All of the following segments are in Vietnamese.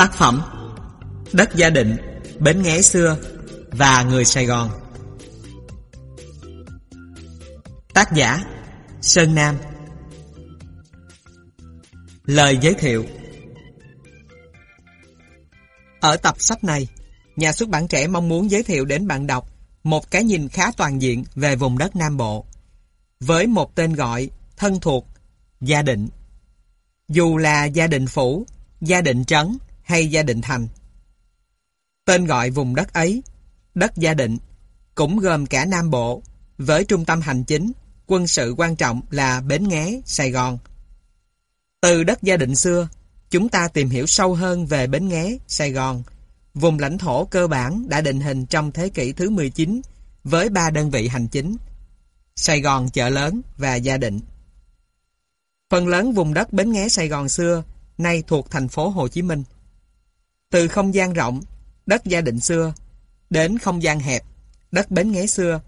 Tác phẩm Đất Gia Định, Bến Nghé Xưa và Người Sài Gòn. Tác giả Sơn Nam. Lời giới thiệu. Ở tập sách này, nhà xuất bản trẻ mong muốn giới thiệu đến bạn đọc một cái nhìn khá toàn diện về vùng đất Nam Bộ với một tên gọi thân thuộc, gia định. Dù là gia định phủ, gia định trấn hay gia định thành. Tên gọi vùng đất ấy, đất gia định, cũng gồm cả Nam Bộ, với trung tâm hành chính, quân sự quan trọng là Bến Nghé, Sài Gòn. Từ đất gia định xưa, chúng ta tìm hiểu sâu hơn về Bến Nghé, Sài Gòn, vùng lãnh thổ cơ bản đã định hình trong thế kỷ thứ 19 với ba đơn vị hành chính, Sài Gòn chợ lớn và Gia Định. Phần lớn vùng đất Bến Nghé Sài Gòn xưa nay thuộc thành phố Hồ Chí Minh. Từ không gian rộng, đất Gia Định xưa, đến không gian hẹp, đất Bến Nghé xưa,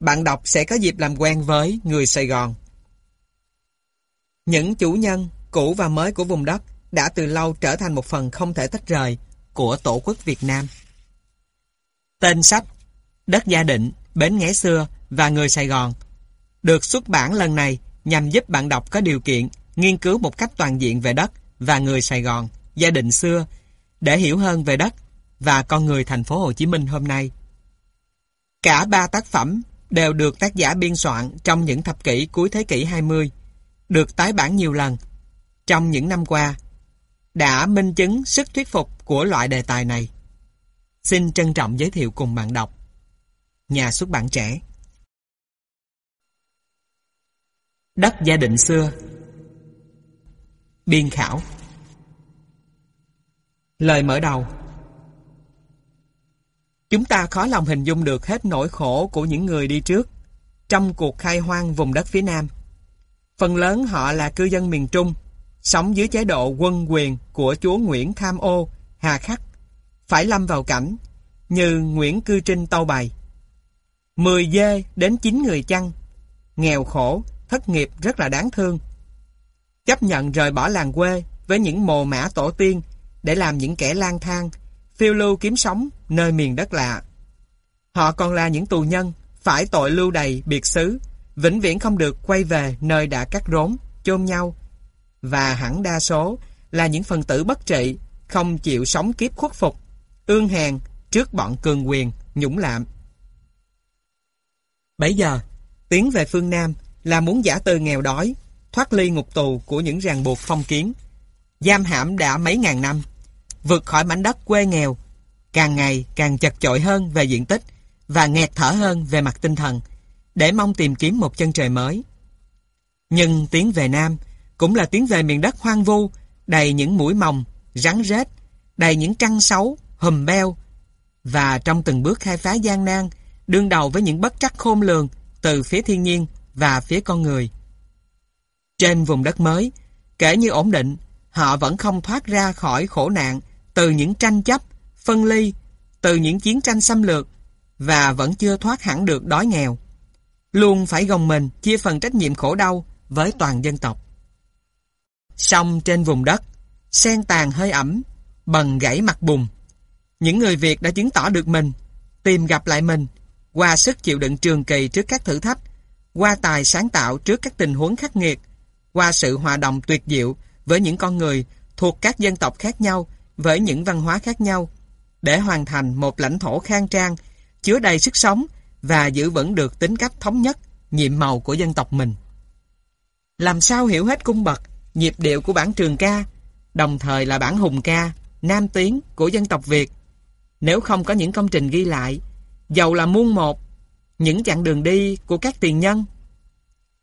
bạn đọc sẽ có dịp làm quen với người Sài Gòn. Những chủ nhân, cũ và mới của vùng đất đã từ lâu trở thành một phần không thể tách rời của Tổ quốc Việt Nam. Tên sách Đất Gia Định, Bến Nghé Xưa và Người Sài Gòn được xuất bản lần này nhằm giúp bạn đọc có điều kiện nghiên cứu một cách toàn diện về đất và người Sài Gòn, gia đình xưa để hiểu hơn về đất và con người thành phố Hồ Chí Minh hôm nay. Cả ba tác phẩm đều được tác giả biên soạn trong những thập kỷ cuối thế kỷ 20, được tái bản nhiều lần trong những năm qua, đã minh chứng sức thuyết phục của loại đề tài này. Xin trân trọng giới thiệu cùng bạn đọc. Nhà xuất bản trẻ Đất gia đình xưa Biên khảo Lời mở đầu Chúng ta khó lòng hình dung được hết nỗi khổ của những người đi trước trong cuộc khai hoang vùng đất phía Nam. Phần lớn họ là cư dân miền Trung, sống dưới chế độ quân quyền của chúa Nguyễn Tham Ô, Hà Khắc, phải lâm vào cảnh như Nguyễn Cư Trinh tâu bày. Mười dê đến chín người chăn, nghèo khổ, thất nghiệp rất là đáng thương. Chấp nhận rời bỏ làng quê với những mồ mã tổ tiên để làm những kẻ lang thang, phiêu lưu kiếm sống nơi miền đất lạ. Họ còn là những tù nhân, phải tội lưu đầy biệt xứ, vĩnh viễn không được quay về nơi đã cắt rốn, chôn nhau. Và hẳn đa số là những phần tử bất trị, không chịu sống kiếp khuất phục, ương hèn trước bọn cường quyền, nhũng lạm. Bây giờ, tiến về phương Nam là muốn giả từ nghèo đói, thoát ly ngục tù của những ràng buộc phong kiến. Giam hãm đã mấy ngàn năm, vượt khỏi mảnh đất quê nghèo, càng ngày càng chật chội hơn về diện tích và nghẹt thở hơn về mặt tinh thần, để mong tìm kiếm một chân trời mới. Nhưng tiến về Nam cũng là tiến về miền đất hoang vu, đầy những mũi mòng, rắn rết, đầy những trăng xấu, hùm beo, và trong từng bước khai phá gian nan, đương đầu với những bất trắc khôn lường từ phía thiên nhiên và phía con người. Trên vùng đất mới, kể như ổn định, họ vẫn không thoát ra khỏi khổ nạn từ những tranh chấp, phân ly, từ những chiến tranh xâm lược và vẫn chưa thoát hẳn được đói nghèo. Luôn phải gồng mình chia phần trách nhiệm khổ đau với toàn dân tộc. Sông trên vùng đất, sen tàn hơi ẩm, bần gãy mặt bùn. Những người Việt đã chứng tỏ được mình, tìm gặp lại mình, qua sức chịu đựng trường kỳ trước các thử thách, qua tài sáng tạo trước các tình huống khắc nghiệt, qua sự hòa đồng tuyệt diệu với những con người thuộc các dân tộc khác nhau, với những văn hóa khác nhau, để hoàn thành một lãnh thổ khang trang, chứa đầy sức sống và giữ vững được tính cách thống nhất, nhiệm màu của dân tộc mình. Làm sao hiểu hết cung bậc, nhịp điệu của bản trường ca, đồng thời là bản hùng ca, nam tiếng của dân tộc Việt, nếu không có những công trình ghi lại, dầu là muôn một, những chặng đường đi của các tiền nhân.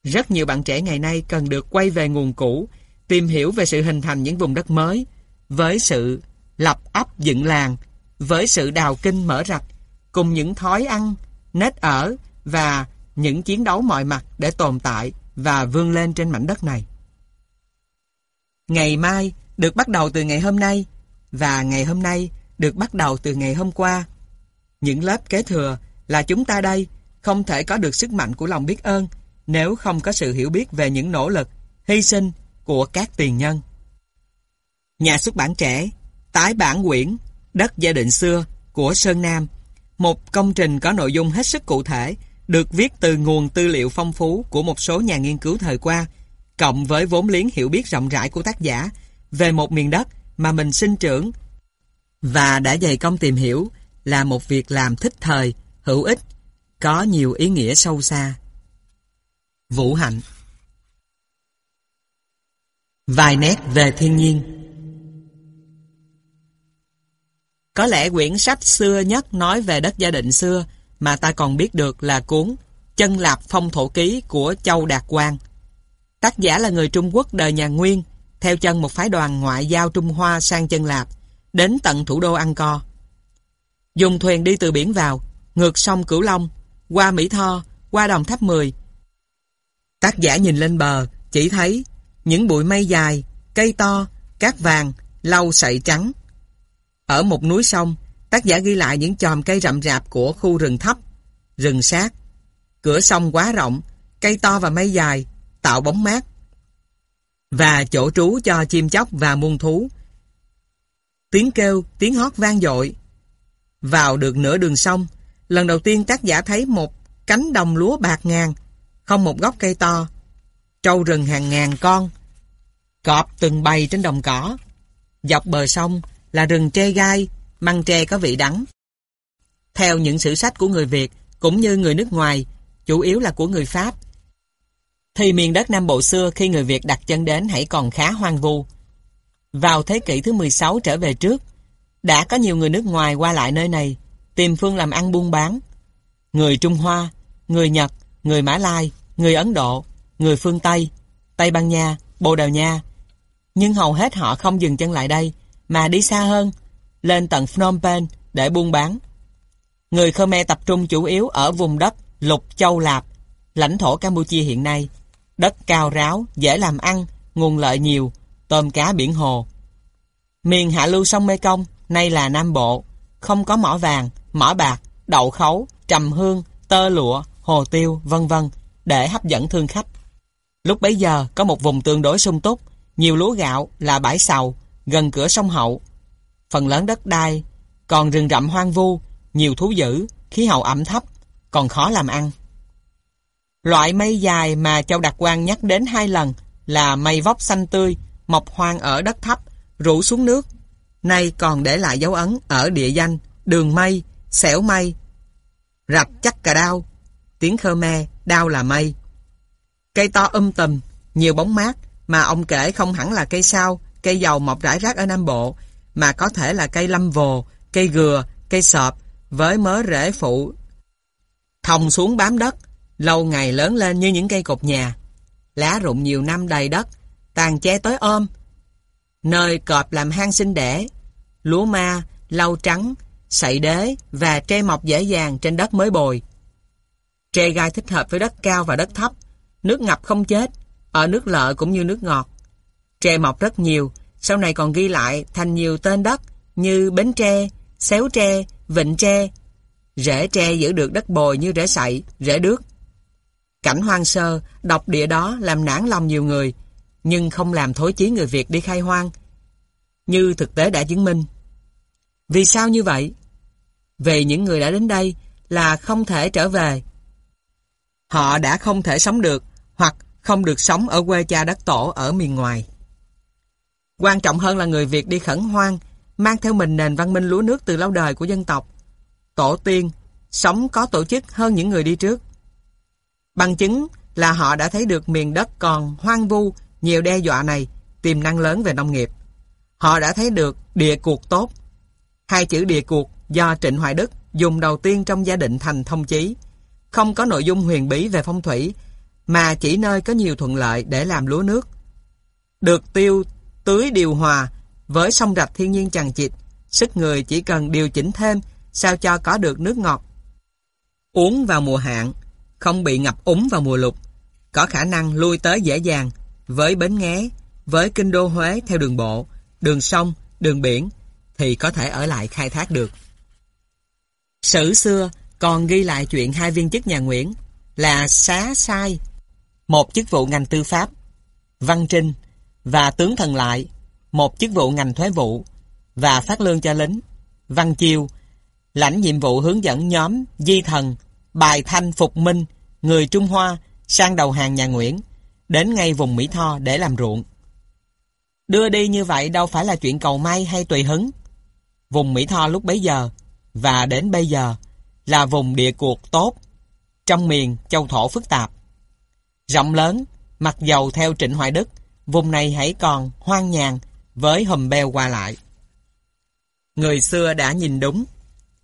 Rất nhiều bạn trẻ ngày nay cần được quay về nguồn cũ, tìm hiểu về sự hình thành những vùng đất mới, với sự lập ấp dựng làng, với sự đào kinh mở rạch, cùng những thói ăn, nết ở và những chiến đấu mọi mặt để tồn tại và vươn lên trên mảnh đất này. Ngày mai được bắt đầu từ ngày hôm nay và ngày hôm nay được bắt đầu từ ngày hôm qua. Những lớp kế thừa là chúng ta đây không thể có được sức mạnh của lòng biết ơn nếu không có sự hiểu biết về những nỗ lực, hy sinh của các tiền nhân. Nhà xuất bản trẻ, tái bản quyển Đất gia định xưa của Sơn Nam, một công trình có nội dung hết sức cụ thể, được viết từ nguồn tư liệu phong phú của một số nhà nghiên cứu thời qua, cộng với vốn liếng hiểu biết rộng rãi của tác giả về một miền đất mà mình sinh trưởng. Và đã dày công tìm hiểu là một việc làm thích thời, hữu ích, có nhiều ý nghĩa sâu xa. Vũ Hạnh. Vài nét về thiên nhiên. Có lẽ quyển sách xưa nhất nói về đất gia định xưa mà ta còn biết được là cuốn Chân Lạp Phong Thổ Ký của Châu Đạt Quang. Tác giả là người Trung Quốc đời nhà Nguyên, theo chân một phái đoàn ngoại giao Trung Hoa sang Chân Lạp, đến tận thủ đô Angkor. Dùng thuyền đi từ biển vào, ngược sông Cửu Long, qua Mỹ Tho, qua Đồng Tháp 10. Tác giả nhìn lên bờ, chỉ thấy những bụi mây dài, cây to, cát vàng, lau sậy trắng. Ở một núi sông, tác giả ghi lại những chòm cây rậm rạp của khu rừng thấp, rừng sát. Cửa sông quá rộng, cây to và mây dài, tạo bóng mát. Và chỗ trú cho chim chóc và muôn thú. Tiếng kêu, tiếng hót vang dội. Vào được nửa đường sông, lần đầu tiên tác giả thấy một cánh đồng lúa bạc ngàn, không một gốc cây to. Trâu rừng hàng ngàn con, cọp từng bay trên đồng cỏ. Dọc bờ sông là rừng tre gai, măng tre có vị đắng. Theo những sử sách của người Việt, cũng như người nước ngoài, chủ yếu là của người Pháp, thì miền đất Nam Bộ xưa khi người Việt đặt chân đến hãy còn khá hoang vu. Vào thế kỷ thứ 16 trở về trước, đã có nhiều người nước ngoài qua lại nơi này, tìm phương làm ăn buôn bán. Người Trung Hoa, người Nhật, người Mã Lai, người Ấn Độ, người phương Tây, Tây Ban Nha, Bồ Đào Nha. Nhưng hầu hết họ không dừng chân lại đây, mà đi xa hơn, lên tận Phnom Penh để buôn bán. Người Khmer tập trung chủ yếu ở vùng đất Lục Châu Lạp, lãnh thổ Campuchia hiện nay. Đất cao ráo, dễ làm ăn, nguồn lợi nhiều, tôm cá biển hồ. Miền hạ lưu sông Mekong, nay là Nam Bộ, không có mỏ vàng, mỏ bạc, đậu khấu, trầm hương, tơ lụa, hồ tiêu, vân vân để hấp dẫn thương khách. Lúc bấy giờ có một vùng tương đối sung túc, nhiều lúa gạo là bãi sầu, gần cửa sông Hậu. Phần lớn đất đai, còn rừng rậm hoang vu, nhiều thú dữ, khí hậu ẩm thấp, còn khó làm ăn. Loại mây dài mà Châu Đạt Quang nhắc đến hai lần là mây vóc xanh tươi, mọc hoang ở đất thấp, rủ xuống nước. Nay còn để lại dấu ấn ở địa danh, đường mây, xẻo mây, rạch chắc cà đao. Tiếng Khmer, đao là mây. Cây to um tùm, nhiều bóng mát, mà ông kể không hẳn là cây sao, cây dầu mọc rải rác ở Nam Bộ, mà có thể là cây lâm vồ, cây gừa, cây sọp, với mớ rễ phụ thòng xuống bám đất, lâu ngày lớn lên như những cây cột nhà. Lá rụng nhiều năm đầy đất, tàn che tới ôm. Nơi cọp làm hang sinh đẻ, lúa ma, lau trắng, sậy đế và tre mọc dễ dàng trên đất mới bồi. Tre gai thích hợp với đất cao và đất thấp, nước ngập không chết, ở nước lợ cũng như nước ngọt. Tre mọc rất nhiều, sau này còn ghi lại thành nhiều tên đất như bến tre, xéo tre, vịnh tre. Rễ tre giữ được đất bồi như rễ sậy, rễ đước. Cảnh hoang sơ, độc địa đó làm nản lòng nhiều người, nhưng không làm thối chí người Việt đi khai hoang. Như thực tế đã chứng minh. Vì sao như vậy? Về những người đã đến đây là không thể trở về. Họ đã không thể sống được hoặc không được sống ở quê cha đất tổ ở miền ngoài. Quan trọng hơn là người Việt đi khẩn hoang, mang theo mình nền văn minh lúa nước từ lâu đời của dân tộc. Tổ tiên, sống có tổ chức hơn những người đi trước. Bằng chứng là họ đã thấy được miền đất còn hoang vu, nhiều đe dọa này, tiềm năng lớn về nông nghiệp. Họ đã thấy được địa cuộc tốt. Hai chữ địa cuộc do Trịnh Hoài Đức dùng đầu tiên trong gia định thành thông chí. Không có nội dung huyền bí về phong thủy, mà chỉ nơi có nhiều thuận lợi để làm lúa nước. Được tiêu tưới điều hòa với sông rạch thiên nhiên chằng chịt, sức người chỉ cần điều chỉnh thêm sao cho có được nước ngọt. Uống vào mùa hạn, không bị ngập úng vào mùa lục, có khả năng lui tới dễ dàng với Bến Nghé, với Kinh Đô Huế theo đường bộ, đường sông, đường biển thì có thể ở lại khai thác được. Sử xưa còn ghi lại chuyện hai viên chức nhà Nguyễn là xá sai một chức vụ ngành tư pháp, văn trinh và tướng thần lại, một chức vụ ngành thuế vụ và phát lương cho lính. Văn Chiêu lãnh nhiệm vụ hướng dẫn nhóm Di Thần, Bài Thanh Phục Minh, người Trung Hoa sang đầu hàng nhà Nguyễn, đến ngay vùng Mỹ Tho để làm ruộng. Đưa đi như vậy đâu phải là chuyện cầu may hay tùy hứng. Vùng Mỹ Tho lúc bấy giờ và đến bây giờ là vùng địa cuộc tốt trong miền châu thổ phức tạp. Rộng lớn, mặc dầu theo Trịnh Hoài Đức, vùng này hãy còn hoang nhàn với hầm beo qua lại. Người xưa đã nhìn đúng.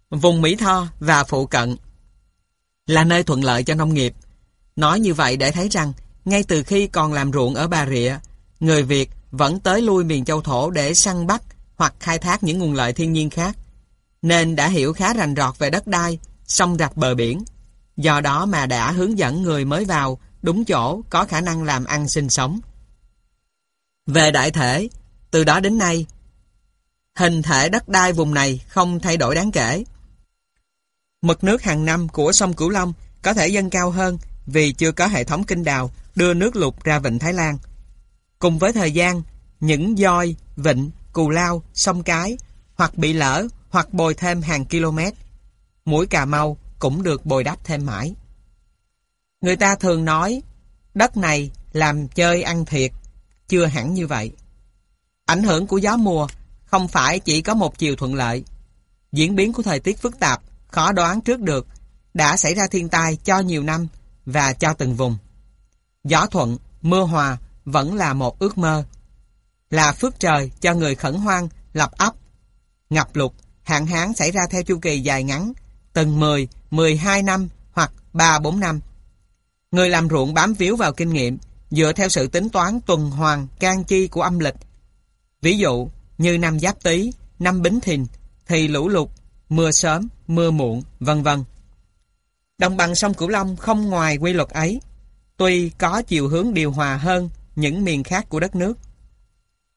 Vùng Mỹ Tho và phụ cận là nơi thuận lợi cho nông nghiệp. Nói như vậy để thấy rằng, ngay từ khi còn làm ruộng ở Bà Rịa, người Việt vẫn tới lui miền châu thổ để săn bắt hoặc khai thác những nguồn lợi thiên nhiên khác, nên đã hiểu khá rành rọt về đất đai, sông rạch bờ biển. Do đó mà đã hướng dẫn người mới vào đúng chỗ có khả năng làm ăn sinh sống. Về đại thể, từ đó đến nay, hình thể đất đai vùng này không thay đổi đáng kể. Mực nước hàng năm của sông Cửu Long có thể dâng cao hơn vì chưa có hệ thống kinh đào đưa nước lụt ra vịnh Thái Lan. Cùng với thời gian, những doi, vịnh, cù lao, sông cái hoặc bị lỡ hoặc bồi thêm hàng km. Mũi Cà Mau cũng được bồi đắp thêm mãi. Người ta thường nói đất này làm chơi ăn thiệt, chưa hẳn như vậy. Ảnh hưởng của gió mùa không phải chỉ có một chiều thuận lợi. Diễn biến của thời tiết phức tạp, khó đoán trước được, đã xảy ra thiên tai cho nhiều năm và cho từng vùng. Gió thuận, mưa hòa vẫn là một ước mơ. Là phước trời cho người khẩn hoang, lập ấp. Ngập lụt, hạn hán xảy ra theo chu kỳ dài ngắn, từng 10, 12 năm hoặc 3-4 năm. Người làm ruộng bám víu vào kinh nghiệm, dựa theo sự tính toán tuần hoàn can chi của âm lịch. Ví dụ, như năm Giáp Tý, năm Bính Thìn, thì lũ lụt, mưa sớm, mưa muộn, vân vân. Đồng bằng sông Cửu Long không ngoài quy luật ấy, tuy có chiều hướng điều hòa hơn những miền khác của đất nước.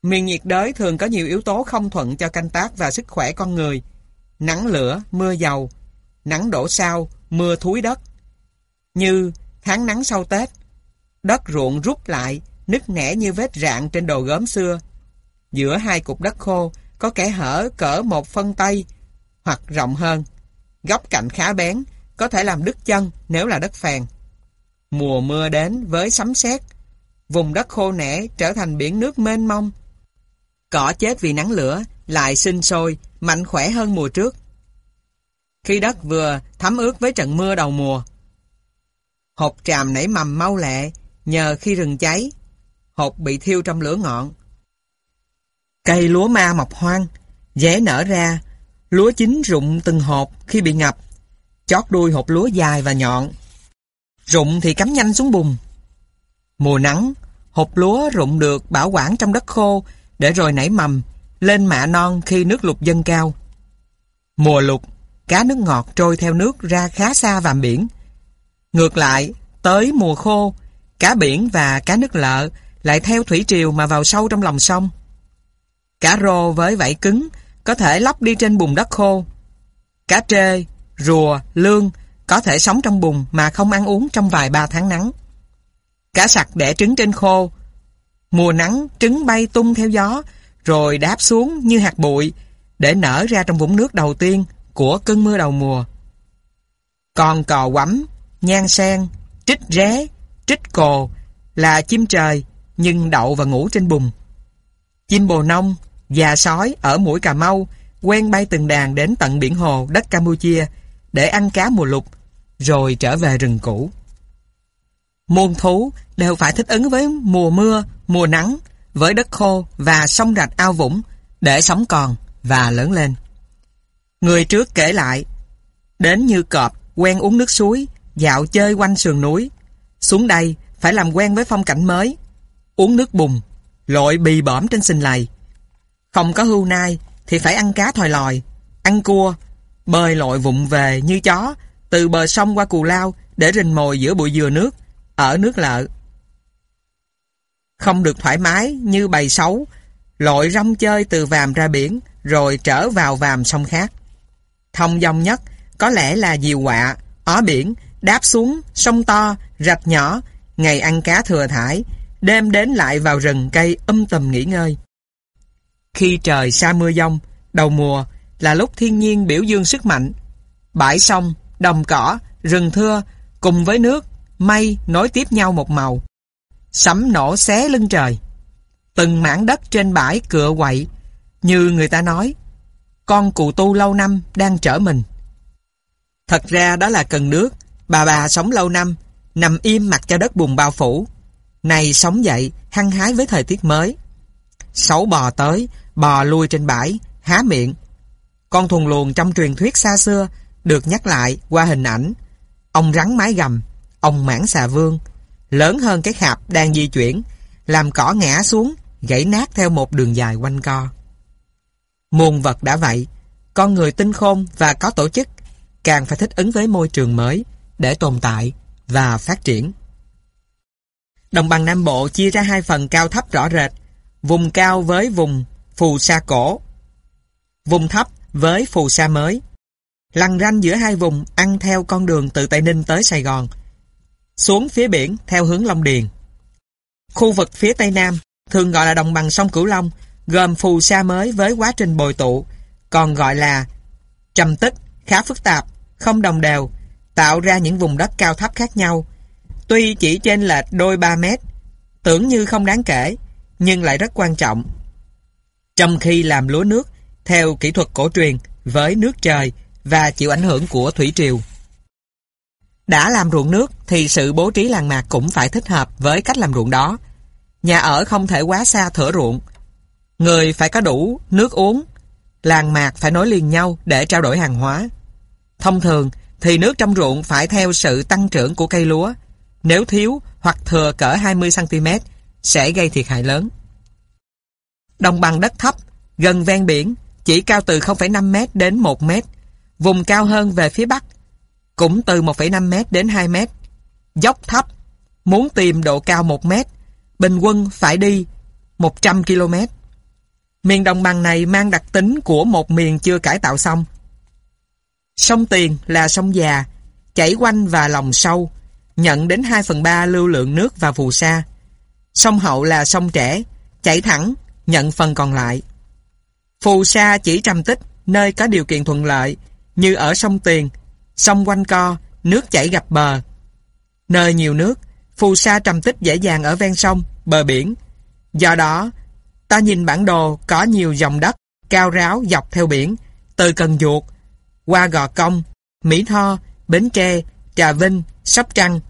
Miền nhiệt đới thường có nhiều yếu tố không thuận cho canh tác và sức khỏe con người. Nắng lửa, mưa dầu, nắng đổ sao, mưa thúi đất. Như tháng nắng sau Tết, đất ruộng rút lại, nứt nẻ như vết rạn trên đồ gốm xưa. Giữa hai cục đất khô có kẻ hở cỡ một phân tay hoặc rộng hơn. Góc cạnh khá bén, có thể làm đứt chân nếu là đất phèn. Mùa mưa đến với sấm sét, vùng đất khô nẻ trở thành biển nước mênh mông. Cỏ chết vì nắng lửa lại sinh sôi, mạnh khỏe hơn mùa trước. Khi đất vừa thấm ướt với trận mưa đầu mùa, hột tràm nảy mầm mau lẹ nhờ khi rừng cháy, hột bị thiêu trong lửa ngọn. Cây lúa ma mọc hoang, dễ nở ra, lúa chín rụng từng hột khi bị ngập, chót đuôi hột lúa dài và nhọn. Rụng thì cắm nhanh xuống bùn. Mùa nắng, hột lúa rụng được bảo quản trong đất khô để rồi nảy mầm, lên mạ non khi nước lụt dâng cao. Mùa lụt, cá nước ngọt trôi theo nước ra khá xa vàm biển. Ngược lại, tới mùa khô, cá biển và cá nước lợ lại theo thủy triều mà vào sâu trong lòng sông. Cá rô với vảy cứng có thể lóc đi trên bùn đất khô. Cá trê, rùa, lương có thể sống trong bùn mà không ăn uống trong vài ba tháng nắng. Cá sặc đẻ trứng trên khô. Mùa nắng trứng bay tung theo gió rồi đáp xuống như hạt bụi để nở ra trong vũng nước đầu tiên của cơn mưa đầu mùa. Còn cò quắm, nhan sen, trích ré, trích cồ là chim trời nhưng đậu và ngủ trên bùn. Chim bồ nông, già sói ở mũi Cà Mau quen bay từng đàn đến tận biển hồ đất Campuchia để ăn cá mùa lục rồi trở về rừng cũ. Môn thú đều phải thích ứng với mùa mưa, mùa nắng, với đất khô và sông rạch ao vũng để sống còn và lớn lên. Người trước kể lại, đến như cọp quen uống nước suối, dạo chơi quanh sườn núi. Xuống đây phải làm quen với phong cảnh mới, uống nước bùn, lội bì bõm trên sình lầy. Không có hưu nai thì phải ăn cá thòi lòi, ăn cua, bơi lội vụng về như chó, từ bờ sông qua cù lao để rình mồi giữa bụi dừa nước, ở nước lợ. Không được thoải mái như bầy sấu lội rong chơi từ vàm ra biển rồi trở vào vàm sông khác. Thông dòng nhất có lẽ là diều quạ, ó biển, đáp xuống, sông to, rạch nhỏ, ngày ăn cá thừa thải, đêm đến lại vào rừng cây um âm tầm nghỉ ngơi. Khi trời xa mưa dông, đầu mùa là lúc thiên nhiên biểu dương sức mạnh. Bãi sông, đồng cỏ, rừng thưa cùng với nước, mây nối tiếp nhau một màu. Sấm nổ xé lưng trời. Từng mảng đất trên bãi cựa quậy, như người ta nói, con cụ tu lâu năm đang trở mình. Thật ra đó là cần nước, bà bà sống lâu năm, nằm im mặc cho đất bùn bao phủ. Này sống dậy, hăng hái với thời tiết mới. Sáu bò tới, bò lui trên bãi, há miệng. Con thùng luồn trong truyền thuyết xa xưa được nhắc lại qua hình ảnh. Ông rắn mái gầm, ông mãng xà vương, lớn hơn cái hạp đang di chuyển, làm cỏ ngã xuống, gãy nát theo một đường dài quanh co. Muôn vật đã vậy, con người tinh khôn và có tổ chức càng phải thích ứng với môi trường mới để tồn tại và phát triển. Đồng bằng Nam Bộ chia ra hai phần cao thấp rõ rệt, vùng cao với vùng phù sa cổ, vùng thấp với phù sa mới. Lằn ranh giữa hai vùng ăn theo con đường từ Tây Ninh tới Sài Gòn, xuống phía biển theo hướng Long Điền. Khu vực phía Tây Nam thường gọi là đồng bằng sông Cửu Long, gồm phù sa mới với quá trình bồi tụ, còn gọi là trầm tích, khá phức tạp, không đồng đều, tạo ra những vùng đất cao thấp khác nhau. Tuy chỉ trên lệch đôi 3 mét, tưởng như không đáng kể, nhưng lại rất quan trọng. Trong khi làm lúa nước, theo kỹ thuật cổ truyền, với nước trời và chịu ảnh hưởng của thủy triều. Đã làm ruộng nước thì sự bố trí làng mạc cũng phải thích hợp với cách làm ruộng đó. Nhà ở không thể quá xa thửa ruộng. Người phải có đủ nước uống. Làng mạc phải nối liền nhau để trao đổi hàng hóa. Thông thường thì nước trong ruộng phải theo sự tăng trưởng của cây lúa. Nếu thiếu hoặc thừa cỡ 20cm sẽ gây thiệt hại lớn. Đồng bằng đất thấp, gần ven biển, chỉ cao từ 0,5m đến 1m. Vùng cao hơn về phía bắc, cũng từ 1,5m đến 2m. Dốc thấp, muốn tìm độ cao 1m, bình quân phải đi 100 km. Miền đồng bằng này mang đặc tính của một miền chưa cải tạo xong. Sông Tiền là sông già, chảy quanh và lòng sâu, nhận đến 2 phần 3 lưu lượng nước và phù sa. Sông Hậu là sông trẻ, chảy thẳng, nhận phần còn lại. Phù sa chỉ trầm tích nơi có điều kiện thuận lợi, như ở sông Tiền, sông quanh co, nước chảy gặp bờ. Nơi nhiều nước, phù sa trầm tích dễ dàng ở ven sông, bờ biển. Do đó, ta nhìn bản đồ có nhiều dòng đất cao ráo dọc theo biển, từ Cần Duột, qua Gò Công, Mỹ Tho, Bến Tre, Trà Vinh, Sóc Trăng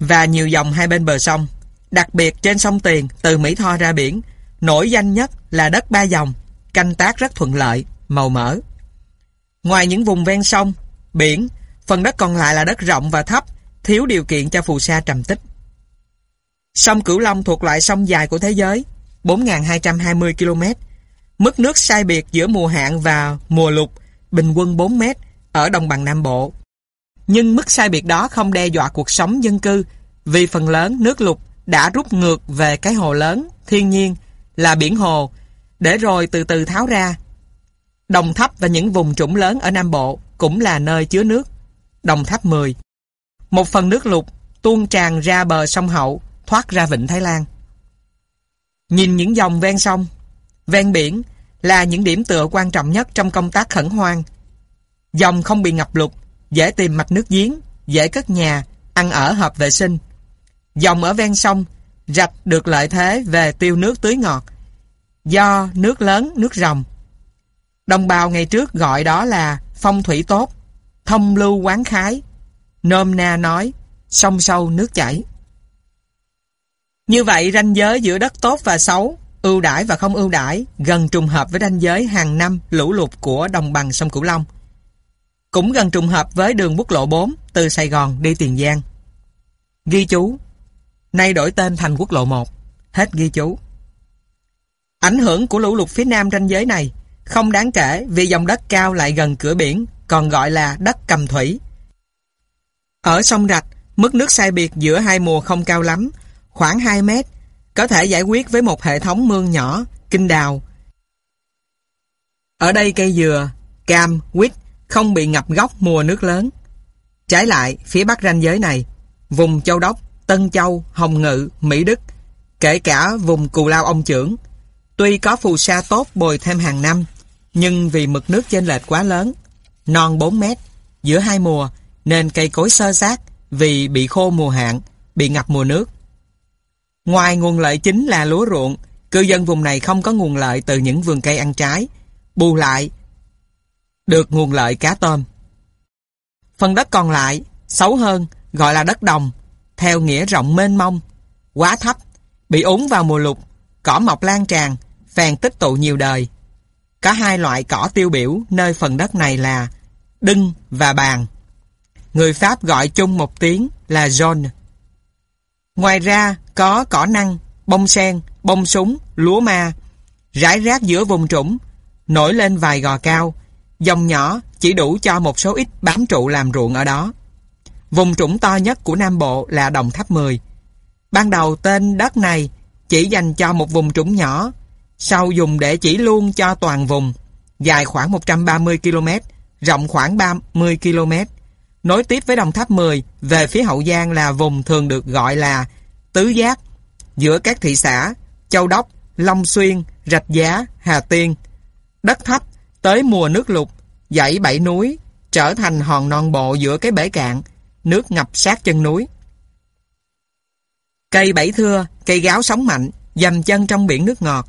và nhiều dòng hai bên bờ sông. Đặc biệt trên sông Tiền từ Mỹ Tho ra biển, nổi danh nhất là đất ba dòng, canh tác rất thuận lợi, màu mỡ. Ngoài những vùng ven sông, biển, phần đất còn lại là đất rộng và thấp, thiếu điều kiện cho phù sa trầm tích. Sông Cửu Long thuộc loại sông dài của thế giới, 4.220 km. Mức nước sai biệt giữa mùa hạn và mùa lục, bình quân 4 mét ở đồng bằng Nam Bộ. Nhưng mức sai biệt đó không đe dọa cuộc sống dân cư, vì phần lớn nước lục đã rút ngược về cái hồ lớn, thiên nhiên, là biển hồ, để rồi từ từ tháo ra. Đồng tháp và những vùng trũng lớn ở Nam Bộ cũng là nơi chứa nước. Đồng tháp 10. Một phần nước lục tuôn tràn ra bờ sông Hậu, thoát ra vịnh Thái Lan. Nhìn những dòng ven sông, ven biển là những điểm tựa quan trọng nhất trong công tác khẩn hoang. Dòng không bị ngập lụt, dễ tìm mạch nước giếng, dễ cất nhà, ăn ở hợp vệ sinh. Dòng ở ven sông, rạch được lợi thế về tiêu nước tưới ngọt, do nước lớn, nước rồng. Đồng bào ngày trước gọi đó là phong thủy tốt, thông lưu quán khái, nôm na nói, sông sâu nước chảy. Như vậy ranh giới giữa đất tốt và xấu, ưu đãi và không ưu đãi gần trùng hợp với ranh giới hàng năm lũ lụt của đồng bằng sông Cửu Long. Cũng gần trùng hợp với đường quốc lộ 4 từ Sài Gòn đi Tiền Giang. Ghi chú, nay đổi tên thành quốc lộ 1, hết ghi chú. Ảnh hưởng của lũ lụt phía nam ranh giới này không đáng kể vì dòng đất cao lại gần cửa biển, còn gọi là đất cầm thủy. Ở sông Rạch, mức nước sai biệt giữa hai mùa không cao lắm, khoảng 2 mét, có thể giải quyết với một hệ thống mương nhỏ, kinh đào. Ở đây cây dừa, cam, quýt không bị ngập gốc mùa nước lớn. Trái lại, phía bắc ranh giới này, vùng Châu Đốc, Tân Châu, Hồng Ngự, Mỹ Đức, kể cả vùng Cù Lao Ông Trưởng, Tuy có phù sa tốt bồi thêm hàng năm, nhưng vì mực nước trên lệch quá lớn, non 4 mét, giữa hai mùa, nên cây cối sơ sát vì bị khô mùa hạn, bị ngập mùa nước. Ngoài nguồn lợi chính là lúa ruộng, cư dân vùng này không có nguồn lợi từ những vườn cây ăn trái, bù lại được nguồn lợi cá tôm. Phần đất còn lại, xấu hơn, gọi là đất đồng, theo nghĩa rộng mênh mông, quá thấp, bị úng vào mùa lục, cỏ mọc lan tràn, phèn tích tụ nhiều đời. Có hai loại cỏ tiêu biểu nơi phần đất này là đưng và bàn. Người Pháp gọi chung một tiếng là John. Ngoài ra có cỏ năng, bông sen, bông súng, lúa ma, rải rác giữa vùng trũng, nổi lên vài gò cao, dòng nhỏ chỉ đủ cho một số ít bám trụ làm ruộng ở đó. Vùng trũng to nhất của Nam Bộ là Đồng Tháp 10. Ban đầu tên đất này chỉ dành cho một vùng trũng nhỏ, sau dùng để chỉ luôn cho toàn vùng, dài khoảng 130 km, rộng khoảng 30 km. Nối tiếp với Đồng Tháp 10, về phía Hậu Giang là vùng thường được gọi là Tứ Giác, giữa các thị xã Châu Đốc, Long Xuyên, Rạch Giá, Hà Tiên. Đất thấp, tới mùa nước lụt, dãy bảy núi, trở thành hòn non bộ giữa cái bể cạn, nước ngập sát chân núi. Cây bảy thưa, cây gáo sống mạnh, dầm chân trong biển nước ngọt.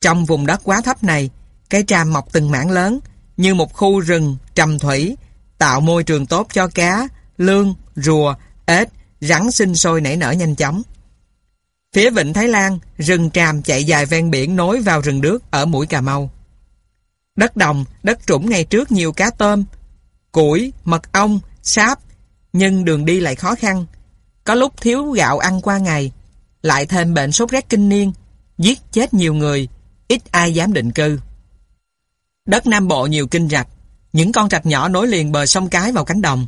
Trong vùng đất quá thấp này, cây tràm mọc từng mảng lớn, như một khu rừng trầm thủy, tạo môi trường tốt cho cá, lương, rùa, ếch, rắn sinh sôi nảy nở nhanh chóng. Phía Vịnh Thái Lan, rừng tràm chạy dài ven biển nối vào rừng nước ở mũi Cà Mau. Đất đồng, đất trũng ngày trước nhiều cá tôm, củi, mật ong, sáp, nhưng đường đi lại khó khăn. Có lúc thiếu gạo ăn qua ngày, lại thêm bệnh sốt rét kinh niên, giết chết nhiều người, ít ai dám định cư. Đất Nam Bộ nhiều kinh rạch, những con rạch nhỏ nối liền bờ sông Cái vào cánh đồng.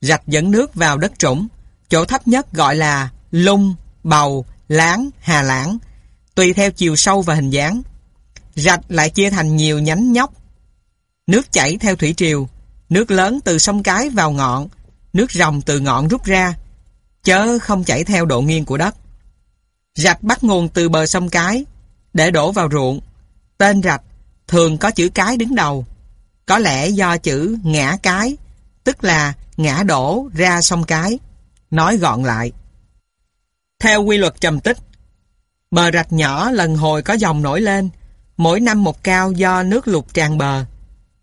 Rạch dẫn nước vào đất trũng, chỗ thấp nhất gọi là lung, bầu, láng, hà lãng, tùy theo chiều sâu và hình dáng. Rạch lại chia thành nhiều nhánh nhóc. Nước chảy theo thủy triều, nước lớn từ sông Cái vào ngọn, nước ròng từ ngọn rút ra, chớ không chảy theo độ nghiêng của đất. Rạch bắt nguồn từ bờ sông Cái, để đổ vào ruộng. Tên rạch thường có chữ cái đứng đầu. Có lẽ do chữ ngã cái, tức là ngã đổ ra sông cái. Nói gọn lại. Theo quy luật trầm tích, bờ rạch nhỏ lần hồi có dòng nổi lên, mỗi năm một cao do nước lụt tràn bờ.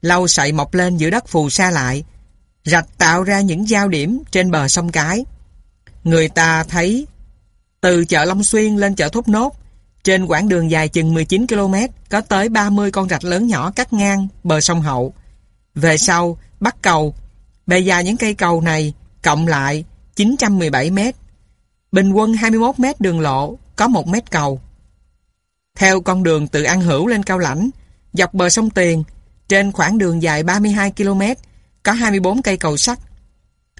Lâu sậy mọc lên giữa đất phù sa lại, rạch tạo ra những giao điểm trên bờ sông Cái. Người ta thấy từ chợ Long Xuyên lên chợ Thốt Nốt, trên quãng đường dài chừng 19 km có tới 30 con rạch lớn nhỏ cắt ngang bờ sông Hậu. Về sau, bắt cầu. Bề dài những cây cầu này cộng lại 917 mét. Bình quân 21 mét đường lộ, có 1 mét cầu. Theo con đường từ An Hữu lên Cao Lãnh, dọc bờ sông Tiền, trên khoảng đường dài 32 km, có 24 cây cầu sắt.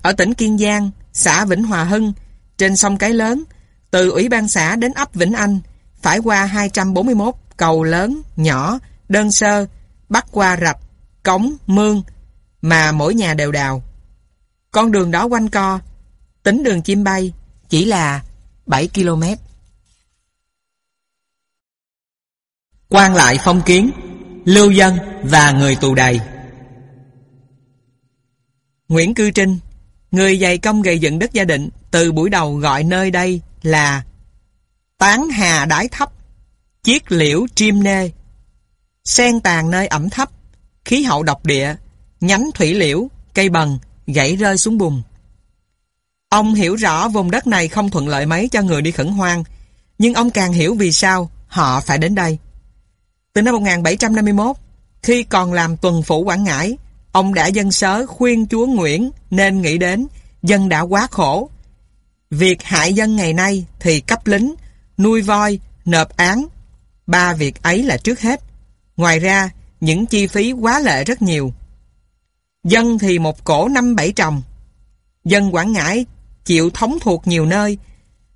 Ở tỉnh Kiên Giang, xã Vĩnh Hòa Hưng, trên sông Cái Lớn, từ Ủy ban xã đến ấp Vĩnh Anh, phải qua 241 cầu lớn, nhỏ, đơn sơ, bắt qua rạch, cống, mương, mà mỗi nhà đều đào. Con đường đó quanh co, tính đường chim bay, chỉ là 7 km. quan lại phong kiến, lưu dân và người tù đầy. Nguyễn Cư Trinh, người dày công gây dựng đất gia định, từ buổi đầu gọi nơi đây là Tán hà đái thấp, chiết liễu chim nê, sen tàn nơi ẩm thấp, khí hậu độc địa, nhánh thủy liễu, cây bần, gãy rơi xuống bùn. Ông hiểu rõ vùng đất này không thuận lợi mấy cho người đi khẩn hoang, nhưng ông càng hiểu vì sao họ phải đến đây. Từ năm 1751, khi còn làm tuần phủ Quảng Ngãi, ông đã dân sớ khuyên chúa Nguyễn nên nghĩ đến dân đã quá khổ. Việc hại dân ngày nay thì cấp lính, nuôi voi, nộp án. Ba việc ấy là trước hết. Ngoài ra, những chi phí quá lệ rất nhiều. Dân thì một cổ năm bảy trồng. Dân Quảng Ngãi chịu thống thuộc nhiều nơi,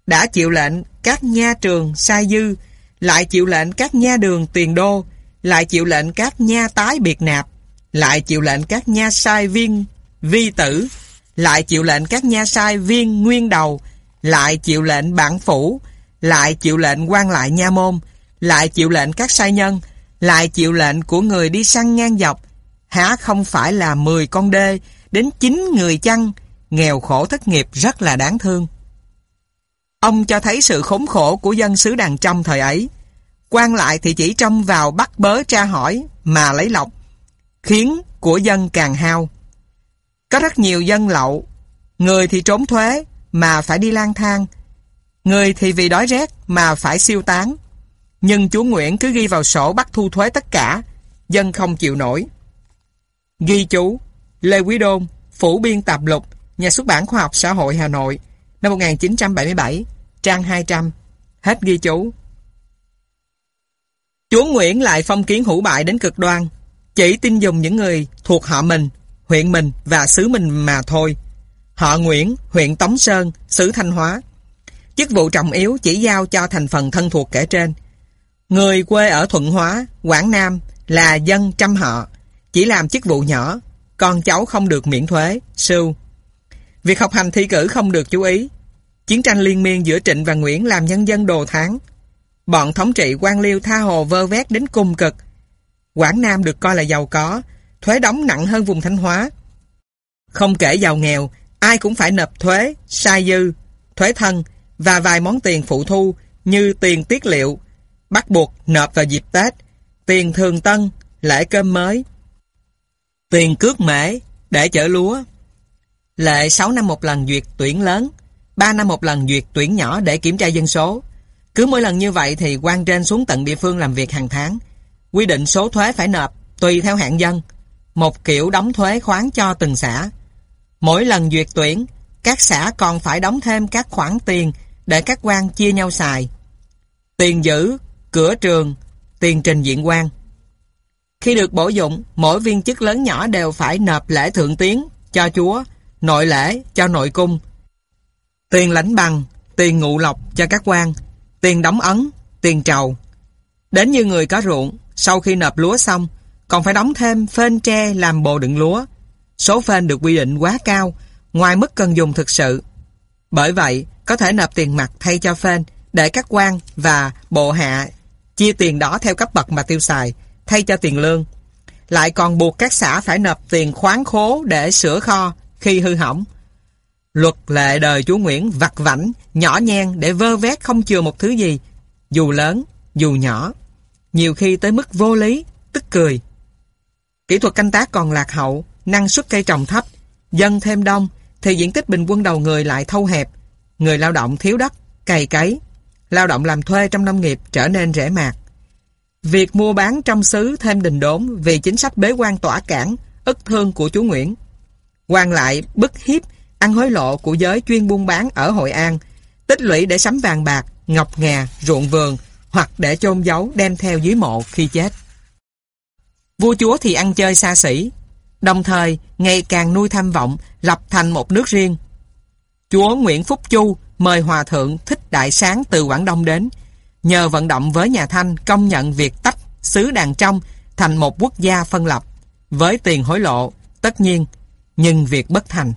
đã chịu lệnh các nha trường sai dư, lại chịu lệnh các nha đường tiền đô, lại chịu lệnh các nha tái biệt nạp, lại chịu lệnh các nha sai viên vi tử, lại chịu lệnh các nha sai viên nguyên đầu, lại chịu lệnh bản phủ, lại chịu lệnh quan lại nha môn, lại chịu lệnh các sai nhân, lại chịu lệnh của người đi săn ngang dọc, há không phải là 10 con đê, đến 9 người chăng, nghèo khổ thất nghiệp rất là đáng thương. Ông cho thấy sự khốn khổ của dân xứ đàn trong thời ấy. quan lại thì chỉ trông vào bắt bớ tra hỏi mà lấy lọc, khiến của dân càng hao. Có rất nhiều dân lậu, người thì trốn thuế mà phải đi lang thang, người thì vì đói rét mà phải siêu tán. Nhưng chúa Nguyễn cứ ghi vào sổ bắt thu thuế tất cả, dân không chịu nổi. Ghi chú, Lê Quý Đôn, Phủ Biên Tạp Lục, Nhà xuất bản Khoa học Xã hội Hà Nội, năm 1977, trang 200. Hết ghi chú. Chúa Nguyễn lại phong kiến hữu bại đến cực đoan, chỉ tin dùng những người thuộc họ mình, huyện mình và xứ mình mà thôi. Họ Nguyễn, huyện Tống Sơn, xứ Thanh Hóa. Chức vụ trọng yếu chỉ giao cho thành phần thân thuộc kể trên. Người quê ở Thuận Hóa, Quảng Nam là dân trăm họ, chỉ làm chức vụ nhỏ, con cháu không được miễn thuế, sưu. Việc học hành thi cử không được chú ý. Chiến tranh liên miên giữa Trịnh và Nguyễn làm nhân dân đồ tháng. Bọn thống trị quan liêu tha hồ vơ vét đến cùng cực. Quảng Nam được coi là giàu có, thuế đóng nặng hơn vùng Thanh Hóa. Không kể giàu nghèo, ai cũng phải nộp thuế, sai dư, thuế thân và vài món tiền phụ thu như tiền tiết liệu, bắt buộc nộp vào dịp Tết, tiền thường tân, lễ cơm mới, tiền cước mễ để chở lúa. Lệ 6 năm một lần duyệt tuyển lớn, 3 năm một lần duyệt tuyển nhỏ để kiểm tra dân số. Cứ mỗi lần như vậy thì quan trên xuống tận địa phương làm việc hàng tháng. Quy định số thuế phải nộp tùy theo hạng dân, một kiểu đóng thuế khoán cho từng xã. Mỗi lần duyệt tuyển, các xã còn phải đóng thêm các khoản tiền để các quan chia nhau xài. Tiền giữ, cửa trường, tiền trình diện quan. Khi được bổ dụng, mỗi viên chức lớn nhỏ đều phải nộp lễ thượng tiến cho chúa, nội lễ cho nội cung, tiền lãnh bằng, tiền ngụ lộc cho các quan, tiền đóng ấn, tiền trầu. Đến như người có ruộng, sau khi nộp lúa xong, còn phải đóng thêm phên tre làm bồ đựng lúa. Số phên được quy định quá cao, ngoài mức cần dùng thực sự. Bởi vậy, có thể nộp tiền mặt thay cho phên để các quan và bộ hạ chia tiền đó theo cấp bậc mà tiêu xài, thay cho tiền lương. Lại còn buộc các xã phải nộp tiền khoáng khố để sửa kho khi hư hỏng. Luật lệ đời chúa Nguyễn vặt vảnh, nhỏ nhen để vơ vét không chừa một thứ gì, dù lớn, dù nhỏ. Nhiều khi tới mức vô lý, tức cười. Kỹ thuật canh tác còn lạc hậu, năng suất cây trồng thấp, dân thêm đông, thì diện tích bình quân đầu người lại thâu hẹp. Người lao động thiếu đất, cày cấy, lao động làm thuê trong nông nghiệp trở nên rẻ mạt. Việc mua bán trong xứ thêm đình đốn vì chính sách bế quan tỏa cản, ức thương của chú Nguyễn quan lại bức hiếp, ăn hối lộ của giới chuyên buôn bán ở Hội An, tích lũy để sắm vàng bạc, ngọc ngà, ruộng vườn hoặc để chôn giấu đem theo dưới mộ khi chết. Vua chúa thì ăn chơi xa xỉ, đồng thời ngày càng nuôi tham vọng lập thành một nước riêng. Chúa Nguyễn Phúc Chu mời Hòa Thượng Thích Đại Sáng từ Quảng Đông đến, nhờ vận động với nhà Thanh công nhận việc tách xứ đàn trong thành một quốc gia phân lập, với tiền hối lộ, tất nhiên, nhưng việc bất thành.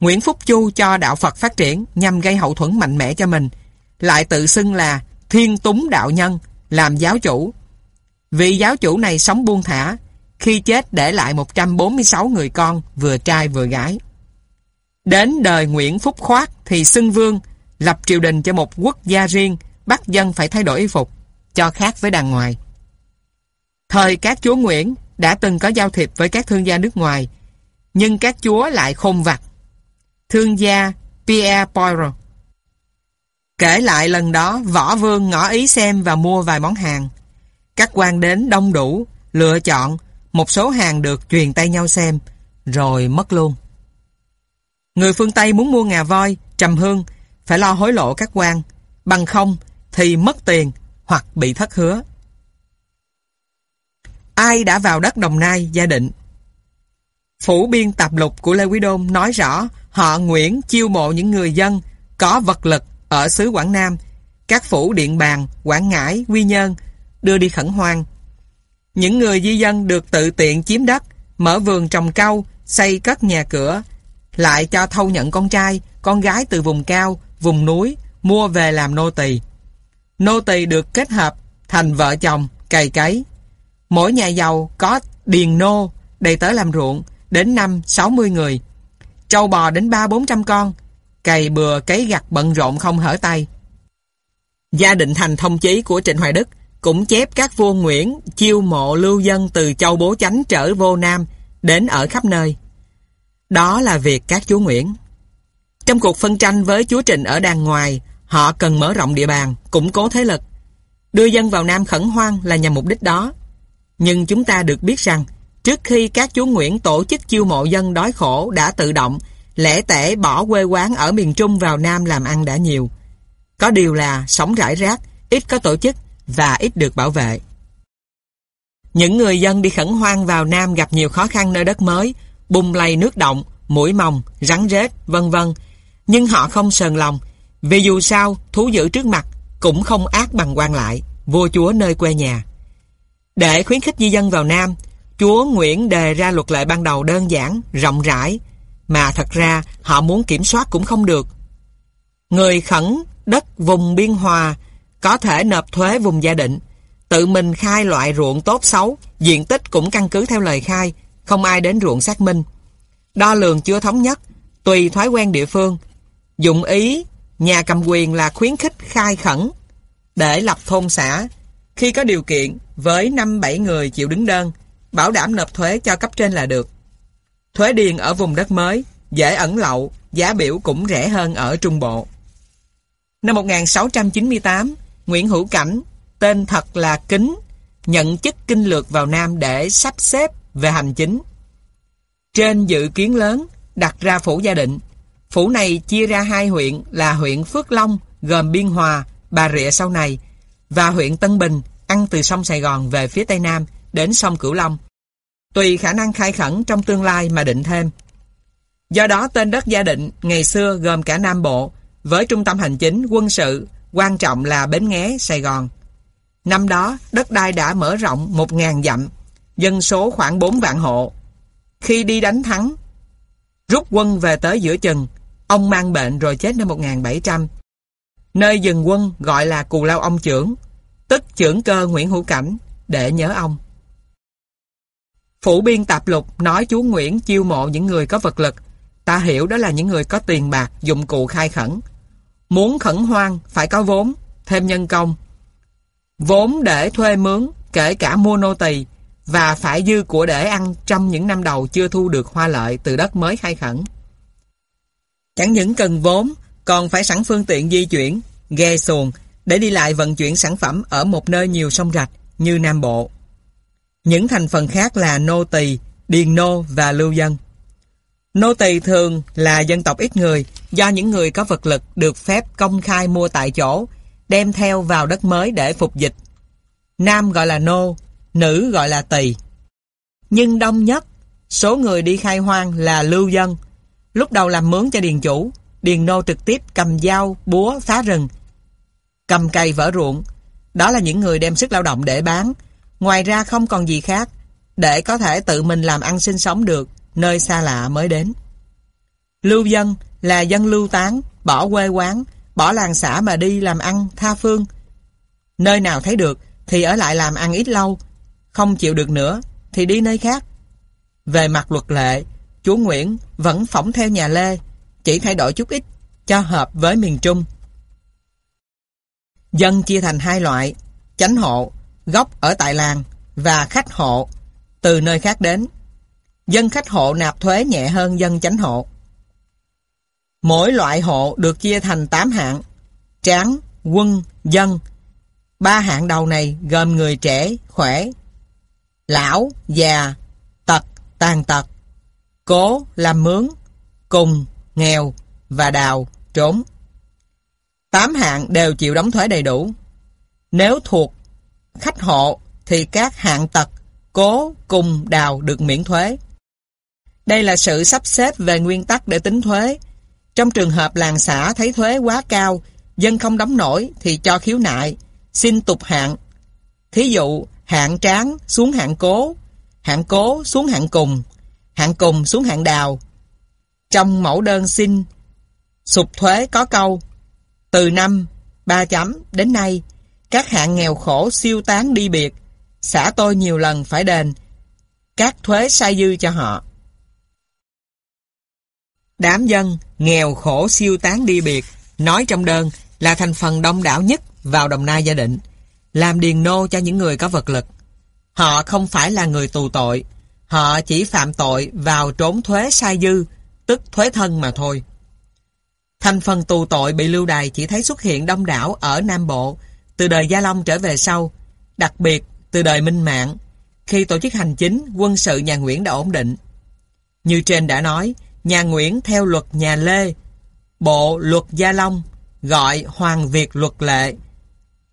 Nguyễn Phúc Chu cho đạo Phật phát triển nhằm gây hậu thuẫn mạnh mẽ cho mình, lại tự xưng là thiên túng đạo nhân, làm giáo chủ. Vị giáo chủ này sống buông thả, khi chết để lại 146 người con, vừa trai vừa gái. Đến đời Nguyễn Phúc Khoát thì xưng vương, lập triều đình cho một quốc gia riêng, bắt dân phải thay đổi y phục, cho khác với đàn ngoài. Thời các chúa Nguyễn đã từng có giao thiệp với các thương gia nước ngoài, nhưng các chúa lại khôn vặt. Thương gia Pierre Poirot Kể lại lần đó, võ vương ngỏ ý xem và mua vài món hàng. Các quan đến đông đủ, lựa chọn, một số hàng được truyền tay nhau xem, rồi mất luôn. Người phương Tây muốn mua ngà voi, trầm hương, phải lo hối lộ các quan, bằng không thì mất tiền hoặc bị thất hứa. Ai đã vào đất Đồng Nai, gia định? Phủ biên tạp lục của Lê Quý Đôn nói rõ họ Nguyễn chiêu mộ những người dân có vật lực ở xứ Quảng Nam, các phủ Điện Bàn, Quảng Ngãi, Quy Nhơn đưa đi khẩn hoang. Những người di dân được tự tiện chiếm đất, mở vườn trồng cau, xây cất nhà cửa, lại cho thâu nhận con trai, con gái từ vùng cao, vùng núi, mua về làm nô tỳ. Nô tỳ được kết hợp thành vợ chồng, cày cấy. Mỗi nhà giàu có điền nô, đầy tớ làm ruộng, đến năm 60 người. Trâu bò đến 3-400 con, cày bừa cấy gặt bận rộn không hở tay. Gia định thành thông chí của Trịnh Hoài Đức cũng chép các vua Nguyễn chiêu mộ lưu dân từ châu Bố Chánh trở vô Nam đến ở khắp nơi. Đó là việc các chúa Nguyễn. Trong cuộc phân tranh với chúa Trịnh ở đàn ngoài, họ cần mở rộng địa bàn, củng cố thế lực. Đưa dân vào Nam khẩn hoang là nhằm mục đích đó. Nhưng chúng ta được biết rằng, trước khi các chúa Nguyễn tổ chức chiêu mộ dân đói khổ đã tự động, lẻ tẻ bỏ quê quán ở miền Trung vào Nam làm ăn đã nhiều. Có điều là sống rải rác, ít có tổ chức và ít được bảo vệ. Những người dân đi khẩn hoang vào Nam gặp nhiều khó khăn nơi đất mới, bùng lầy nước động, mũi mồng, rắn rết, vân vân. Nhưng họ không sờn lòng, vì dù sao, thú dữ trước mặt cũng không ác bằng quan lại, vua chúa nơi quê nhà. Để khuyến khích di dân vào Nam, chúa Nguyễn đề ra luật lệ ban đầu đơn giản, rộng rãi, mà thật ra họ muốn kiểm soát cũng không được. Người khẩn đất vùng biên hòa có thể nộp thuế vùng gia định, tự mình khai loại ruộng tốt xấu, diện tích cũng căn cứ theo lời khai, không ai đến ruộng xác minh. Đo lường chưa thống nhất, tùy thói quen địa phương. Dụng ý, nhà cầm quyền là khuyến khích khai khẩn để lập thôn xã. Khi có điều kiện, với 5-7 người chịu đứng đơn, bảo đảm nộp thuế cho cấp trên là được. Thuế điền ở vùng đất mới, dễ ẩn lậu, giá biểu cũng rẻ hơn ở Trung Bộ. Năm 1698, Nguyễn Hữu Cảnh, tên thật là Kính, nhận chức kinh lược vào Nam để sắp xếp về hành chính. Trên dự kiến lớn, đặt ra phủ gia định. Phủ này chia ra hai huyện là huyện Phước Long, gồm Biên Hòa, Bà Rịa sau này, và huyện Tân Bình, ăn từ sông Sài Gòn về phía Tây Nam, đến sông Cửu Long. Tùy khả năng khai khẩn trong tương lai mà định thêm. Do đó tên đất gia định ngày xưa gồm cả Nam Bộ, với trung tâm hành chính, quân sự, quan trọng là Bến Nghé, Sài Gòn. Năm đó, đất đai đã mở rộng 1.000 dặm, dân số khoảng 4 vạn hộ. Khi đi đánh thắng, rút quân về tới giữa chừng, ông mang bệnh rồi chết năm 1700. Nơi dừng quân gọi là Cù Lao Ông Trưởng, tức trưởng cơ Nguyễn Hữu Cảnh, để nhớ ông. Phủ biên tạp lục nói chú Nguyễn chiêu mộ những người có vật lực, ta hiểu đó là những người có tiền bạc, dụng cụ khai khẩn. Muốn khẩn hoang phải có vốn, thêm nhân công. Vốn để thuê mướn, kể cả mua nô tỳ và phải dư của để ăn trong những năm đầu chưa thu được hoa lợi từ đất mới khai khẩn. Chẳng những cần vốn, còn phải sẵn phương tiện di chuyển, ghe xuồng để đi lại vận chuyển sản phẩm ở một nơi nhiều sông rạch như Nam Bộ. Những thành phần khác là nô tỳ, điền nô và lưu dân. Nô tỳ thường là dân tộc ít người do những người có vật lực được phép công khai mua tại chỗ, đem theo vào đất mới để phục dịch. Nam gọi là nô, nữ gọi là tỳ. Nhưng đông nhất, số người đi khai hoang là lưu dân. Lúc đầu làm mướn cho điền chủ, điền nô trực tiếp cầm dao, búa, phá rừng, cầm cây vỡ ruộng. Đó là những người đem sức lao động để bán. Ngoài ra không còn gì khác, để có thể tự mình làm ăn sinh sống được nơi xa lạ mới đến. Lưu dân là dân lưu tán, bỏ quê quán, bỏ làng xã mà đi làm ăn tha phương. Nơi nào thấy được thì ở lại làm ăn ít lâu, không chịu được nữa thì đi nơi khác. Về mặt luật lệ, chúa Nguyễn vẫn phỏng theo nhà Lê, chỉ thay đổi chút ít cho hợp với miền Trung. Dân chia thành hai loại, chánh hộ, gốc ở tại làng và khách hộ, từ nơi khác đến. Dân khách hộ nạp thuế nhẹ hơn dân chánh hộ. Mỗi loại hộ được chia thành 8 hạng, tráng, quân, dân. Ba hạng đầu này gồm người trẻ, khỏe, lão, già, tật, tàn tật, cố, làm mướn, cùng, nghèo và đào, trốn. Tám hạng đều chịu đóng thuế đầy đủ. Nếu thuộc khách hộ thì các hạng tật, cố, cùng, đào được miễn thuế. Đây là sự sắp xếp về nguyên tắc để tính thuế. Trong trường hợp làng xã thấy thuế quá cao, dân không đóng nổi thì cho khiếu nại, xin tục hạng. Thí dụ, hạng tráng xuống hạng cố, hạng cố xuống hạng cùng, hạng cùng xuống hạng đào. Trong mẫu đơn xin sụp thuế có câu từ năm ba chấm đến nay các hạng nghèo khổ siêu tán đi biệt, xã tôi nhiều lần phải đền các thuế sai dư cho họ. Đám dân nghèo khổ siêu tán đi biệt, nói trong đơn là thành phần đông đảo nhất vào Đồng Nai gia định, làm điền nô cho những người có vật lực. Họ không phải là người tù tội, họ chỉ phạm tội vào trốn thuế sai dư, tức thuế thân mà thôi. Thành phần tù tội bị lưu đày chỉ thấy xuất hiện đông đảo ở Nam Bộ, từ đời Gia Long trở về sau, đặc biệt từ đời Minh Mạng, khi tổ chức hành chính, quân sự nhà Nguyễn đã ổn định. Như trên đã nói, nhà Nguyễn theo luật nhà Lê, bộ luật Gia Long, gọi Hoàng Việt luật lệ,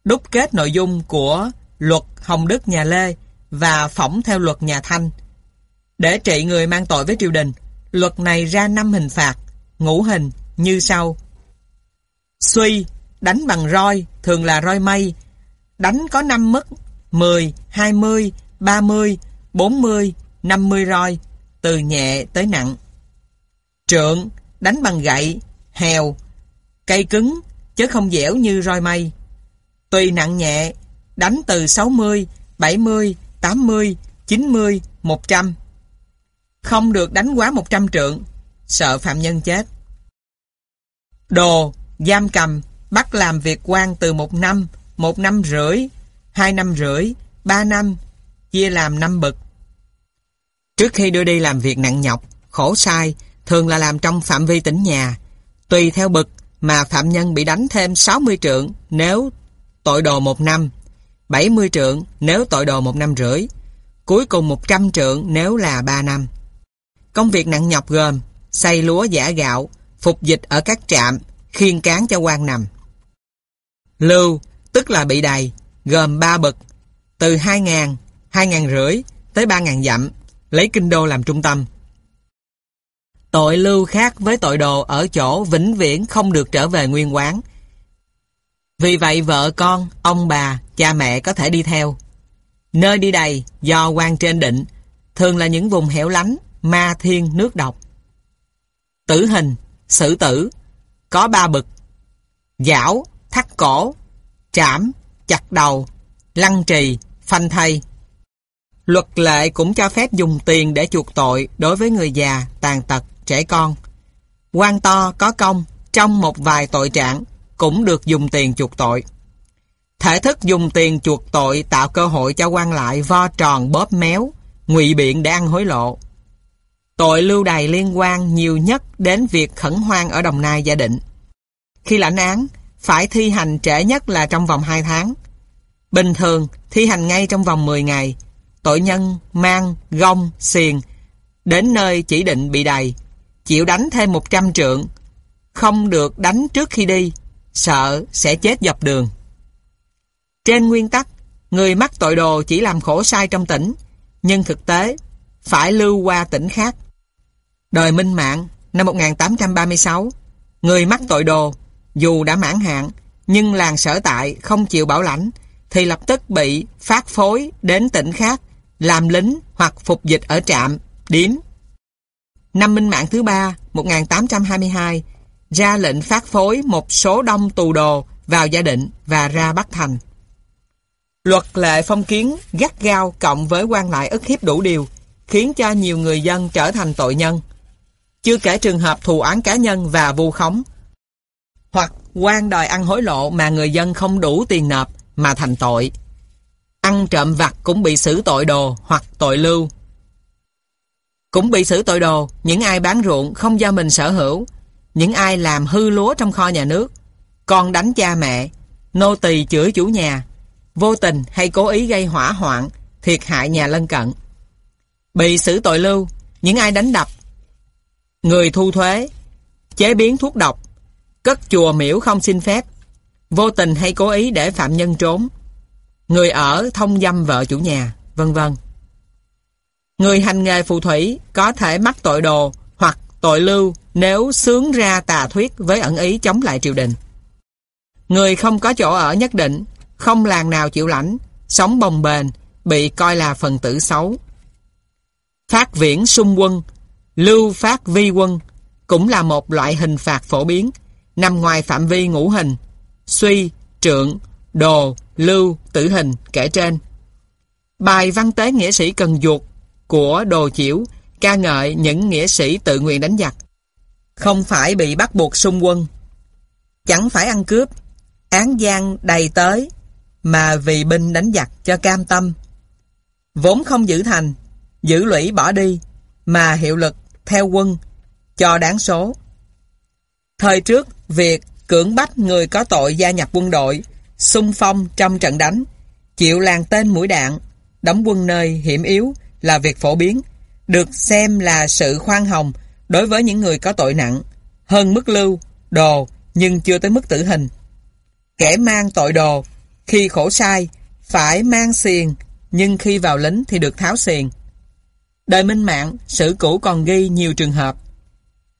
đúc kết nội dung của luật Hồng Đức nhà Lê và phỏng theo luật nhà Thanh. Để trị người mang tội với triều đình, luật này ra năm hình phạt, ngũ hình như sau. Suy, đánh bằng roi, thường là roi mây, đánh có 5 mức, 10, 20, 30, 40, 50 roi, từ nhẹ tới nặng. Trượng, đánh bằng gậy, hèo, cây cứng, chứ không dẻo như roi mây. Tùy nặng nhẹ, đánh từ 60, 70, 80, 90, 100. Không được đánh quá 100 trượng, sợ phạm nhân chết. Đồ, giam cầm, bắt làm việc quan từ một năm, một năm rưỡi, hai năm rưỡi, ba năm, chia làm năm bậc. Trước khi đưa đi làm việc nặng nhọc, khổ sai, thường là làm trong phạm vi tỉnh nhà. Tùy theo bậc mà phạm nhân bị đánh thêm 60 trượng nếu tội đồ một năm, 70 trượng nếu tội đồ một năm rưỡi, cuối cùng 100 trượng nếu là 3 năm. Công việc nặng nhọc gồm xây lúa giả gạo, phục dịch ở các trạm, khiên cán cho quan nằm. Lưu, tức là bị đầy, gồm 3 bậc, từ 2.000 hai ngàn rưỡi tới 3.000 dặm, lấy kinh đô làm trung tâm. Tội lưu khác với tội đồ ở chỗ vĩnh viễn không được trở về nguyên quán. Vì vậy vợ con, ông bà, cha mẹ có thể đi theo. Nơi đi đầy do quan trên định, thường là những vùng hẻo lánh, ma thiên nước độc. Tử hình, xử tử, có ba bực. Giảo, thắt cổ, trảm, chặt đầu, lăng trì, phanh thây. Luật lệ cũng cho phép dùng tiền để chuộc tội đối với người già, tàn tật, trẻ con. quan to có công trong một vài tội trạng cũng được dùng tiền chuộc tội. Thể thức dùng tiền chuộc tội tạo cơ hội cho quan lại vo tròn bóp méo, ngụy biện để ăn hối lộ. Tội lưu đày liên quan nhiều nhất đến việc khẩn hoang ở Đồng Nai gia định. Khi lãnh án, phải thi hành trễ nhất là trong vòng 2 tháng. Bình thường, thi hành ngay trong vòng 10 ngày, tội nhân mang gông xiền đến nơi chỉ định bị đầy chịu đánh thêm 100 trượng. Không được đánh trước khi đi sợ sẽ chết dọc đường. Trên nguyên tắc người mắc tội đồ chỉ làm khổ sai trong tỉnh nhưng thực tế phải lưu qua tỉnh khác. Đời minh mạng năm 1836 người mắc tội đồ dù đã mãn hạn nhưng làng sở tại không chịu bảo lãnh thì lập tức bị phát phối đến tỉnh khác làm lính hoặc phục dịch ở trạm, điếm. Năm minh mạng thứ ba, 1822, ra lệnh phát phối một số đông tù đồ vào gia định và ra Bắc Thành. Luật lệ phong kiến gắt gao cộng với quan lại ức hiếp đủ điều, khiến cho nhiều người dân trở thành tội nhân. Chưa kể trường hợp thù án cá nhân và vu khống, hoặc quan đòi ăn hối lộ mà người dân không đủ tiền nộp mà thành tội. Ăn trộm vặt cũng bị xử tội đồ hoặc tội lưu. Cũng bị xử tội đồ những ai bán ruộng không do mình sở hữu, những ai làm hư lúa trong kho nhà nước, con đánh cha mẹ, nô tỳ chửi chủ nhà, vô tình hay cố ý gây hỏa hoạn, thiệt hại nhà lân cận. Bị xử tội lưu, những ai đánh đập, người thu thuế, chế biến thuốc độc, cất chùa miễu không xin phép, vô tình hay cố ý để phạm nhân trốn, người ở thông dâm vợ chủ nhà, vân vân. Người hành nghề phù thủy có thể mắc tội đồ hoặc tội lưu nếu sướng ra tà thuyết với ẩn ý chống lại triều đình. Người không có chỗ ở nhất định, không làng nào chịu lãnh, sống bồng bềnh, bị coi là phần tử xấu. Phát viễn xung quân, lưu phát vi quân cũng là một loại hình phạt phổ biến, nằm ngoài phạm vi ngũ hình, suy, trượng, đồ, lưu, tử hình kể trên. Bài văn tế nghĩa sĩ cần duột của Đồ Chiểu ca ngợi những nghĩa sĩ tự nguyện đánh giặc. Không phải bị bắt buộc xung quân. Chẳng phải ăn cướp, án gian đầy tới, mà vì binh đánh giặc cho cam tâm. Vốn không giữ thành, giữ lũy bỏ đi, mà hiệu lực theo quân, cho đáng số. Thời trước, việc cưỡng bách người có tội gia nhập quân đội, xung phong trong trận đánh, chịu làng tên mũi đạn, đóng quân nơi hiểm yếu là việc phổ biến, được xem là sự khoan hồng đối với những người có tội nặng, hơn mức lưu, đồ nhưng chưa tới mức tử hình. Kẻ mang tội đồ, khi khổ sai, phải mang xiền, nhưng khi vào lính thì được tháo xiền. Đời minh mạng, sử cũ còn ghi nhiều trường hợp.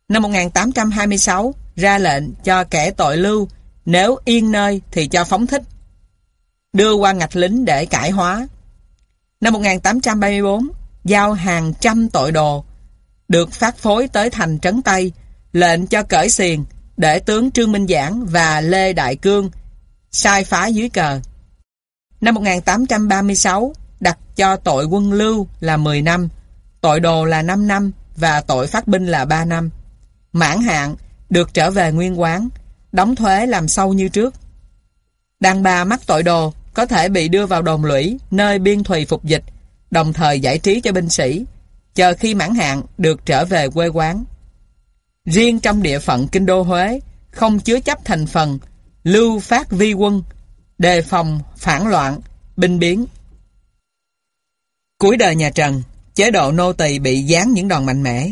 Năm 1826, ra lệnh cho kẻ tội lưu, nếu yên nơi thì cho phóng thích. Đưa qua ngạch lính để cải hóa. Năm 1834, giao hàng trăm tội đồ, được phát phối tới thành Trấn Tây, lệnh cho cởi xiền để tướng Trương Minh Giảng và Lê Đại Cương sai phá dưới cờ. Năm 1836, đặt cho tội quân lưu là 10 năm, tội đồ là 5 năm và tội phát binh là 3 năm. Mãn hạn được trở về nguyên quán, đóng thuế làm sâu như trước. Đàn bà mắc tội đồ có thể bị đưa vào đồn lũy nơi biên thùy phục dịch, đồng thời giải trí cho binh sĩ, chờ khi mãn hạn được trở về quê quán. Riêng trong địa phận Kinh Đô Huế, không chứa chấp thành phần, lưu phát vi quân, đề phòng phản loạn, binh biến. Cuối đời nhà Trần, chế độ nô tỳ bị giáng những đòn mạnh mẽ.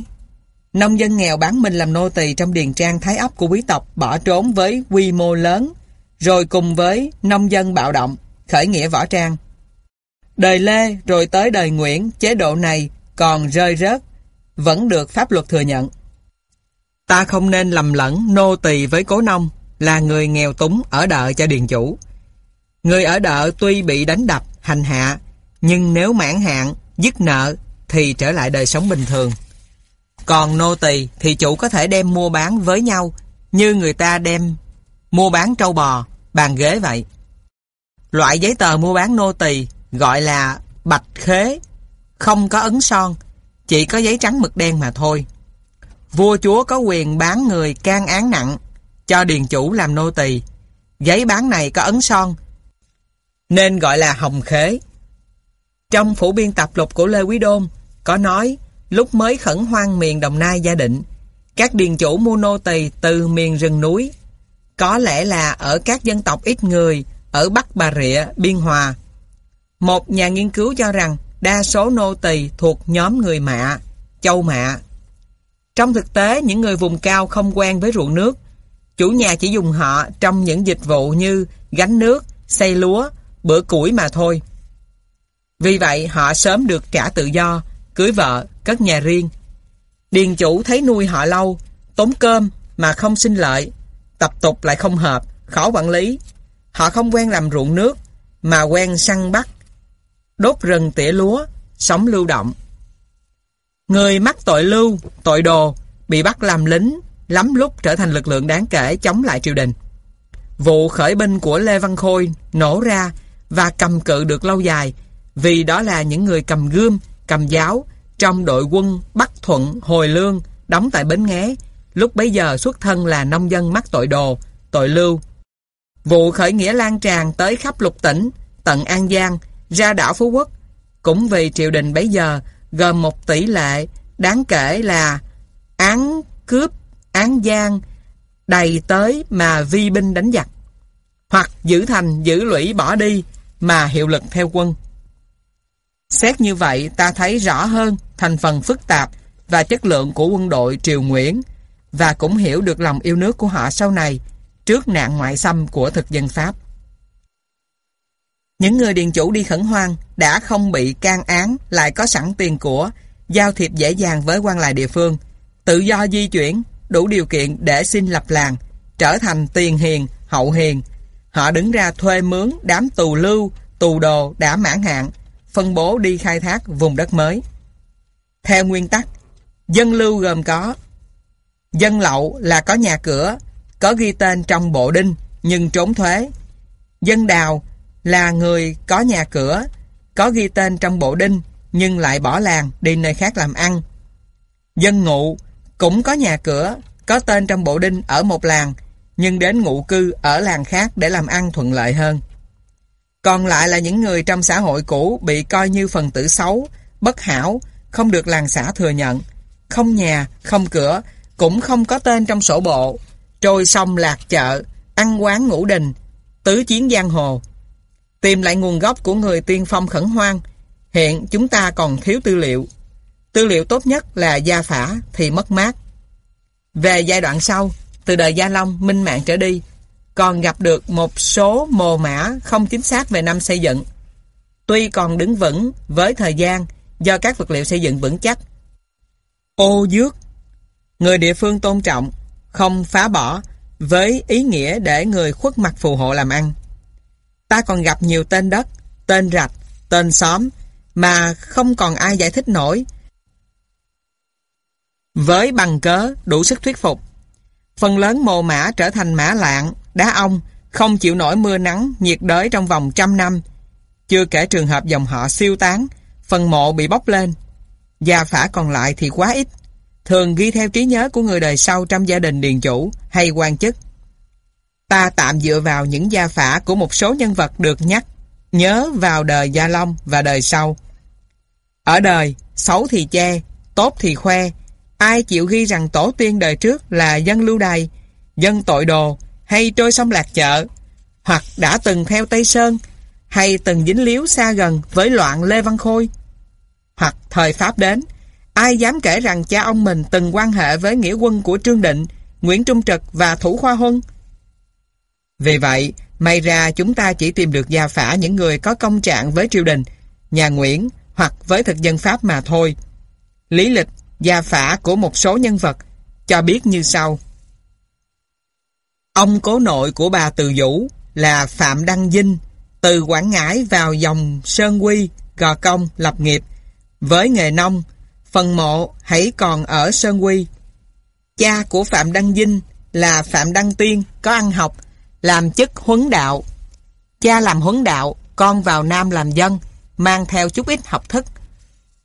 Nông dân nghèo bán mình làm nô tỳ trong điền trang thái ấp của quý tộc bỏ trốn với quy mô lớn, rồi cùng với nông dân bạo động, khởi nghĩa võ trang. Đời Lê rồi tới đời Nguyễn, chế độ này còn rơi rớt, vẫn được pháp luật thừa nhận. Ta không nên lầm lẫn nô tỳ với cố nông, là người nghèo túng ở đợ cho điền chủ. Người ở đợ tuy bị đánh đập, hành hạ, nhưng nếu mãn hạn, dứt nợ, thì trở lại đời sống bình thường. Còn nô tỳ thì chủ có thể đem mua bán với nhau, như người ta đem mua bán trâu bò, bàn ghế vậy. Loại giấy tờ mua bán nô tỳ gọi là bạch khế, không có ấn son, chỉ có giấy trắng mực đen mà thôi. Vua chúa có quyền bán người can án nặng, cho điền chủ làm nô tỳ. Giấy bán này có ấn son, nên gọi là hồng khế. Trong phủ biên tập lục của Lê Quý Đôn, có nói lúc mới khẩn hoang miền Đồng Nai gia định, các điền chủ mua nô tỳ từ miền rừng núi. Có lẽ là ở các dân tộc ít người, ở Bắc Bà Rịa, Biên Hòa. Một nhà nghiên cứu cho rằng đa số nô tỳ thuộc nhóm người mạ, châu mạ. Trong thực tế, những người vùng cao không quen với ruộng nước. Chủ nhà chỉ dùng họ trong những dịch vụ như gánh nước, xây lúa, bữa củi mà thôi. Vì vậy, họ sớm được trả tự do, cưới vợ, cất nhà riêng. Điền chủ thấy nuôi họ lâu, tốn cơm mà không sinh lợi, tập tục lại không hợp, khó quản lý. Họ không quen làm ruộng nước, mà quen săn bắt, đốt rừng tỉa lúa, sống lưu động. Người mắc tội lưu, tội đồ, bị bắt làm lính, lắm lúc trở thành lực lượng đáng kể chống lại triều đình. Vụ khởi binh của Lê Văn Khôi nổ ra và cầm cự được lâu dài vì đó là những người cầm gươm, cầm giáo trong đội quân Bắc Thuận Hồi Lương đóng tại Bến Nghé lúc bấy giờ xuất thân là nông dân mắc tội đồ, tội lưu. Vụ khởi nghĩa lan tràn tới khắp lục tỉnh, tận An Giang, ra đảo Phú Quốc, cũng vì triều đình bấy giờ gồm một tỷ lệ đáng kể là án cướp, án giang đầy tới mà vi binh đánh giặc, hoặc giữ thành giữ lũy bỏ đi mà hiệu lực theo quân. Xét như vậy ta thấy rõ hơn thành phần phức tạp và chất lượng của quân đội Triều Nguyễn và cũng hiểu được lòng yêu nước của họ sau này trước nạn ngoại xâm của thực dân Pháp. Những người điền chủ đi khẩn hoang đã không bị can án lại có sẵn tiền của, giao thiệp dễ dàng với quan lại địa phương, tự do di chuyển, đủ điều kiện để xin lập làng, trở thành tiền hiền, hậu hiền. Họ đứng ra thuê mướn đám tù lưu, tù đồ đã mãn hạn, phân bố đi khai thác vùng đất mới. Theo nguyên tắc, dân lưu gồm có Dân lậu là có nhà cửa, có ghi tên trong bộ đinh nhưng trốn thuế. Dân đào là người có nhà cửa, có ghi tên trong bộ đinh, nhưng lại bỏ làng đi nơi khác làm ăn. Dân ngụ cũng có nhà cửa, có tên trong bộ đinh ở một làng, nhưng đến ngụ cư ở làng khác để làm ăn thuận lợi hơn. Còn lại là những người trong xã hội cũ bị coi như phần tử xấu, bất hảo, không được làng xã thừa nhận, không nhà, không cửa, cũng không có tên trong sổ bộ, trôi sông lạc chợ, ăn quán ngũ đình, tứ chiến giang hồ. Tìm lại nguồn gốc của người tiên phong khẩn hoang, hiện chúng ta còn thiếu tư liệu. Tư liệu tốt nhất là gia phả thì mất mát. Về giai đoạn sau, từ đời Gia Long, Minh Mạng trở đi, còn gặp được một số mồ mã không chính xác về năm xây dựng. Tuy còn đứng vững với thời gian do các vật liệu xây dựng vững chắc. Ô dước Người địa phương tôn trọng, không phá bỏ với ý nghĩa để người khuất mặt phù hộ làm ăn. Ta còn gặp nhiều tên đất, tên rạch, tên xóm mà không còn ai giải thích nổi. Với bằng cớ đủ sức thuyết phục, phần lớn mồ mã trở thành mã lạng, đá ong, không chịu nổi mưa nắng, nhiệt đới trong vòng trăm năm. Chưa kể trường hợp dòng họ siêu tán, phần mộ bị bóc lên. Gia phả còn lại thì quá ít, thường ghi theo trí nhớ của người đời sau trong gia đình điền chủ hay quan chức. Ta tạm dựa vào những gia phả của một số nhân vật được nhắc nhớ vào đời Gia Long và đời sau. Ở đời, xấu thì che, tốt thì khoe. Ai chịu ghi rằng tổ tiên đời trước là dân lưu đày, dân tội đồ hay trôi sông lạc chợ, hoặc đã từng theo Tây Sơn, hay từng dính líu xa gần với loạn Lê Văn Khôi. Hoặc thời Pháp đến, ai dám kể rằng cha ông mình từng quan hệ với nghĩa quân của Trương Định, Nguyễn Trung Trực và Thủ Khoa Huân. Vì vậy, may ra chúng ta chỉ tìm được gia phả những người có công trạng với triều đình, nhà Nguyễn hoặc với thực dân Pháp mà thôi. Lý lịch, gia phả của một số nhân vật cho biết như sau. Ông cố nội của bà Từ Vũ là Phạm Đăng Vinh, từ Quảng Ngãi vào dòng Sơn Quy, Gò Công lập nghiệp. Với nghề nông, phần mộ hãy còn ở Sơn Quy. Cha của Phạm Đăng Vinh là Phạm Đăng Tiên, có ăn học, làm chức huấn đạo. Cha làm huấn đạo, con vào Nam làm dân, mang theo chút ít học thức.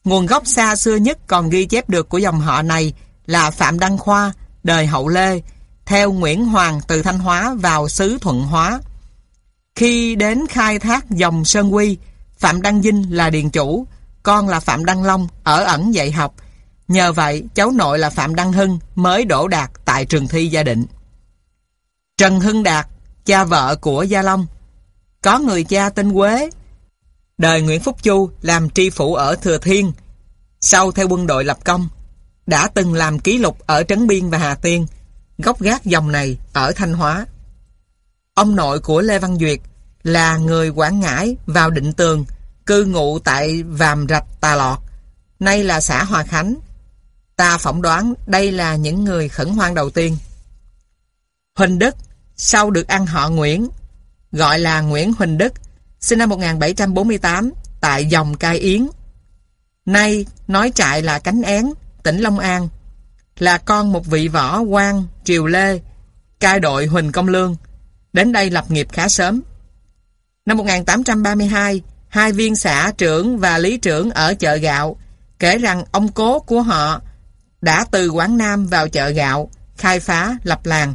Nguồn gốc xa xưa nhất còn ghi chép được của dòng họ này là Phạm Đăng Khoa, đời hậu Lê, theo Nguyễn Hoàng từ Thanh Hóa vào xứ Thuận Hóa. Khi đến khai thác dòng Sơn Quy, Phạm Đăng Vinh là điền chủ, con là Phạm Đăng Long ở ẩn dạy học. Nhờ vậy, cháu nội là Phạm Đăng Hưng mới đổ đạt tại trường thi gia định. Trần Hưng Đạt, cha vợ của Gia Long. Có người cha tên Quế. Đời Nguyễn Phúc Chu làm tri phủ ở Thừa Thiên. Sau theo quân đội lập công, đã từng làm ký lục ở Trấn Biên và Hà Tiên, gốc gác dòng này ở Thanh Hóa. Ông nội của Lê Văn Duyệt là người Quảng Ngãi vào định tường, cư ngụ tại Vàm Rạch Tà Lọt, nay là xã Hòa Khánh. Ta phỏng đoán đây là những người khẩn hoang đầu tiên. Huỳnh Đức, sau được ăn họ Nguyễn, gọi là Nguyễn Huỳnh Đức, sinh năm 1748 tại dòng Cai Yến. Nay nói trại là Cánh Én, tỉnh Long An, là con một vị võ quan Triều Lê, cai đội Huỳnh Công Lương, đến đây lập nghiệp khá sớm. Năm 1832, hai viên xã trưởng và lý trưởng ở chợ gạo kể rằng ông cố của họ đã từ Quảng Nam vào chợ gạo, khai phá, lập làng.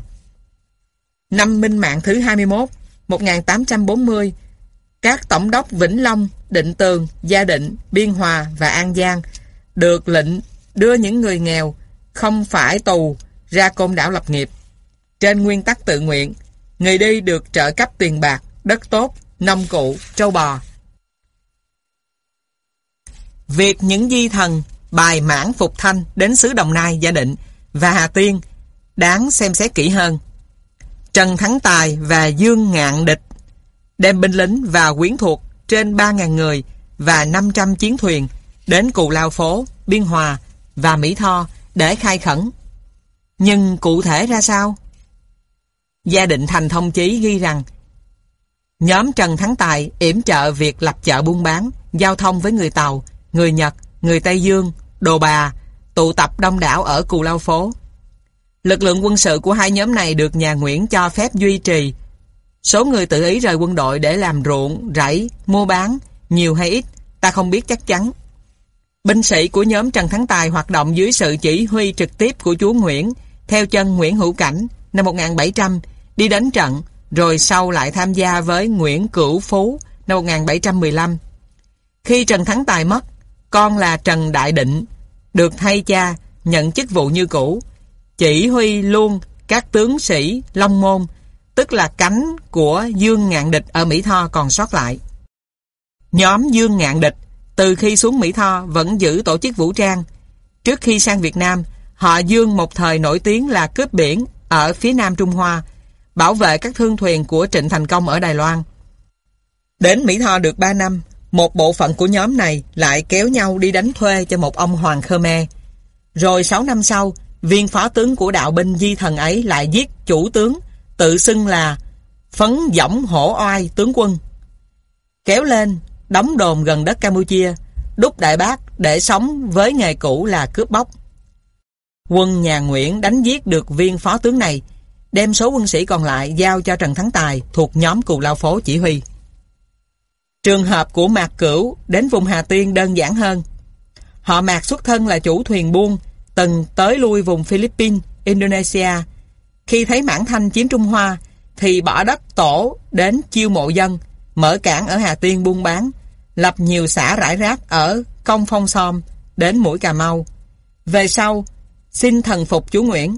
Năm Minh Mạng thứ 21, 1840, các tổng đốc Vĩnh Long, Định Tường, Gia Định, Biên Hòa và An Giang được lệnh đưa những người nghèo không phải tù ra côn đảo lập nghiệp. Trên nguyên tắc tự nguyện, người đi được trợ cấp tiền bạc, đất tốt, nông cụ, trâu bò. Việc những di thần bài mãn phục thanh đến xứ Đồng Nai gia định và Hà Tiên đáng xem xét kỹ hơn. Trần Thắng Tài và Dương Ngạn Địch đem binh lính và quyến thuộc trên 3.000 người và 500 chiến thuyền đến Cù Lao Phố, Biên Hòa và Mỹ Tho để khai khẩn. Nhưng cụ thể ra sao? Gia định thành thông chí ghi rằng Nhóm Trần Thắng Tài yểm trợ việc lập chợ buôn bán, giao thông với người Tàu, người Nhật, người Tây Dương, Đồ Bà, tụ tập đông đảo ở Cù Lao Phố. Lực lượng quân sự của hai nhóm này được nhà Nguyễn cho phép duy trì Số người tự ý rời quân đội để làm ruộng, rẫy, mua bán, nhiều hay ít, ta không biết chắc chắn. Binh sĩ của nhóm Trần Thắng Tài hoạt động dưới sự chỉ huy trực tiếp của chúa Nguyễn, theo chân Nguyễn Hữu Cảnh năm 1700, đi đánh trận, rồi sau lại tham gia với Nguyễn Cửu Phú năm 1715. Khi Trần Thắng Tài mất, con là Trần Đại Định, được thay cha, nhận chức vụ như cũ, chỉ huy luôn các tướng sĩ Long Môn, tức là cánh của Dương Ngạn Địch ở Mỹ Tho còn sót lại. Nhóm Dương Ngạn Địch từ khi xuống Mỹ Tho vẫn giữ tổ chức vũ trang. Trước khi sang Việt Nam, họ Dương một thời nổi tiếng là cướp biển ở phía nam Trung Hoa, bảo vệ các thương thuyền của Trịnh Thành Công ở Đài Loan. Đến Mỹ Tho được 3 năm, một bộ phận của nhóm này lại kéo nhau đi đánh thuê cho một ông Hoàng Khmer. Rồi 6 năm sau, viên phó tướng của đạo binh di thần ấy lại giết chủ tướng, tự xưng là phấn dõng hổ oai tướng quân. Kéo lên, đóng đồn gần đất Campuchia, đúc Đại Bác để sống với nghề cũ là cướp bóc. Quân nhà Nguyễn đánh giết được viên phó tướng này, đem số quân sĩ còn lại giao cho Trần Thắng Tài thuộc nhóm Cù Lao Phố chỉ huy. Trường hợp của Mạc Cửu đến vùng Hà Tiên đơn giản hơn. Họ Mạc xuất thân là chủ thuyền buôn, từng tới lui vùng Philippines, Indonesia. Khi thấy Mãn Thanh chiếm Trung Hoa, thì bỏ đất tổ đến chiêu mộ dân, mở cảng ở Hà Tiên buôn bán, lập nhiều xã rải rác ở Công Phong Som đến mũi Cà Mau. Về sau, xin thần phục chú Nguyễn.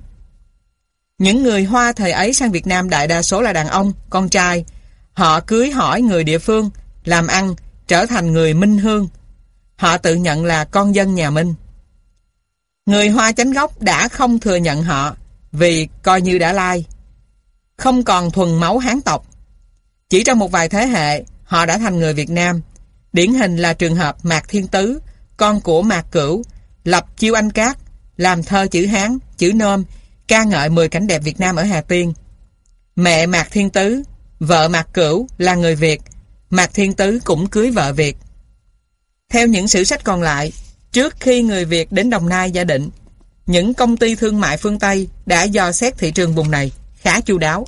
Những người Hoa thời ấy sang Việt Nam đại đa số là đàn ông, con trai. Họ cưới hỏi người địa phương, làm ăn, trở thành người Minh Hương. Họ tự nhận là con dân nhà Minh. Người Hoa chánh gốc đã không thừa nhận họ vì coi như đã lai. Không còn thuần máu Hán tộc. Chỉ trong một vài thế hệ, họ đã thành người Việt Nam. Điển hình là trường hợp Mạc Thiên Tứ, con của Mạc Cửu, lập chiêu anh cát, làm thơ chữ Hán, chữ Nôm, ca ngợi 10 cảnh đẹp Việt Nam ở Hà Tiên. Mẹ Mạc Thiên Tứ, vợ Mạc Cửu là người Việt, Mạc Thiên Tứ cũng cưới vợ Việt. Theo những sử sách còn lại, trước khi người Việt đến Đồng Nai gia định, những công ty thương mại phương Tây đã dò xét thị trường vùng này khá chu đáo.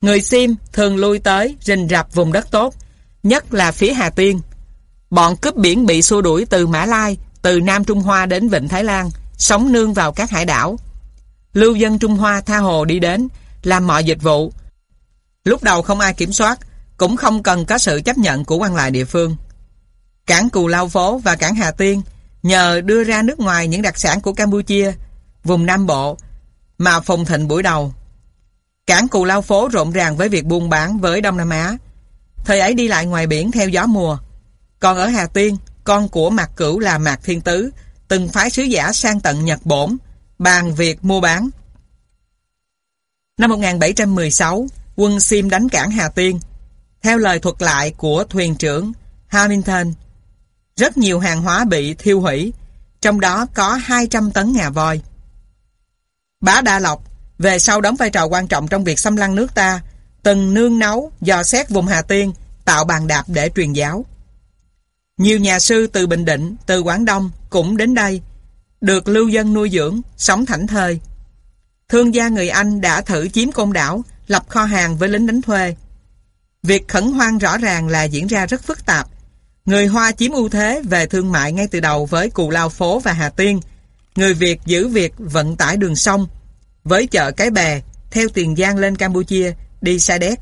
Người Sim thường lui tới rình rập vùng đất tốt, nhất là phía Hà Tiên. Bọn cướp biển bị xua đuổi từ Mã Lai, từ Nam Trung Hoa đến Vịnh Thái Lan, sống nương vào các hải đảo. Lưu dân Trung Hoa tha hồ đi đến, làm mọi dịch vụ. Lúc đầu không ai kiểm soát, cũng không cần có sự chấp nhận của quan lại địa phương. Cảng Cù Lao Phố và cảng Hà Tiên nhờ đưa ra nước ngoài những đặc sản của Campuchia, vùng Nam Bộ, mà phồng thịnh buổi đầu. Cảng Cù Lao Phố rộn ràng với việc buôn bán với Đông Nam Á. Thời ấy đi lại ngoài biển theo gió mùa. Còn ở Hà Tiên, con của Mạc Cửu là Mạc Thiên Tứ, từng phái sứ giả sang tận Nhật Bổn, bàn việc mua bán. Năm 1716, quân Sim đánh cảng Hà Tiên. Theo lời thuật lại của thuyền trưởng Hamilton, rất nhiều hàng hóa bị thiêu hủy, trong đó có 200 tấn ngà voi. Bá Đa Lộc về sau đóng vai trò quan trọng trong việc xâm lăng nước ta, từng nương nấu, dò xét vùng Hà Tiên, tạo bàn đạp để truyền giáo. Nhiều nhà sư từ Bình Định, từ Quảng Đông cũng đến đây, được lưu dân nuôi dưỡng, sống thảnh thơi. Thương gia người Anh đã thử chiếm côn đảo, lập kho hàng với lính đánh thuê. Việc khẩn hoang rõ ràng là diễn ra rất phức tạp. Người Hoa chiếm ưu thế về thương mại ngay từ đầu với Cù Lao Phố và Hà Tiên. Người Việt giữ việc vận tải đường sông, với chợ Cái Bè, theo Tiền Giang lên Campuchia, đi xa đét.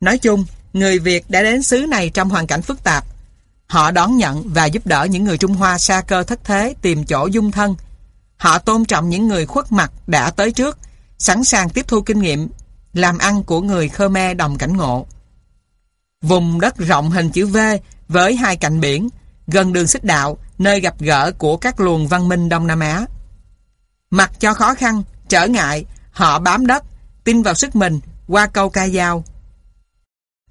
Nói chung, người Việt đã đến xứ này trong hoàn cảnh phức tạp. Họ đón nhận và giúp đỡ những người Trung Hoa xa cơ thất thế tìm chỗ dung thân. Họ tôn trọng những người khuất mặt đã tới trước, sẵn sàng tiếp thu kinh nghiệm, làm ăn của người Khmer đồng cảnh ngộ. Vùng đất rộng hình chữ V với hai cạnh biển, gần đường xích đạo, nơi gặp gỡ của các luồng văn minh Đông Nam Á. Mặc cho khó khăn, trở ngại, họ bám đất, tin vào sức mình qua câu ca dao.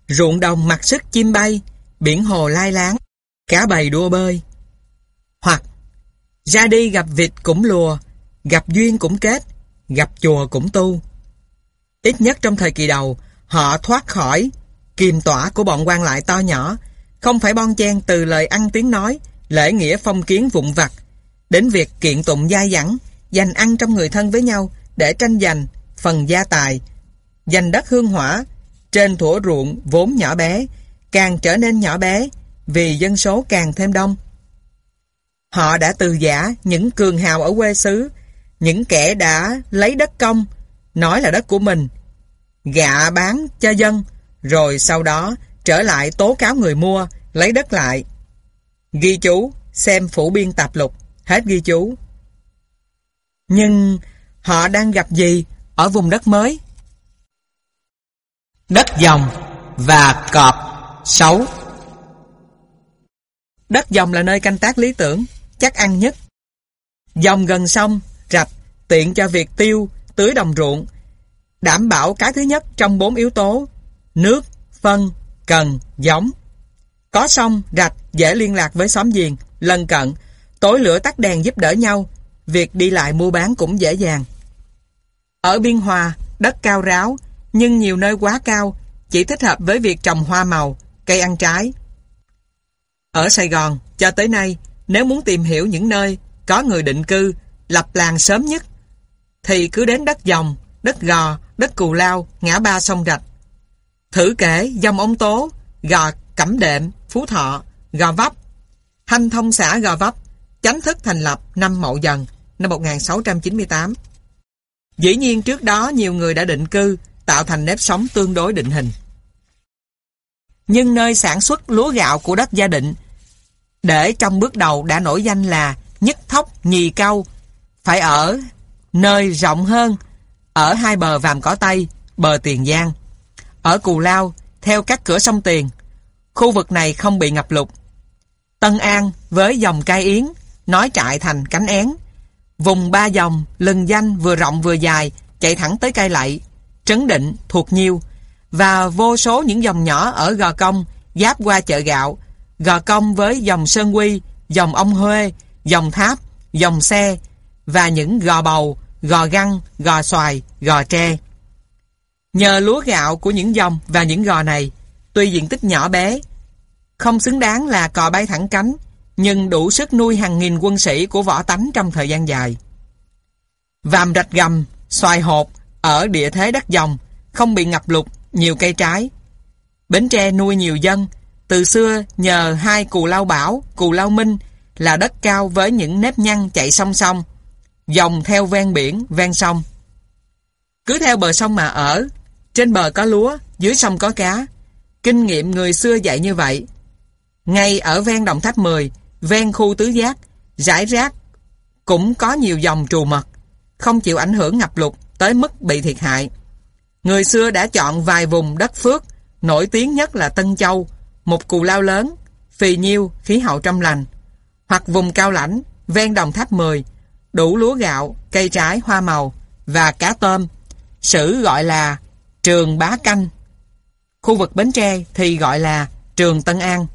Ruộng đồng mặc sức chim bay, biển hồ lai láng, cá bầy đua bơi. Hoặc ra đi gặp vịt cũng lùa, gặp duyên cũng kết, gặp chùa cũng tu. Ít nhất trong thời kỳ đầu, họ thoát khỏi kiềm tỏa của bọn quan lại to nhỏ, không phải bon chen từ lời ăn tiếng nói, lễ nghĩa phong kiến vụn vặt, đến việc kiện tụng gia dẳng, dành ăn trong người thân với nhau để tranh giành phần gia tài, giành đất hương hỏa, trên thủa ruộng vốn nhỏ bé, càng trở nên nhỏ bé vì dân số càng thêm đông. Họ đã từ giả những cường hào ở quê xứ, những kẻ đã lấy đất công, nói là đất của mình, gạ bán cho dân, rồi sau đó trở lại tố cáo người mua, lấy đất lại. Ghi chú, xem phủ biên tạp lục, hết ghi chú. Nhưng họ đang gặp gì ở vùng đất mới? Đất dòng và cọp xấu. Đất dòng là nơi canh tác lý tưởng, chắc ăn nhất. Dòng gần sông, rạch, tiện cho việc tiêu, tưới đồng ruộng, đảm bảo cái thứ nhất trong bốn yếu tố, nước, phân, cần, giống. Có sông, rạch, dễ liên lạc với xóm giềng, lân cận, tối lửa tắt đèn giúp đỡ nhau, việc đi lại mua bán cũng dễ dàng. Ở Biên Hòa, đất cao ráo, nhưng nhiều nơi quá cao, chỉ thích hợp với việc trồng hoa màu, cây ăn trái. Ở Sài Gòn, cho tới nay, nếu muốn tìm hiểu những nơi có người định cư, lập làng sớm nhất, thì cứ đến đất dòng, đất gò, đất cù lao, ngã ba sông rạch. Thử kể dòng ông Tố, gò Cẩm Đệm, Phú Thọ, gò Vấp, Hanh thông xã gò Vấp, chánh thức thành lập năm Mậu Dần, năm 1698. Dĩ nhiên trước đó nhiều người đã định cư, tạo thành nếp sống tương đối định hình. Nhưng nơi sản xuất lúa gạo của đất gia định, để trong bước đầu đã nổi danh là nhất thóc nhì câu, phải ở nơi rộng hơn, ở hai bờ Vàm Cỏ Tây, bờ Tiền Giang. Ở Cù Lao, theo các cửa sông Tiền, khu vực này không bị ngập lụt. Tân An với dòng cai yến, nói trại thành cánh én. Vùng ba dòng, lừng danh vừa rộng vừa dài, chạy thẳng tới cai lậy, trấn định, thuộc nhiêu, và vô số những dòng nhỏ ở Gò Công, giáp qua chợ gạo, Gò Công với dòng Sơn Quy, dòng Ông Huê, dòng Tháp, dòng Xe, và những gò bầu, gò găng, gò xoài, gò tre. Nhờ lúa gạo của những dòng và những gò này, tuy diện tích nhỏ bé, không xứng đáng là cò bay thẳng cánh, nhưng đủ sức nuôi hàng nghìn quân sĩ của võ tánh trong thời gian dài. Vàm rạch gầm, xoài hột, ở địa thế đất dòng, không bị ngập lụt, nhiều cây trái. Bến Tre nuôi nhiều dân, từ xưa nhờ hai cù lao bảo, cù lao minh là đất cao với những nếp nhăn chạy song song, dòng theo ven biển, ven sông. Cứ theo bờ sông mà ở, trên bờ có lúa, dưới sông có cá. Kinh nghiệm người xưa dạy như vậy. Ngay ở ven Đồng Tháp 10, ven khu tứ giác, rải rác cũng có nhiều dòng trù mật, không chịu ảnh hưởng ngập lụt tới mức bị thiệt hại. Người xưa đã chọn vài vùng đất phước, nổi tiếng nhất là Tân Châu, một cù lao lớn, phì nhiêu, khí hậu trong lành, hoặc vùng cao lãnh, ven Đồng Tháp 10, đủ lúa gạo, cây trái, hoa màu và cá tôm. Sử gọi là Trường Bá Canh. Khu vực Bến Tre thì gọi là Trường Tân An.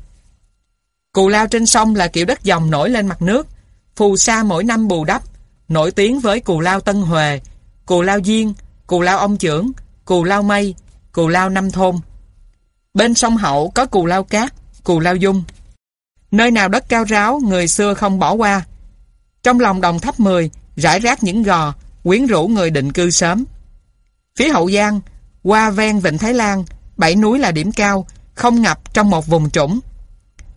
Cù lao trên sông là kiểu đất dòng nổi lên mặt nước, phù sa mỗi năm bù đắp, nổi tiếng với cù lao Tân Huệ, cù lao Diên, cù lao Ông Trưởng, cù lao Mây, cù lao Năm Thôn. Bên sông Hậu có cù lao Cát, cù lao Dung. Nơi nào đất cao ráo, người xưa không bỏ qua. Trong lòng đồng tháp 10, rải rác những gò, quyến rũ người định cư sớm. Phía Hậu Giang, qua ven Vịnh Thái Lan, bảy núi là điểm cao, không ngập trong một vùng trũng.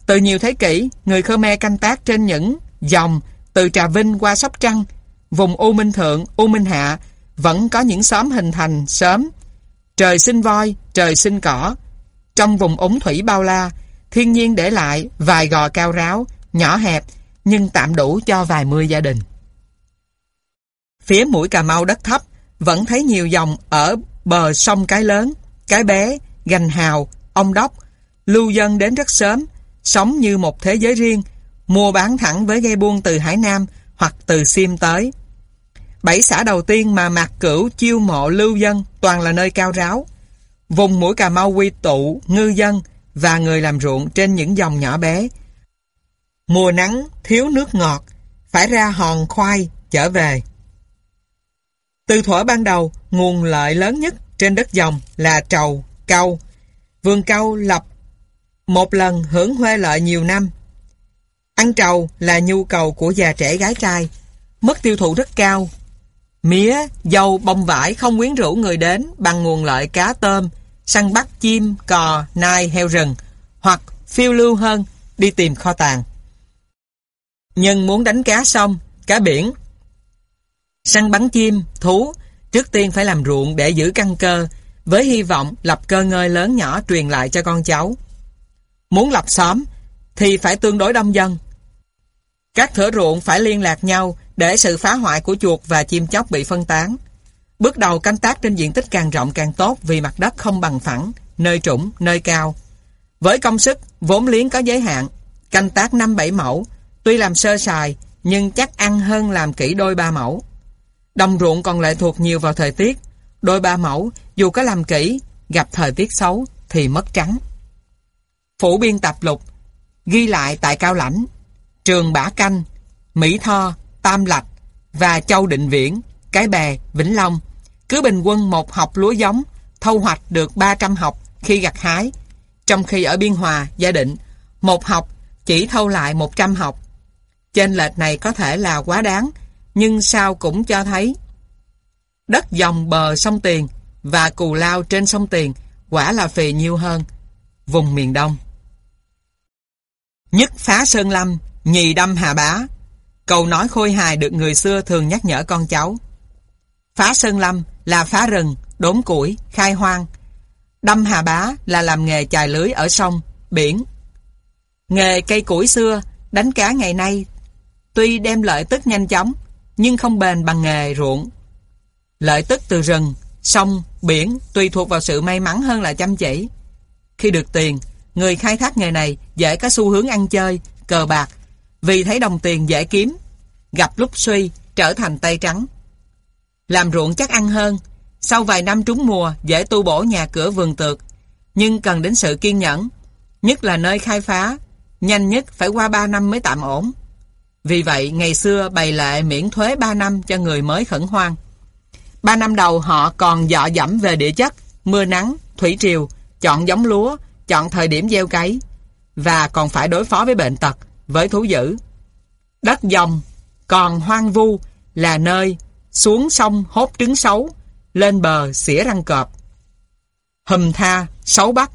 Từ nhiều thế kỷ, người Khmer canh tác trên những dòng từ Trà Vinh qua Sóc Trăng, vùng U Minh Thượng, U Minh Hạ vẫn có những xóm hình thành sớm. Trời sinh voi, trời sinh cỏ. Trong vùng ống thủy bao la, thiên nhiên để lại vài gò cao ráo, nhỏ hẹp, nhưng tạm đủ cho vài mươi gia đình. Phía mũi Cà Mau đất thấp, vẫn thấy nhiều dòng ở bờ sông Cái Lớn, Cái Bé, Gành Hào, Ông Đốc. Lưu dân đến rất sớm, sống như một thế giới riêng, mua bán thẳng với ghe buôn từ Hải Nam hoặc từ Sim tới. Bảy xã đầu tiên mà Mạc Cửu chiêu mộ lưu dân toàn là nơi cao ráo. Vùng mũi Cà Mau quy tụ ngư dân và người làm ruộng trên những dòng nhỏ bé. Mùa nắng thiếu nước ngọt, phải ra hòn khoai trở về. Từ thuở ban đầu, nguồn lợi lớn nhất trên đất dòng là trầu, cau. Vườn cau lập một lần hưởng huê lợi nhiều năm. Ăn trầu là nhu cầu của già trẻ gái trai, mức tiêu thụ rất cao. Mía, dầu, bông vải không quyến rũ người đến bằng nguồn lợi cá tôm, săn bắt chim, cò, nai, heo rừng, hoặc phiêu lưu hơn, đi tìm kho tàng. Nhưng muốn đánh cá sông cá biển, săn bắn chim, thú, trước tiên phải làm ruộng để giữ căn cơ, với hy vọng lập cơ ngơi lớn nhỏ truyền lại cho con cháu. Muốn lập xóm, thì phải tương đối đông dân. Các thửa ruộng phải liên lạc nhau để sự phá hoại của chuột và chim chóc bị phân tán. Bước đầu canh tác trên diện tích càng rộng càng tốt vì mặt đất không bằng phẳng, nơi trũng, nơi cao. Với công sức, vốn liếng có giới hạn, canh tác 5-7 mẫu, tuy làm sơ sài, nhưng chắc ăn hơn làm kỹ đôi ba mẫu. Đồng ruộng còn lệ thuộc nhiều vào thời tiết, đôi ba mẫu, dù có làm kỹ, gặp thời tiết xấu thì mất trắng. Phủ biên tập lục, ghi lại tại Cao Lãnh, Trường Bả Canh, Mỹ Tho, Tam Lạch và Châu Định Viễn, Cái Bè, Vĩnh Long, cứ bình quân một học lúa giống, thâu hoạch được 300 học khi gặt hái, trong khi ở Biên Hòa, Gia Định, một học chỉ thâu lại 100 học. Trên lệch này có thể là quá đáng, nhưng sao cũng cho thấy đất dòng bờ sông Tiền và cù lao trên sông Tiền quả là phì nhiêu hơn vùng miền Đông. Nhất phá Sơn Lâm, nhì đâm Hà Bá. Câu nói khôi hài được người xưa thường nhắc nhở con cháu. Phá Sơn Lâm là phá rừng, đốn củi, khai hoang. Đâm Hà Bá là làm nghề chài lưới ở sông, biển. Nghề cây củi xưa, đánh cá ngày nay, tuy đem lợi tức nhanh chóng, nhưng không bền bằng nghề ruộng. Lợi tức từ rừng, sông, biển tùy thuộc vào sự may mắn hơn là chăm chỉ. Khi được tiền, người khai thác nghề này dễ có xu hướng ăn chơi, cờ bạc, vì thấy đồng tiền dễ kiếm, gặp lúc suy, trở thành tay trắng. Làm ruộng chắc ăn hơn, sau vài năm trúng mùa dễ tu bổ nhà cửa vườn tược, nhưng cần đến sự kiên nhẫn, nhất là nơi khai phá, nhanh nhất phải qua 3 năm mới tạm ổn. Vì vậy, ngày xưa bày lệ miễn thuế 3 năm cho người mới khẩn hoang. 3 năm đầu họ còn dọ dẫm về địa chất, mưa nắng, thủy triều, chọn giống lúa, chọn thời điểm gieo cấy, và còn phải đối phó với bệnh tật, với thú dữ. Đất dòng, còn hoang vu là nơi xuống sông hốt trứng xấu, lên bờ xỉa răng cọp. Hùm tha, xấu bắt,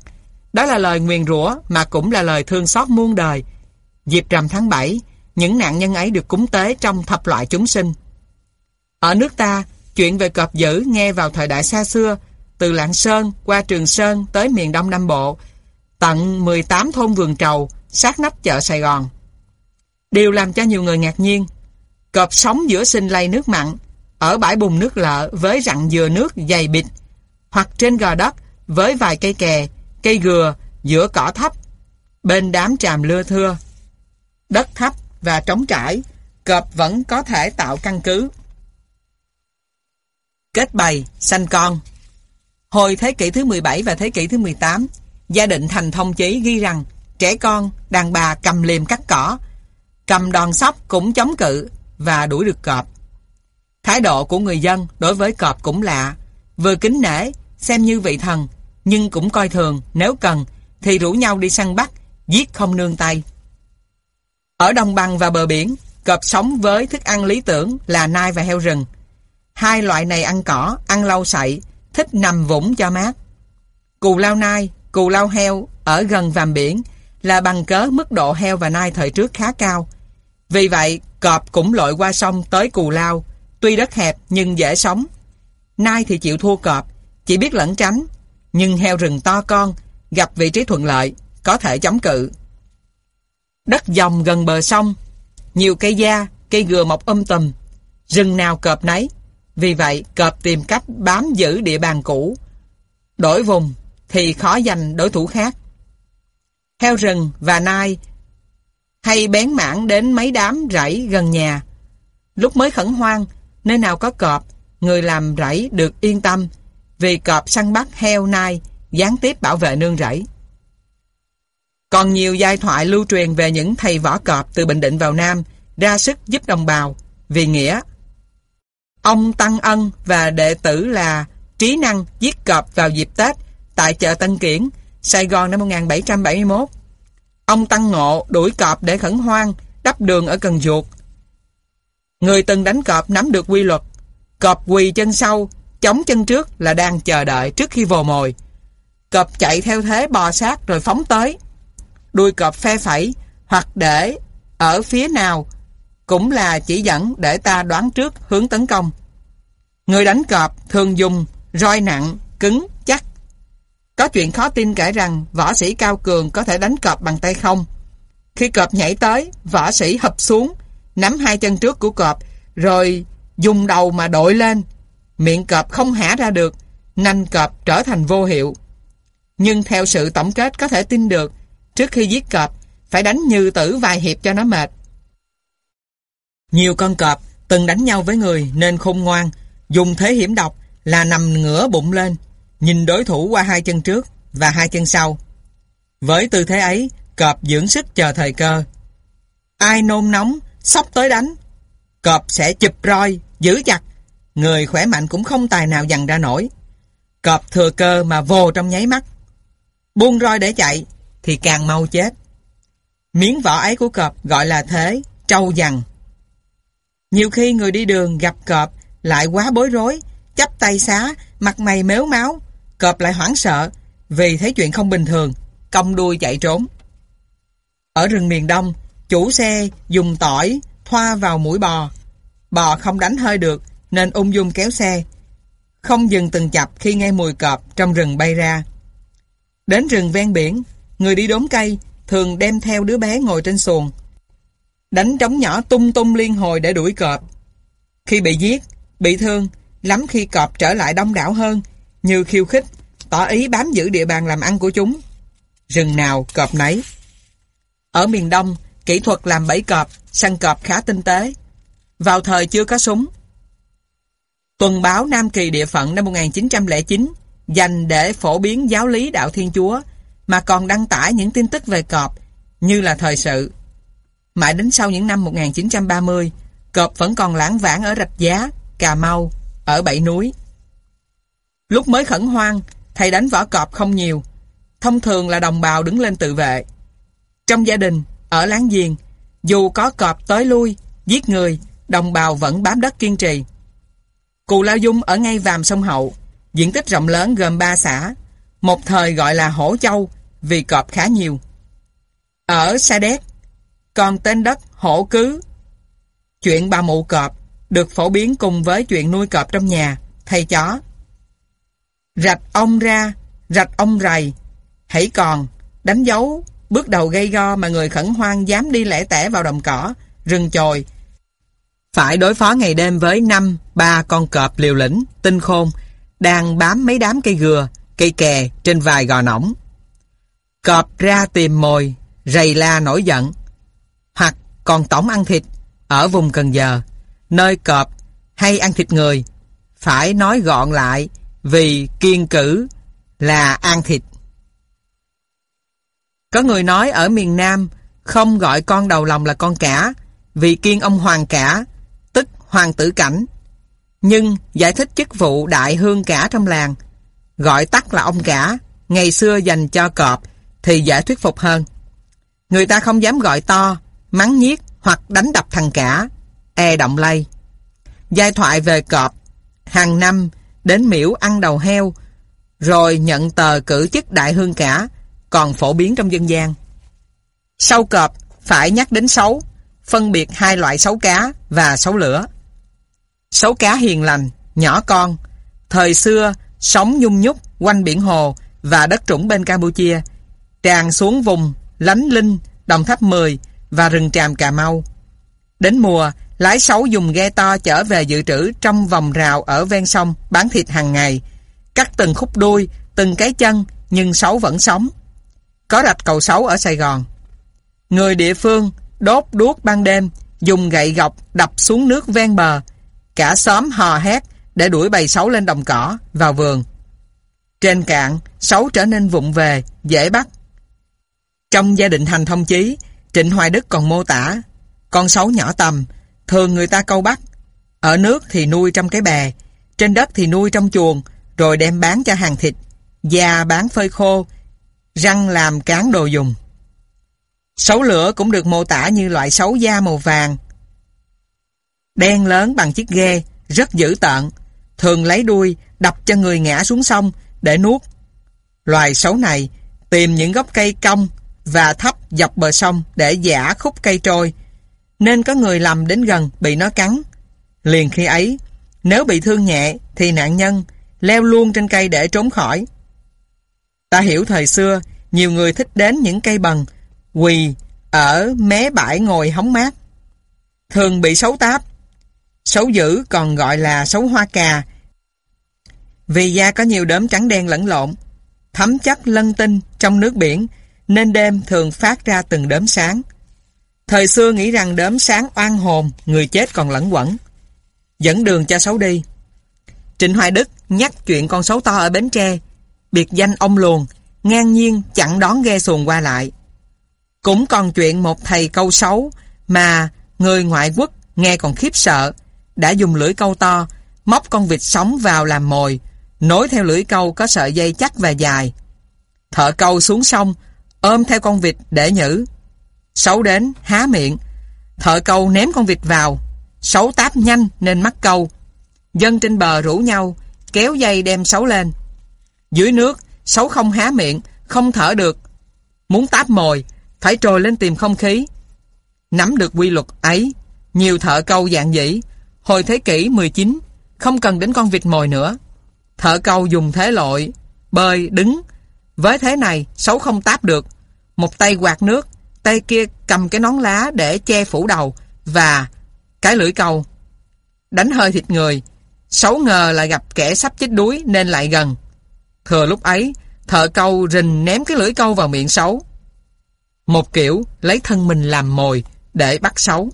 đó là lời nguyền rủa mà cũng là lời thương xót muôn đời. Dịp rằm tháng 7, những nạn nhân ấy được cúng tế trong thập loại chúng sinh. Ở nước ta, chuyện về cọp dữ nghe vào thời đại xa xưa, từ Lạng Sơn qua Trường Sơn tới miền Đông Nam Bộ, tận 18 thôn vườn trầu, sát nách chợ Sài Gòn. Điều làm cho nhiều người ngạc nhiên, cọp sống giữa sinh lây nước mặn, ở bãi bùn nước lợ với rặng dừa nước dày bịch, hoặc trên gò đất với vài cây kè, cây gừa giữa cỏ thấp, bên đám tràm lưa thưa. Đất thấp và trống trải, cọp vẫn có thể tạo căn cứ. Kết bày, sanh con Hồi thế kỷ thứ 17 và thế kỷ thứ 18, gia định thành thông chí ghi rằng trẻ con, đàn bà cầm liềm cắt cỏ, cầm đòn sóc cũng chống cự và đuổi được cọp. Thái độ của người dân đối với cọp cũng lạ, vừa kính nể, xem như vị thần, nhưng cũng coi thường, nếu cần, thì rủ nhau đi săn bắt, giết không nương tay. Ở đồng bằng và bờ biển, cọp sống với thức ăn lý tưởng là nai và heo rừng. Hai loại này ăn cỏ, ăn lau sậy, thích nằm vũng cho mát. Cù lao nai, cù lao heo ở gần vàm biển là bằng cớ mức độ heo và nai thời trước khá cao. Vì vậy, cọp cũng lội qua sông tới cù lao, tuy đất hẹp nhưng dễ sống. Nai thì chịu thua cọp, chỉ biết lẩn tránh, nhưng heo rừng to con, gặp vị trí thuận lợi, có thể chống cự. Đất dòng gần bờ sông, nhiều cây da, cây gừa mọc um tùm, rừng nào cọp nấy. Vì vậy, cọp tìm cách bám giữ địa bàn cũ. Đổi vùng thì khó giành đối thủ khác. Heo rừng và nai hay bén mảng đến mấy đám rẫy gần nhà. Lúc mới khẩn hoang, nơi nào có cọp, người làm rẫy được yên tâm vì cọp săn bắt heo nai, gián tiếp bảo vệ nương rẫy. Còn nhiều giai thoại lưu truyền về những thầy võ cọp từ Bình Định vào Nam ra sức giúp đồng bào, vì nghĩa. Ông Tăng Ân và đệ tử là Trí Năng giết cọp vào dịp Tết tại chợ Tân Kiển, Sài Gòn năm 1771. Ông Tăng Ngộ đuổi cọp để khẩn hoang, đắp đường ở Cần Duột. Người từng đánh cọp nắm được quy luật. Cọp quỳ chân sau, chống chân trước là đang chờ đợi trước khi vồ mồi. Cọp chạy theo thế bò sát rồi phóng tới. Đuôi cọp phe phẩy hoặc để ở phía nào cũng là chỉ dẫn để ta đoán trước hướng tấn công. Người đánh cọp thường dùng roi nặng, cứng. Có chuyện khó tin kể rằng võ sĩ cao cường có thể đánh cọp bằng tay không. Khi cọp nhảy tới, võ sĩ hập xuống, nắm hai chân trước của cọp, rồi dùng đầu mà đội lên. Miệng cọp không hả ra được, nanh cọp trở thành vô hiệu. Nhưng theo sự tổng kết có thể tin được, trước khi giết cọp, phải đánh như tử vài hiệp cho nó mệt. Nhiều con cọp từng đánh nhau với người nên khôn ngoan, dùng thế hiểm độc là nằm ngửa bụng lên, nhìn đối thủ qua hai chân trước và hai chân sau. Với tư thế ấy, cọp dưỡng sức chờ thời cơ. Ai nôn nóng, sắp tới đánh. Cọp sẽ chụp roi, giữ chặt. Người khỏe mạnh cũng không tài nào dằn ra nổi. Cọp thừa cơ mà vô trong nháy mắt. Buông roi để chạy, thì càng mau chết. Miếng vỏ ấy của cọp gọi là thế, trâu dằn. Nhiều khi người đi đường gặp cọp lại quá bối rối, chắp tay xá, mặt mày méo máu, cọp lại hoảng sợ vì thấy chuyện không bình thường, cong đuôi chạy trốn. Ở rừng miền Đông, chủ xe dùng tỏi thoa vào mũi bò. Bò không đánh hơi được nên ung dung kéo xe. Không dừng từng chập khi nghe mùi cọp trong rừng bay ra. Đến rừng ven biển, người đi đốn cây thường đem theo đứa bé ngồi trên xuồng. Đánh trống nhỏ tung tung liên hồi để đuổi cọp. Khi bị giết, bị thương, lắm khi cọp trở lại đông đảo hơn, như khiêu khích, tỏ ý bám giữ địa bàn làm ăn của chúng. Rừng nào cọp nấy. Ở miền Đông, kỹ thuật làm bẫy cọp, săn cọp khá tinh tế. Vào thời chưa có súng. Tuần báo Nam Kỳ địa phận năm 1909 dành để phổ biến giáo lý đạo Thiên Chúa mà còn đăng tải những tin tức về cọp như là thời sự. Mãi đến sau những năm 1930, cọp vẫn còn lãng vãng ở Rạch Giá, Cà Mau, ở Bảy Núi. Lúc mới khẩn hoang, thầy đánh võ cọp không nhiều. Thông thường là đồng bào đứng lên tự vệ. Trong gia đình, ở láng giềng, dù có cọp tới lui, giết người, đồng bào vẫn bám đất kiên trì. Cù Lao Dung ở ngay vàm sông Hậu, diện tích rộng lớn gồm 3 xã, một thời gọi là Hổ Châu vì cọp khá nhiều. Ở Sa Đéc, còn tên đất Hổ Cứ. Chuyện bà mụ cọp được phổ biến cùng với chuyện nuôi cọp trong nhà, thầy chó. Rạch ông ra, rạch ông rầy, hãy còn, đánh dấu, bước đầu gây go mà người khẩn hoang dám đi lẻ tẻ vào đồng cỏ, rừng chồi. Phải đối phó ngày đêm với năm, ba con cọp liều lĩnh, tinh khôn, đang bám mấy đám cây gừa, cây kè trên vài gò nỏng. Cọp ra tìm mồi, rầy la nổi giận. Hoặc còn tổng ăn thịt ở vùng Cần Giờ, nơi cọp hay ăn thịt người, phải nói gọn lại vì kiên cử là ăn thịt. Có người nói ở miền Nam không gọi con đầu lòng là con cả vì kiên ông hoàng cả, tức hoàng tử cảnh. Nhưng giải thích chức vụ đại hương cả trong làng, gọi tắt là ông cả, ngày xưa dành cho cọp thì dễ thuyết phục hơn. Người ta không dám gọi to, mắng nhiếc hoặc đánh đập thằng cả, e động lây. Giai thoại về cọp, hàng năm đến miễu ăn đầu heo, rồi nhận tờ cử chức đại hương cả, còn phổ biến trong dân gian. Sau cọp phải nhắc đến sấu, phân biệt hai loại sấu cá và sấu lửa. Sấu cá hiền lành, nhỏ con, thời xưa sống nhung nhúc quanh biển hồ và đất trũng bên Campuchia, tràn xuống vùng Lánh Linh, Đồng Tháp 10 và rừng tràm Cà Mau. Đến mùa, lái sấu dùng ghe to chở về dự trữ trong vòng rào ở ven sông bán thịt hàng ngày, cắt từng khúc đuôi, từng cái chân nhưng sấu vẫn sống. Có rạch cầu sấu ở Sài Gòn. Người địa phương đốt đuốc ban đêm, dùng gậy gọc đập xuống nước ven bờ. Cả xóm hò hét để đuổi bầy sấu lên đồng cỏ, vào vườn. Trên cạn, sấu trở nên vụng về, dễ bắt. Trong gia đình hành thông chí, Trịnh Hoài Đức còn mô tả, con sấu nhỏ tầm, thường người ta câu bắt. Ở nước thì nuôi trong cái bè, trên đất thì nuôi trong chuồng, rồi đem bán cho hàng thịt, da bán phơi khô, răng làm cán đồ dùng. Sấu lửa cũng được mô tả như loại sấu da màu vàng. Đen lớn bằng chiếc ghe, rất dữ tợn, thường lấy đuôi đập cho người ngã xuống sông để nuốt. Loài sấu này tìm những gốc cây cong và thấp dọc bờ sông để giả khúc cây trôi, nên có người lầm đến gần bị nó cắn. Liền khi ấy, nếu bị thương nhẹ thì nạn nhân leo luôn trên cây để trốn khỏi. Ta hiểu thời xưa, nhiều người thích đến những cây bần, quỳ ở mé bãi ngồi hóng mát. Thường bị xấu táp. Xấu dữ còn gọi là xấu hoa cà. Vì da có nhiều đốm trắng đen lẫn lộn, thấm chất lân tinh trong nước biển, nên đêm thường phát ra từng đốm sáng. Thời xưa nghĩ rằng đốm sáng oan hồn, người chết còn lẫn quẩn. Dẫn đường cho xấu đi. Trịnh Hoài Đức nhắc chuyện con xấu to ở Bến Tre, biệt danh ông luồn, ngang nhiên chặn đón ghe xuồng qua lại. Cũng còn chuyện một thầy câu xấu mà người ngoại quốc nghe còn khiếp sợ, đã dùng lưỡi câu to, móc con vịt sống vào làm mồi, nối theo lưỡi câu có sợi dây chắc và dài. Thợ câu xuống sông, ôm theo con vịt để nhử sáu đến, há miệng. Thợ câu ném con vịt vào. sáu táp nhanh nên mắc câu. Dân trên bờ rủ nhau, kéo dây đem sáu lên. Dưới nước, sáu không há miệng, không thở được. Muốn táp mồi, phải trồi lên tìm không khí. Nắm được quy luật ấy, nhiều thợ câu dạng dĩ, hồi thế kỷ 19, không cần đến con vịt mồi nữa. Thợ câu dùng thế lội, bơi, đứng. Với thế này, sáu không táp được. Một tay quạt nước, tay kia cầm cái nón lá để che phủ đầu và cái lưỡi câu. Đánh hơi thịt người, xấu ngờ là gặp kẻ sắp chết đuối nên lại gần. Thừa lúc ấy, thợ câu rình ném cái lưỡi câu vào miệng xấu. Một kiểu lấy thân mình làm mồi để bắt xấu.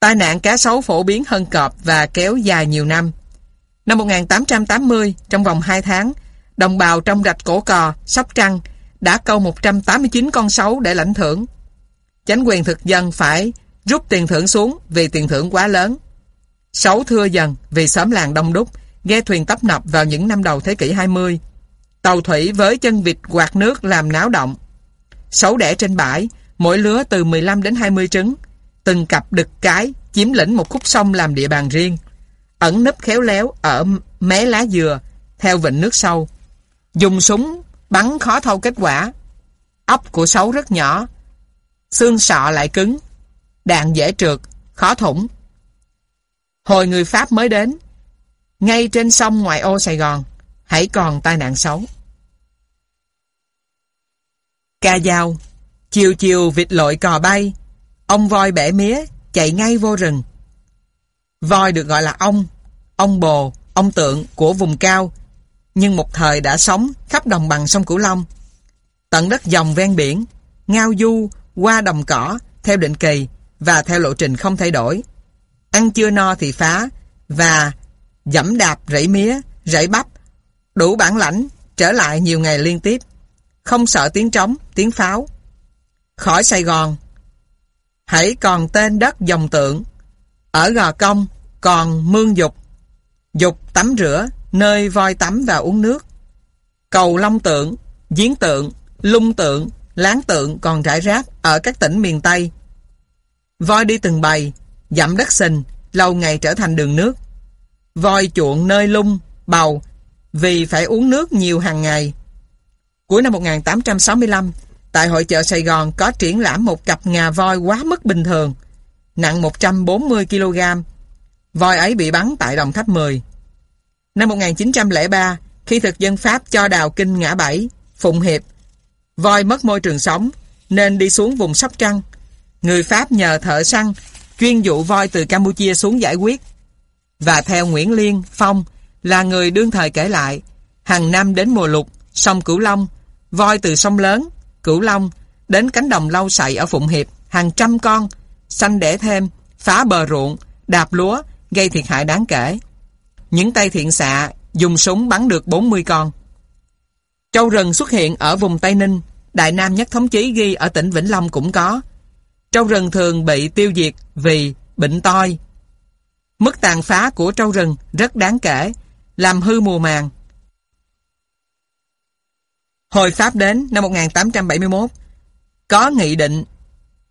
Tai nạn cá sấu phổ biến hơn cọp và kéo dài nhiều năm. Năm 1880, trong vòng 2 tháng, đồng bào trong rạch Cổ Cò, Sóc Trăng đã câu 189 con sấu để lãnh thưởng. Chánh quyền thực dân phải rút tiền thưởng xuống vì tiền thưởng quá lớn. Sấu thưa dần vì xóm làng đông đúc, ghe thuyền tấp nập vào những năm đầu thế kỷ 20. Tàu thủy với chân vịt quạt nước làm náo động. Sấu đẻ trên bãi, mỗi lứa từ 15 đến 20 trứng. Từng cặp đực cái chiếm lĩnh một khúc sông làm địa bàn riêng. Ẩn nấp khéo léo ở mé lá dừa, theo vịnh nước sâu. Dùng súng bắn khó thâu kết quả. Ốc của sấu rất nhỏ, xương sọ lại cứng, đạn dễ trượt, khó thủng. Hồi người Pháp mới đến, ngay trên sông ngoại ô Sài Gòn, hãy còn tai nạn xấu. Ca dao, chiều chiều vịt lội cò bay, ông voi bẻ mía, chạy ngay vô rừng. Voi được gọi là ông, ông bồ, ông tượng của vùng cao, nhưng một thời đã sống khắp đồng bằng sông Cửu Long. Tận đất dòng ven biển, ngao du, qua đồng cỏ, theo định kỳ và theo lộ trình không thay đổi. Ăn chưa no thì phá, và dẫm đạp rẫy mía, rẫy bắp, đủ bản lãnh, trở lại nhiều ngày liên tiếp. Không sợ tiếng trống, tiếng pháo. Khỏi Sài Gòn, hãy còn tên đất dòng tượng. Ở Gò Công còn mương dục. Dục tắm rửa, nơi voi tắm và uống nước. Cầu Long Tượng, Giếng Tượng, Lung Tượng, Láng Tượng còn rải rác ở các tỉnh miền Tây. Voi đi từng bầy, dặm đất sình, lâu ngày trở thành đường nước. Voi chuộng nơi lung, bầu, vì phải uống nước nhiều hàng ngày. Cuối năm 1865, tại hội chợ Sài Gòn có triển lãm một cặp ngà voi quá mức bình thường, nặng 140 kg. Voi ấy bị bắn tại Đồng Tháp 10. Năm 1903, khi thực dân Pháp cho đào kinh ngã bảy, Phụng Hiệp, voi mất môi trường sống, nên đi xuống vùng Sóc Trăng. Người Pháp nhờ thợ săn, chuyên dụ voi từ Campuchia xuống giải quyết. Và theo Nguyễn Liên, Phong, là người đương thời kể lại, hàng năm đến mùa lục, sông Cửu Long, voi từ sông lớn, Cửu Long, đến cánh đồng lau sậy ở Phụng Hiệp, hàng trăm con, sanh đẻ thêm, phá bờ ruộng, đạp lúa, gây thiệt hại đáng kể. Những tay thiện xạ dùng súng bắn được 40 con. Trâu rừng xuất hiện ở vùng Tây Ninh, Đại Nam Nhất Thống Chí ghi ở tỉnh Vĩnh Long cũng có. Trâu rừng thường bị tiêu diệt vì bệnh toi. Mức tàn phá của trâu rừng rất đáng kể, làm hư mùa màng. Hồi Pháp đến năm 1871, có nghị định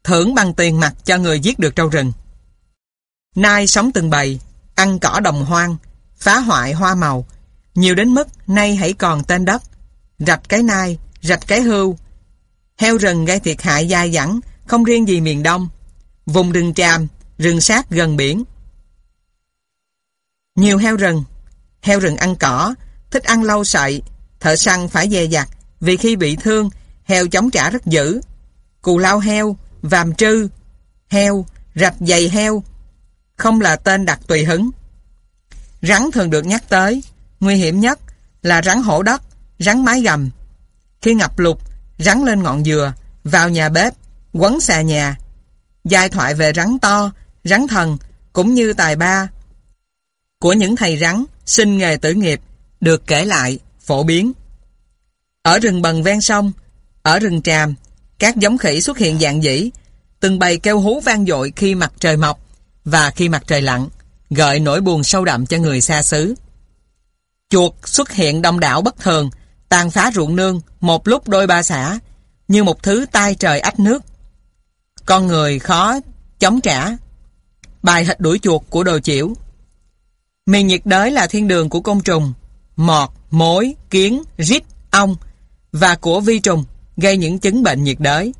thưởng bằng tiền mặt cho người giết được trâu rừng. Nai sống từng bầy, ăn cỏ đồng hoang, phá hoại hoa màu, nhiều đến mức nay hãy còn tên đất. rạch cái nai, rạch cái hưu. Heo rừng gây thiệt hại dai dẳng, không riêng gì miền Đông. Vùng rừng tràm, rừng sát gần biển. Nhiều heo rừng. Heo rừng ăn cỏ, thích ăn lâu sậy. Thợ săn phải dè dặt, vì khi bị thương, heo chống trả rất dữ. Cù lao heo, vàm trư, heo, rạch dày heo, không là tên đặt tùy hứng. Rắn thường được nhắc tới, nguy hiểm nhất là rắn hổ đất, rắn mái gầm. Khi ngập lụt, rắn lên ngọn dừa, vào nhà bếp, quấn xà nhà. Giai thoại về rắn to, rắn thần, cũng như tài ba của những thầy rắn sinh nghề tử nghiệp được kể lại, phổ biến. Ở rừng bần ven sông, ở rừng tràm, các giống khỉ xuất hiện dạng dĩ, từng bầy kêu hú vang dội khi mặt trời mọc và khi mặt trời lặn, gợi nỗi buồn sâu đậm cho người xa xứ. Chuột xuất hiện đông đảo bất thường, tàn phá ruộng nương một lúc đôi ba xã, như một thứ tai trời ách nước. Con người khó chống trả. Bài hịch đuổi chuột của đồ chiểu. Miền nhiệt đới là thiên đường của côn trùng, mọt, mối, kiến, rít, ong và của vi trùng gây những chứng bệnh nhiệt đới.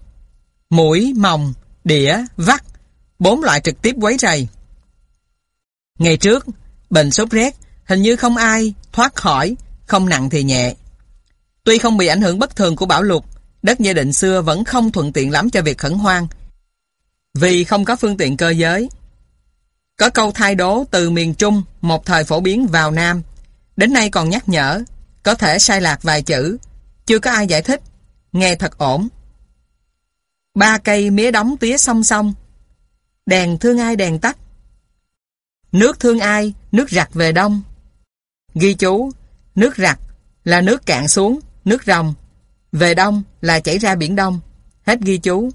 Mũi, mồng, đĩa, vắt, bốn loại trực tiếp quấy rầy. Ngày trước, bệnh sốt rét hình như không ai thoát khỏi, không nặng thì nhẹ. Tuy không bị ảnh hưởng bất thường của bão lụt, đất gia định xưa vẫn không thuận tiện lắm cho việc khẩn hoang. Vì không có phương tiện cơ giới. Có câu thay đố từ miền Trung một thời phổ biến vào Nam. Đến nay còn nhắc nhở, có thể sai lạc vài chữ, chưa có ai giải thích, nghe thật ổn. Ba cây mía đóng tía song song, đèn thương ai đèn tắt. Nước thương ai, nước rặt về đông. Ghi chú, nước rặt là nước cạn xuống, nước rồng. Về đông là chảy ra biển đông. Hết ghi chú.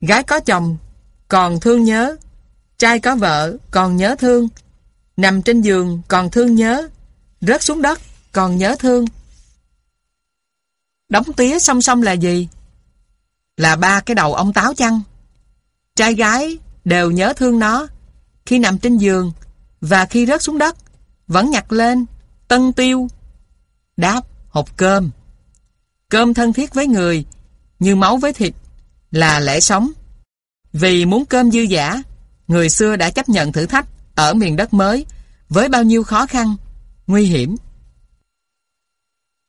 Gái có chồng, còn thương nhớ. Trai có vợ, còn nhớ thương. Nằm trên giường, còn thương nhớ. Rớt xuống đất, còn nhớ thương. Đóng tía song song là gì? Là ba cái đầu ông táo chăng? Trai gái đều nhớ thương nó. Khi nằm trên giường và khi rớt xuống đất, vẫn nhặt lên, tân tiêu. Đáp, hộp cơm. Cơm thân thiết với người, như máu với thịt, là lẽ sống. Vì muốn cơm dư giả, người xưa đã chấp nhận thử thách ở miền đất mới với bao nhiêu khó khăn, nguy hiểm.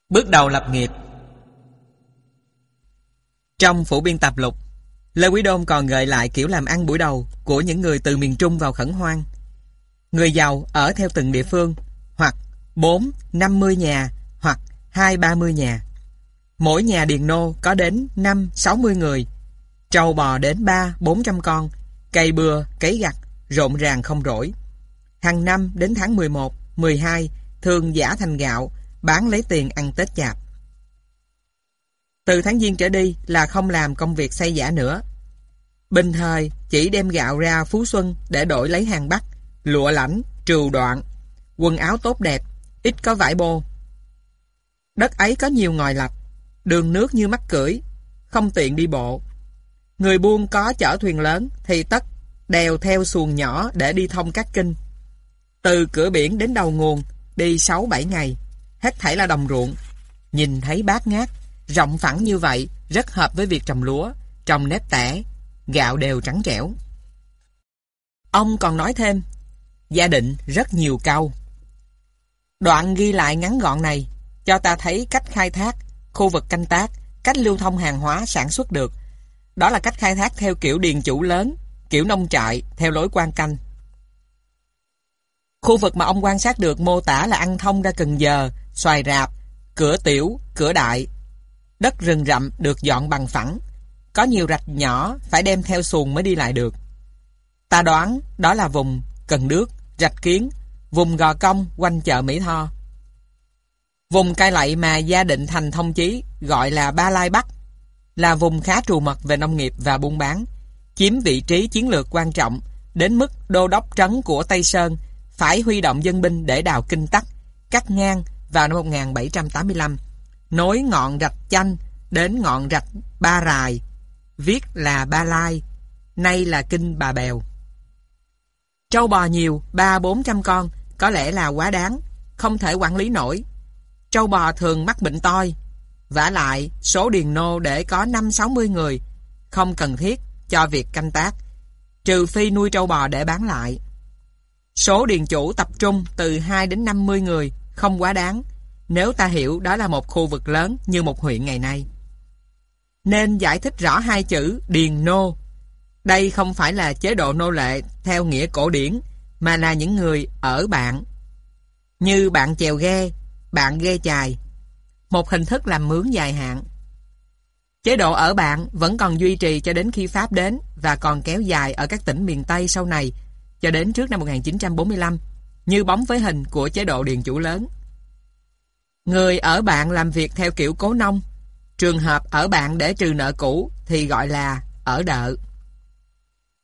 Bước đầu lập nghiệp Trong phủ biên tập lục, Lê Quý Đôn còn gợi lại kiểu làm ăn buổi đầu của những người từ miền Trung vào khẩn hoang. Người giàu ở theo từng địa phương, hoặc 4, 50 nhà, hoặc 2, 30 nhà. Mỗi nhà điền nô có đến 5, 60 người, trâu bò đến 3, 400 con, cây bừa, cấy gặt, rộn ràng không rỗi. Hàng năm đến tháng 11, 12, thường giả thành gạo, bán lấy tiền ăn Tết chạp. Từ tháng Giêng trở đi là không làm công việc xây giả nữa. Bình thời chỉ đem gạo ra Phú Xuân để đổi lấy hàng Bắc, lụa lãnh, trừu đoạn, quần áo tốt đẹp, ít có vải bô. Đất ấy có nhiều ngòi lạch, đường nước như mắt cưỡi, không tiện đi bộ. Người buôn có chở thuyền lớn thì tất đèo theo xuồng nhỏ để đi thông các kinh. Từ cửa biển đến đầu nguồn, đi 6-7 ngày, hết thảy là đồng ruộng. Nhìn thấy bát ngát, rộng phẳng như vậy, rất hợp với việc trồng lúa, trồng nếp tẻ, gạo đều trắng trẻo. Ông còn nói thêm, gia định rất nhiều câu. Đoạn ghi lại ngắn gọn này, cho ta thấy cách khai thác, khu vực canh tác, cách lưu thông hàng hóa sản xuất được. Đó là cách khai thác theo kiểu điền chủ lớn, kiểu nông trại, theo lối quan canh. Khu vực mà ông quan sát được mô tả là ăn thông ra Cần Giờ, Xoài Rạp, Cửa Tiểu, Cửa Đại. Đất rừng rậm được dọn bằng phẳng, có nhiều rạch nhỏ phải đem theo xuồng mới đi lại được. Ta đoán đó là vùng Cần Đước, Rạch Kiến, vùng Gò Công quanh chợ Mỹ Tho. Vùng cai lậy mà gia định thành thông chí gọi là Ba Lai Bắc là vùng khá trù mật về nông nghiệp và buôn bán, chiếm vị trí chiến lược quan trọng đến mức đô đốc trấn của Tây Sơn phải huy động dân binh để đào kinh tắc, cắt ngang vào năm 1785, nối ngọn rạch chanh đến ngọn rạch Ba Rài, viết là Ba Lai, nay là Kinh Bà Bèo. Trâu bò nhiều, ba bốn trăm con, có lẽ là quá đáng, không thể quản lý nổi. Trâu bò thường mắc bệnh toi. vả lại, số điền nô để có 5-60 người, không cần thiết cho việc canh tác, trừ phi nuôi trâu bò để bán lại. Số điền chủ tập trung từ hai đến 50 người, không quá đáng, nếu ta hiểu đó là một khu vực lớn như một huyện ngày nay. Nên giải thích rõ hai chữ điền nô. Đây không phải là chế độ nô lệ theo nghĩa cổ điển, mà là những người ở bạn. Như bạn chèo ghe, bạn ghe chài. Một hình thức làm mướn dài hạn. Chế độ ở bạn vẫn còn duy trì cho đến khi Pháp đến và còn kéo dài ở các tỉnh miền Tây sau này cho đến trước năm 1945 như bóng với hình của chế độ điền chủ lớn. Người ở bạn làm việc theo kiểu cố nông trường hợp ở bạn để trừ nợ cũ thì gọi là ở đợ.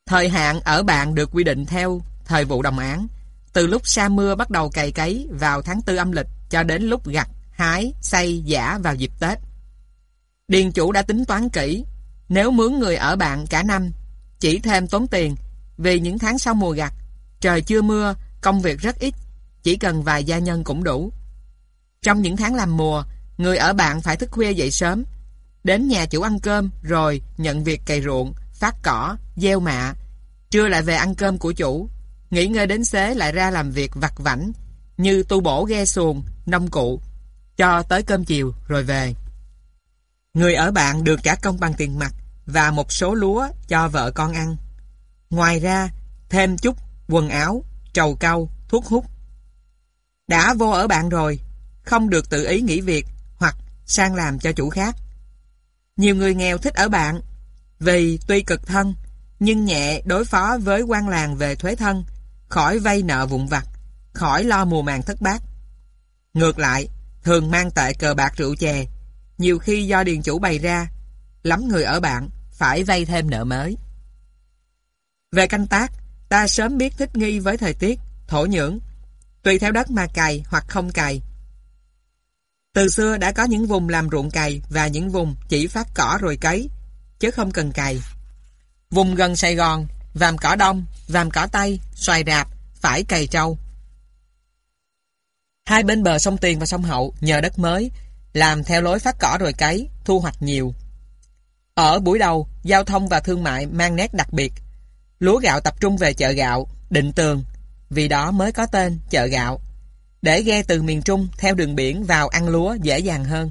Thời hạn ở bạn được quy định theo thời vụ đồng án từ lúc sa mưa bắt đầu cày cấy vào tháng tư âm lịch cho đến lúc gặt, hái, xây, giả vào dịp Tết. Điền chủ đã tính toán kỹ, nếu mướn người ở bạn cả năm, chỉ thêm tốn tiền vì những tháng sau mùa gặt, trời chưa mưa, công việc rất ít, chỉ cần vài gia nhân cũng đủ. Trong những tháng làm mùa, người ở bạn phải thức khuya dậy sớm, đến nhà chủ ăn cơm rồi nhận việc cày ruộng, phát cỏ, gieo mạ, trưa lại về ăn cơm của chủ, nghỉ ngơi đến xế lại ra làm việc vặt vảnh như tu bổ ghe xuồng, nông cụ, cho tới cơm chiều rồi về. Người ở bạn được trả công bằng tiền mặt và một số lúa cho vợ con ăn. Ngoài ra, thêm chút quần áo, trầu cau, thuốc hút. Đã vô ở bạn rồi, không được tự ý nghỉ việc hoặc sang làm cho chủ khác. Nhiều người nghèo thích ở bạn vì tuy cực thân nhưng nhẹ đối phó với quan làng về thuế thân, khỏi vay nợ vụn vặt, khỏi lo mùa màng thất bát. Ngược lại, thường mang tệ cờ bạc rượu chè, nhiều khi do điền chủ bày ra, lắm người ở bạn phải vay thêm nợ mới. Về canh tác, ta sớm biết thích nghi với thời tiết, thổ nhưỡng, tùy theo đất mà cày hoặc không cày. Từ xưa đã có những vùng làm ruộng cày và những vùng chỉ phát cỏ rồi cấy, chứ không cần cày. Vùng gần Sài Gòn, vàm cỏ đông, vàm cỏ tây, xoài rạp, phải cày trâu. Hai bên bờ sông Tiền và sông Hậu nhờ đất mới, làm theo lối phát cỏ rồi cấy, thu hoạch nhiều. Ở buổi đầu, giao thông và thương mại mang nét đặc biệt. Lúa gạo tập trung về chợ gạo, định tường, vì đó mới có tên chợ gạo. Để ghe từ miền Trung theo đường biển vào ăn lúa dễ dàng hơn.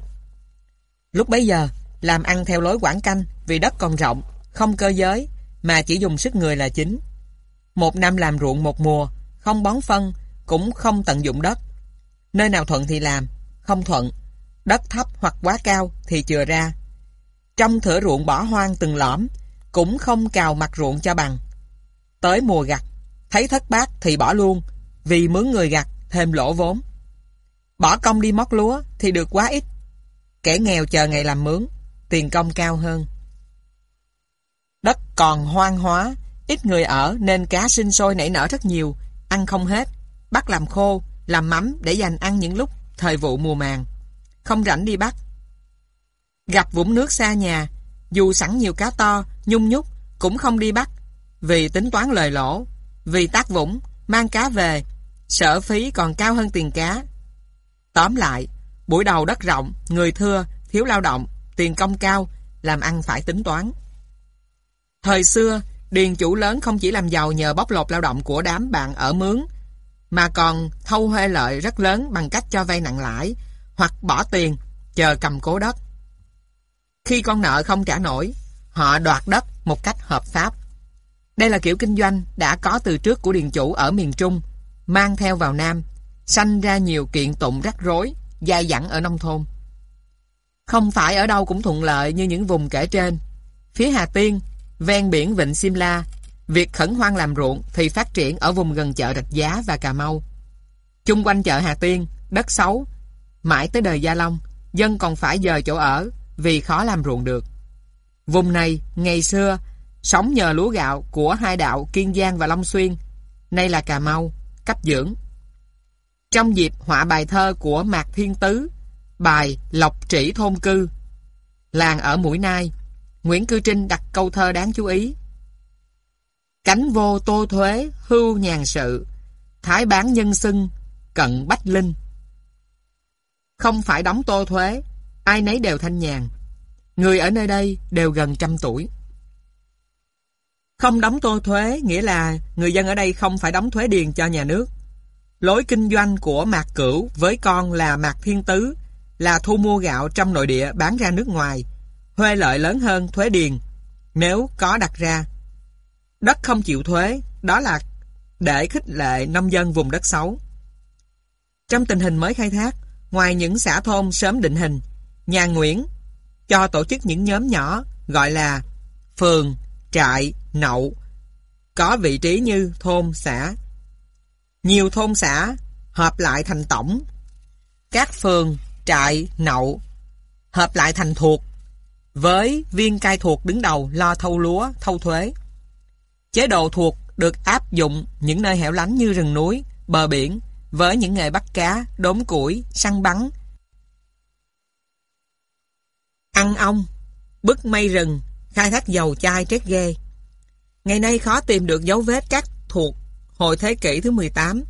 Lúc bấy giờ, làm ăn theo lối quảng canh vì đất còn rộng, không cơ giới, mà chỉ dùng sức người là chính. Một năm làm ruộng một mùa, không bón phân, cũng không tận dụng đất. Nơi nào thuận thì làm, không thuận. Đất thấp hoặc quá cao thì chừa ra. Trong thửa ruộng bỏ hoang từng lõm, cũng không cào mặt ruộng cho bằng. Tới mùa gặt, thấy thất bát thì bỏ luôn, vì mướn người gặt thêm lỗ vốn. Bỏ công đi móc lúa thì được quá ít. Kẻ nghèo chờ ngày làm mướn, tiền công cao hơn. Đất còn hoang hóa, ít người ở nên cá sinh sôi nảy nở rất nhiều, ăn không hết, bắt làm khô, làm mắm để dành ăn những lúc thời vụ mùa màng. Không rảnh đi bắt. Gặp vũng nước xa nhà, dù sẵn nhiều cá to, nhung nhúc, cũng không đi bắt, vì tính toán lời lỗ, vì tác vũng, mang cá về, sở phí còn cao hơn tiền cá. Tóm lại, buổi đầu đất rộng, người thưa, thiếu lao động, tiền công cao, làm ăn phải tính toán. Thời xưa, điền chủ lớn không chỉ làm giàu nhờ bóc lột lao động của đám bạn ở mướn, mà còn thâu huê lợi rất lớn bằng cách cho vay nặng lãi hoặc bỏ tiền chờ cầm cố đất. Khi con nợ không trả nổi, họ đoạt đất một cách hợp pháp. Đây là kiểu kinh doanh đã có từ trước của điền chủ ở miền Trung, mang theo vào Nam, sanh ra nhiều kiện tụng rắc rối, dai dẳng ở nông thôn. Không phải ở đâu cũng thuận lợi như những vùng kể trên. Phía Hà Tiên, ven biển Vịnh Simla, việc khẩn hoang làm ruộng thì phát triển ở vùng gần chợ Rạch Giá và Cà Mau. Chung quanh chợ Hà Tiên, đất xấu, mãi tới đời Gia Long, dân còn phải dời chỗ ở vì khó làm ruộng được. Vùng này, ngày xưa, sống nhờ lúa gạo của hai đạo Kiên Giang và Long Xuyên, nay là Cà Mau, cấp dưỡng. Trong dịp họa bài thơ của Mạc Thiên Tứ, bài Lộc Trĩ Thôn Cư, làng ở Mũi Nai, Nguyễn Cư Trinh đặt câu thơ đáng chú ý. Cánh vô tô thuế, hưu nhàn sự, thái bán nhân xưng, cận bách linh. Không phải đóng tô thuế, ai nấy đều thanh nhàn. Người ở nơi đây đều gần trăm tuổi. Không đóng tô thuế nghĩa là người dân ở đây không phải đóng thuế điền cho nhà nước. Lối kinh doanh của Mạc Cửu với con là Mạc Thiên Tứ là thu mua gạo trong nội địa bán ra nước ngoài, huê lợi lớn hơn thuế điền nếu có đặt ra. Đất không chịu thuế, đó là để khích lệ nông dân vùng đất xấu. Trong tình hình mới khai thác, ngoài những xã thôn sớm định hình, nhà Nguyễn cho tổ chức những nhóm nhỏ gọi là phường, trại, nậu, có vị trí như thôn, xã. Nhiều thôn xã hợp lại thành tổng, các phường, trại, nậu hợp lại thành thuộc, với viên cai thuộc đứng đầu lo thâu lúa, thâu thuế. Chế độ thuộc được áp dụng những nơi hẻo lánh như rừng núi, bờ biển, với những nghề bắt cá, đốn củi, săn bắn, ăn ong, bứt mây rừng, khai thác dầu chai trét ghe. Ngày nay khó tìm được dấu vết các thuộc hồi thế kỷ thứ 18.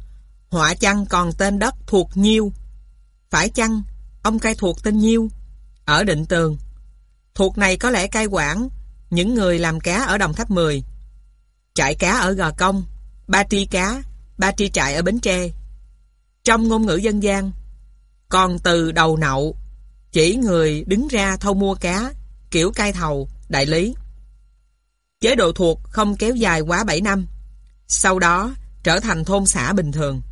Họa chăng còn tên đất thuộc Nhiêu. Phải chăng ông cai thuộc tên Nhiêu ở Định Tường. Thuộc này có lẽ cai quản những người làm cá ở Đồng Tháp 10, trại cá ở Gò Công, ba tri cá, ba tri trại ở Bến Tre. Trong ngôn ngữ dân gian, còn từ đầu nậu chỉ người đứng ra thâu mua cá, kiểu cai thầu, đại lý. Chế độ thuộc không kéo dài quá 7 năm, sau đó trở thành thôn xã bình thường.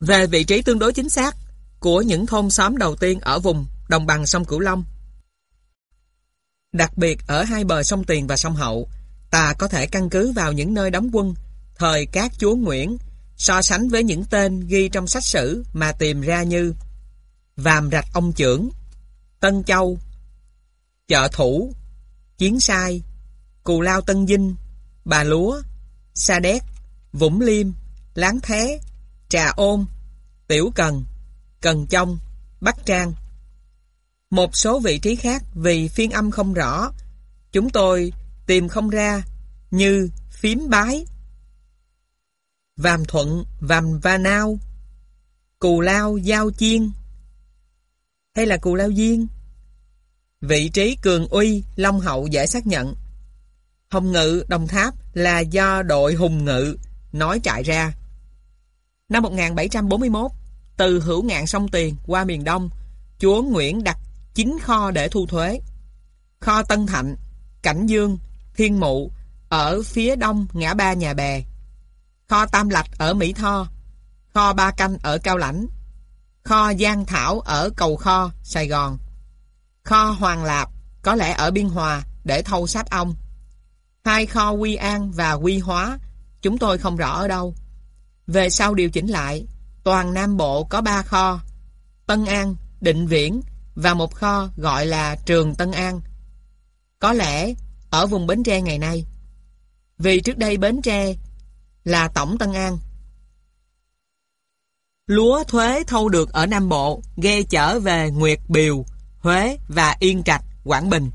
Về vị trí tương đối chính xác của những thôn xóm đầu tiên ở vùng đồng bằng sông Cửu Long. Đặc biệt ở hai bờ sông Tiền và sông Hậu, ta có thể căn cứ vào những nơi đóng quân thời các chúa Nguyễn so sánh với những tên ghi trong sách sử mà tìm ra như Vàm Rạch Ông Trưởng, Tân Châu, Chợ Thủ, Chiến Sai, Cù Lao Tân dinh, Bà Lúa, Sa Đéc, Vũng Liêm, Láng Thế, Trà Ôn, Tiểu Cần, Cần Trong, Bắc Trang. Một số vị trí khác vì phiên âm không rõ, chúng tôi tìm không ra như phím bái, vàm thuận, vàm va nao, cù lao giao chiên, hay là cù lao duyên? Vị trí cường uy, long hậu dễ xác nhận. Hồng Ngự, Đồng Tháp là do đội Hùng Ngự nói trại ra. Năm 1741, từ hữu ngạn sông Tiền qua miền Đông, chúa Nguyễn đặt 9 kho để thu thuế. Kho Tân Thạnh, Cảnh Dương, Thiên Mụ ở phía đông ngã ba nhà bè. Kho Tam Lạch ở Mỹ Tho, kho Ba Canh ở Cao Lãnh, Kho Giang Thảo ở Cầu Kho, Sài Gòn. Kho Hoàng Lạp, có lẽ ở Biên Hòa, để thâu sáp ong. Hai kho Quy An và Quy Hóa, chúng tôi không rõ ở đâu. Về sau điều chỉnh lại, toàn Nam Bộ có ba kho, Tân An, Định Viễn và một kho gọi là Trường Tân An. Có lẽ ở vùng Bến Tre ngày nay. Vì trước đây Bến Tre là Tổng Tân An, Lúa thuế thâu được ở Nam Bộ, ghe chở về Nguyệt Biều, Huế và Yên Trạch, Quảng Bình.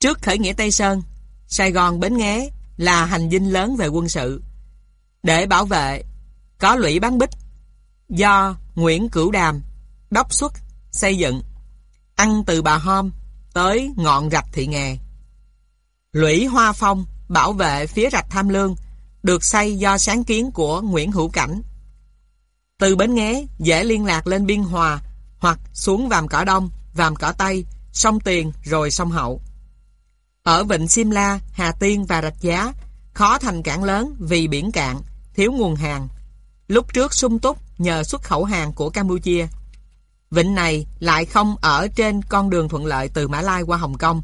Trước khởi nghĩa Tây Sơn, Sài Gòn Bến Nghé là hành dinh lớn về quân sự. Để bảo vệ, có lũy bán bích do Nguyễn Cửu Đàm đốc xuất xây dựng, ăn từ Bà Hôm tới ngọn rạch Thị Nghè. Lũy Hoa Phong bảo vệ phía rạch Tham Lương được xây do sáng kiến của Nguyễn Hữu Cảnh từ Bến Nghé dễ liên lạc lên Biên Hòa hoặc xuống Vàm Cỏ Đông, Vàm Cỏ Tây, sông Tiền rồi sông Hậu. Ở Vịnh Simla, Hà Tiên và Rạch Giá khó thành cảng lớn vì biển cạn, thiếu nguồn hàng. Lúc trước sung túc nhờ xuất khẩu hàng của Campuchia. Vịnh này lại không ở trên con đường thuận lợi từ Mã Lai qua Hồng Kông,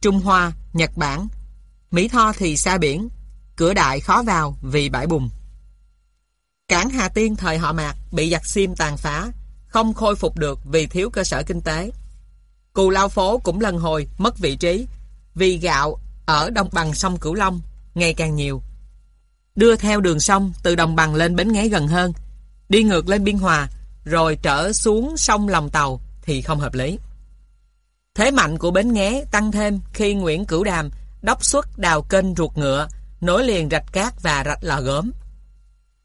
Trung Hoa, Nhật Bản. Mỹ Tho thì xa biển, cửa đại khó vào vì bãi bùn. Cảng Hà Tiên thời họ Mạc bị giặc xiêm tàn phá, không khôi phục được vì thiếu cơ sở kinh tế. Cù Lao Phố cũng lần hồi mất vị trí vì gạo ở đồng bằng sông Cửu Long ngày càng nhiều. Đưa theo đường sông từ đồng bằng lên Bến Nghé gần hơn, đi ngược lên Biên Hòa rồi trở xuống sông Lòng Tàu thì không hợp lý. Thế mạnh của Bến Nghé tăng thêm khi Nguyễn Cửu Đàm đốc xuất đào kênh ruột ngựa nối liền rạch cát và rạch lò gốm.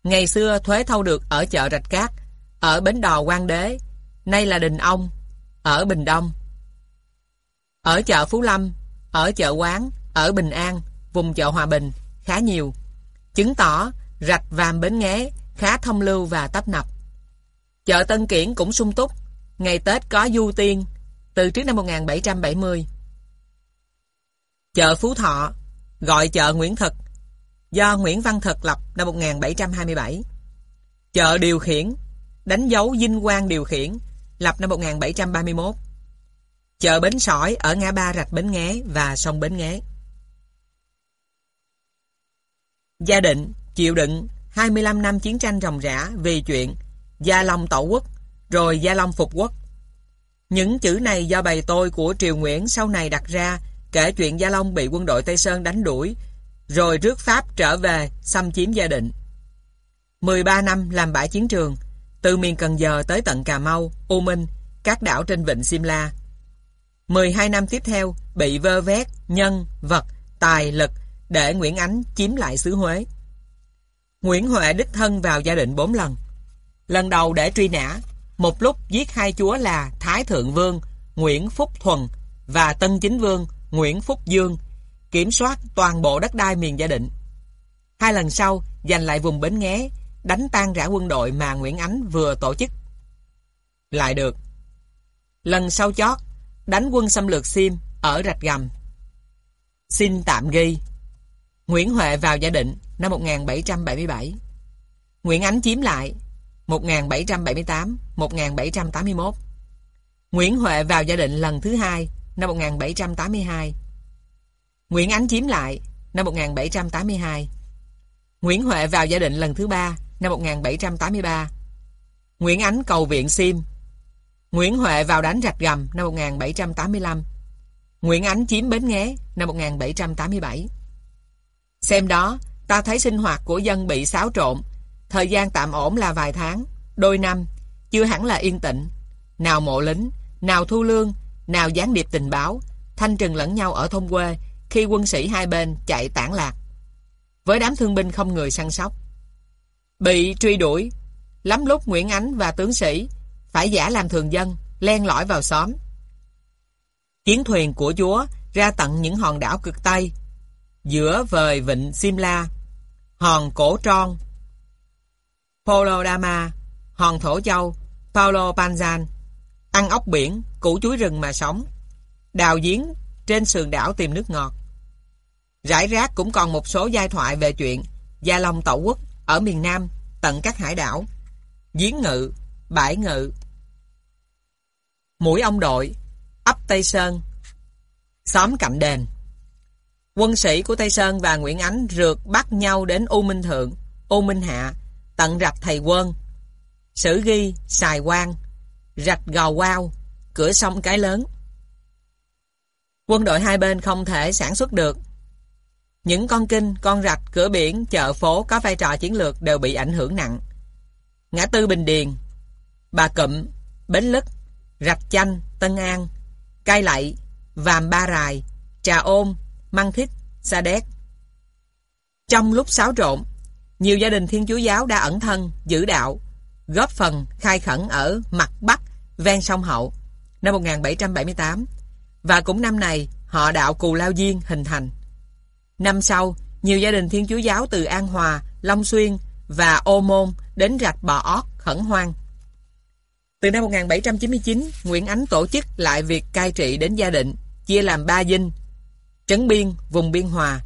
Ngày xưa thuế thâu được ở chợ Rạch Cát, ở bến đò Quan Đế, nay là Đình Ông, ở Bình Đông. Ở chợ Phú Lâm, ở chợ Quán, ở Bình An, vùng chợ Hòa Bình, khá nhiều. Chứng tỏ rạch vàm bến nghé khá thông lưu và tấp nập. Chợ Tân Kiển cũng sung túc, ngày Tết có du tiên, từ trước năm 1770. Chợ Phú Thọ, gọi chợ Nguyễn Thực, do Nguyễn Văn Thực lập năm 1727. Chợ Điều Khiển, đánh dấu Vinh Quang Điều Khiển, lập năm 1731. Chợ Bến Sỏi ở ngã ba rạch Bến Nghé và sông Bến Nghé. Gia định chịu đựng 25 năm chiến tranh ròng rã vì chuyện Gia Long tổ quốc, rồi Gia Long phục quốc. Những chữ này do bày tôi của Triều Nguyễn sau này đặt ra kể chuyện Gia Long bị quân đội Tây Sơn đánh đuổi, rồi rước Pháp trở về xâm chiếm gia định. 13 năm làm bãi chiến trường, từ miền Cần Giờ tới tận Cà Mau, U Minh, các đảo trên vịnh Simla. 12 năm tiếp theo bị vơ vét, nhân, vật, tài, lực để Nguyễn Ánh chiếm lại xứ Huế. Nguyễn Huệ đích thân vào gia định 4 lần. Lần đầu để truy nã, một lúc giết hai chúa là Thái Thượng Vương, Nguyễn Phúc Thuần và Tân Chính Vương, Nguyễn Phúc Dương, kiểm soát toàn bộ đất đai miền gia định. Hai lần sau, giành lại vùng Bến Nghé, đánh tan rã quân đội mà Nguyễn Ánh vừa tổ chức. Lại được. Lần sau chót, đánh quân xâm lược Sim ở Rạch Gầm. Xin tạm ghi. Nguyễn Huệ vào gia định năm 1777. Nguyễn Ánh chiếm lại 1778-1781. Nguyễn Huệ vào gia định lần thứ hai năm 1782. Nguyễn Ánh chiếm lại năm 1782. Nguyễn Huệ vào gia định lần thứ ba năm 1783. Nguyễn Ánh cầu viện Sim. Nguyễn Huệ vào đánh rạch gầm năm 1785. Nguyễn Ánh chiếm Bến Nghé năm 1787. Xem đó, ta thấy sinh hoạt của dân bị xáo trộn. Thời gian tạm ổn là vài tháng, đôi năm, chưa hẳn là yên tĩnh. Nào mộ lính, nào thu lương, nào gián điệp tình báo, thanh trừng lẫn nhau ở thôn quê khi quân sĩ hai bên chạy tản lạc. Với đám thương binh không người săn sóc. Bị truy đuổi, lắm lúc Nguyễn Ánh và tướng sĩ phải giả làm thường dân, len lỏi vào xóm. Chiến thuyền của chúa ra tận những hòn đảo cực Tây, giữa vời vịnh Simla, hòn Cổ Tron, Polodama, hòn Thổ Châu, Paulo Panzan, ăn ốc biển, củ chuối rừng mà sống, đào giếng trên sườn đảo tìm nước ngọt. Rải rác cũng còn một số giai thoại về chuyện Gia Long Tẩu Quốc ở miền Nam tận các hải đảo, giếng ngự, bãi ngự, mũi ông đội, ấp Tây Sơn, xóm cạnh đền. Quân sĩ của Tây Sơn và Nguyễn Ánh rượt bắt nhau đến U Minh Thượng, U Minh Hạ, tận rạch Thầy Quân, Sử Ghi, Sài Quang, rạch Gò Quao, cửa sông Cái Lớn. Quân đội hai bên không thể sản xuất được. Những con kinh, con rạch, cửa biển, chợ phố có vai trò chiến lược đều bị ảnh hưởng nặng. Ngã tư Bình Điền, Bà Cụm, Bến Lức, Rạch Chanh, Tân An, Cai Lậy, Vàm Ba Rài, Trà Ôm, Măng Thích, Sa Đéc. Trong lúc xáo trộn, nhiều gia đình Thiên Chúa Giáo đã ẩn thân, giữ đạo, góp phần khai khẩn ở mặt Bắc, ven sông Hậu, năm 1778. Và cũng năm này, họ đạo Cù Lao Diên hình thành. Năm sau, nhiều gia đình Thiên Chúa Giáo từ An Hòa, Long Xuyên và Ô Môn đến rạch Bò Ót, khẩn hoang. Từ năm 1799, Nguyễn Ánh tổ chức lại việc cai trị đến gia định, chia làm ba dinh, Trấn Biên, vùng Biên Hòa,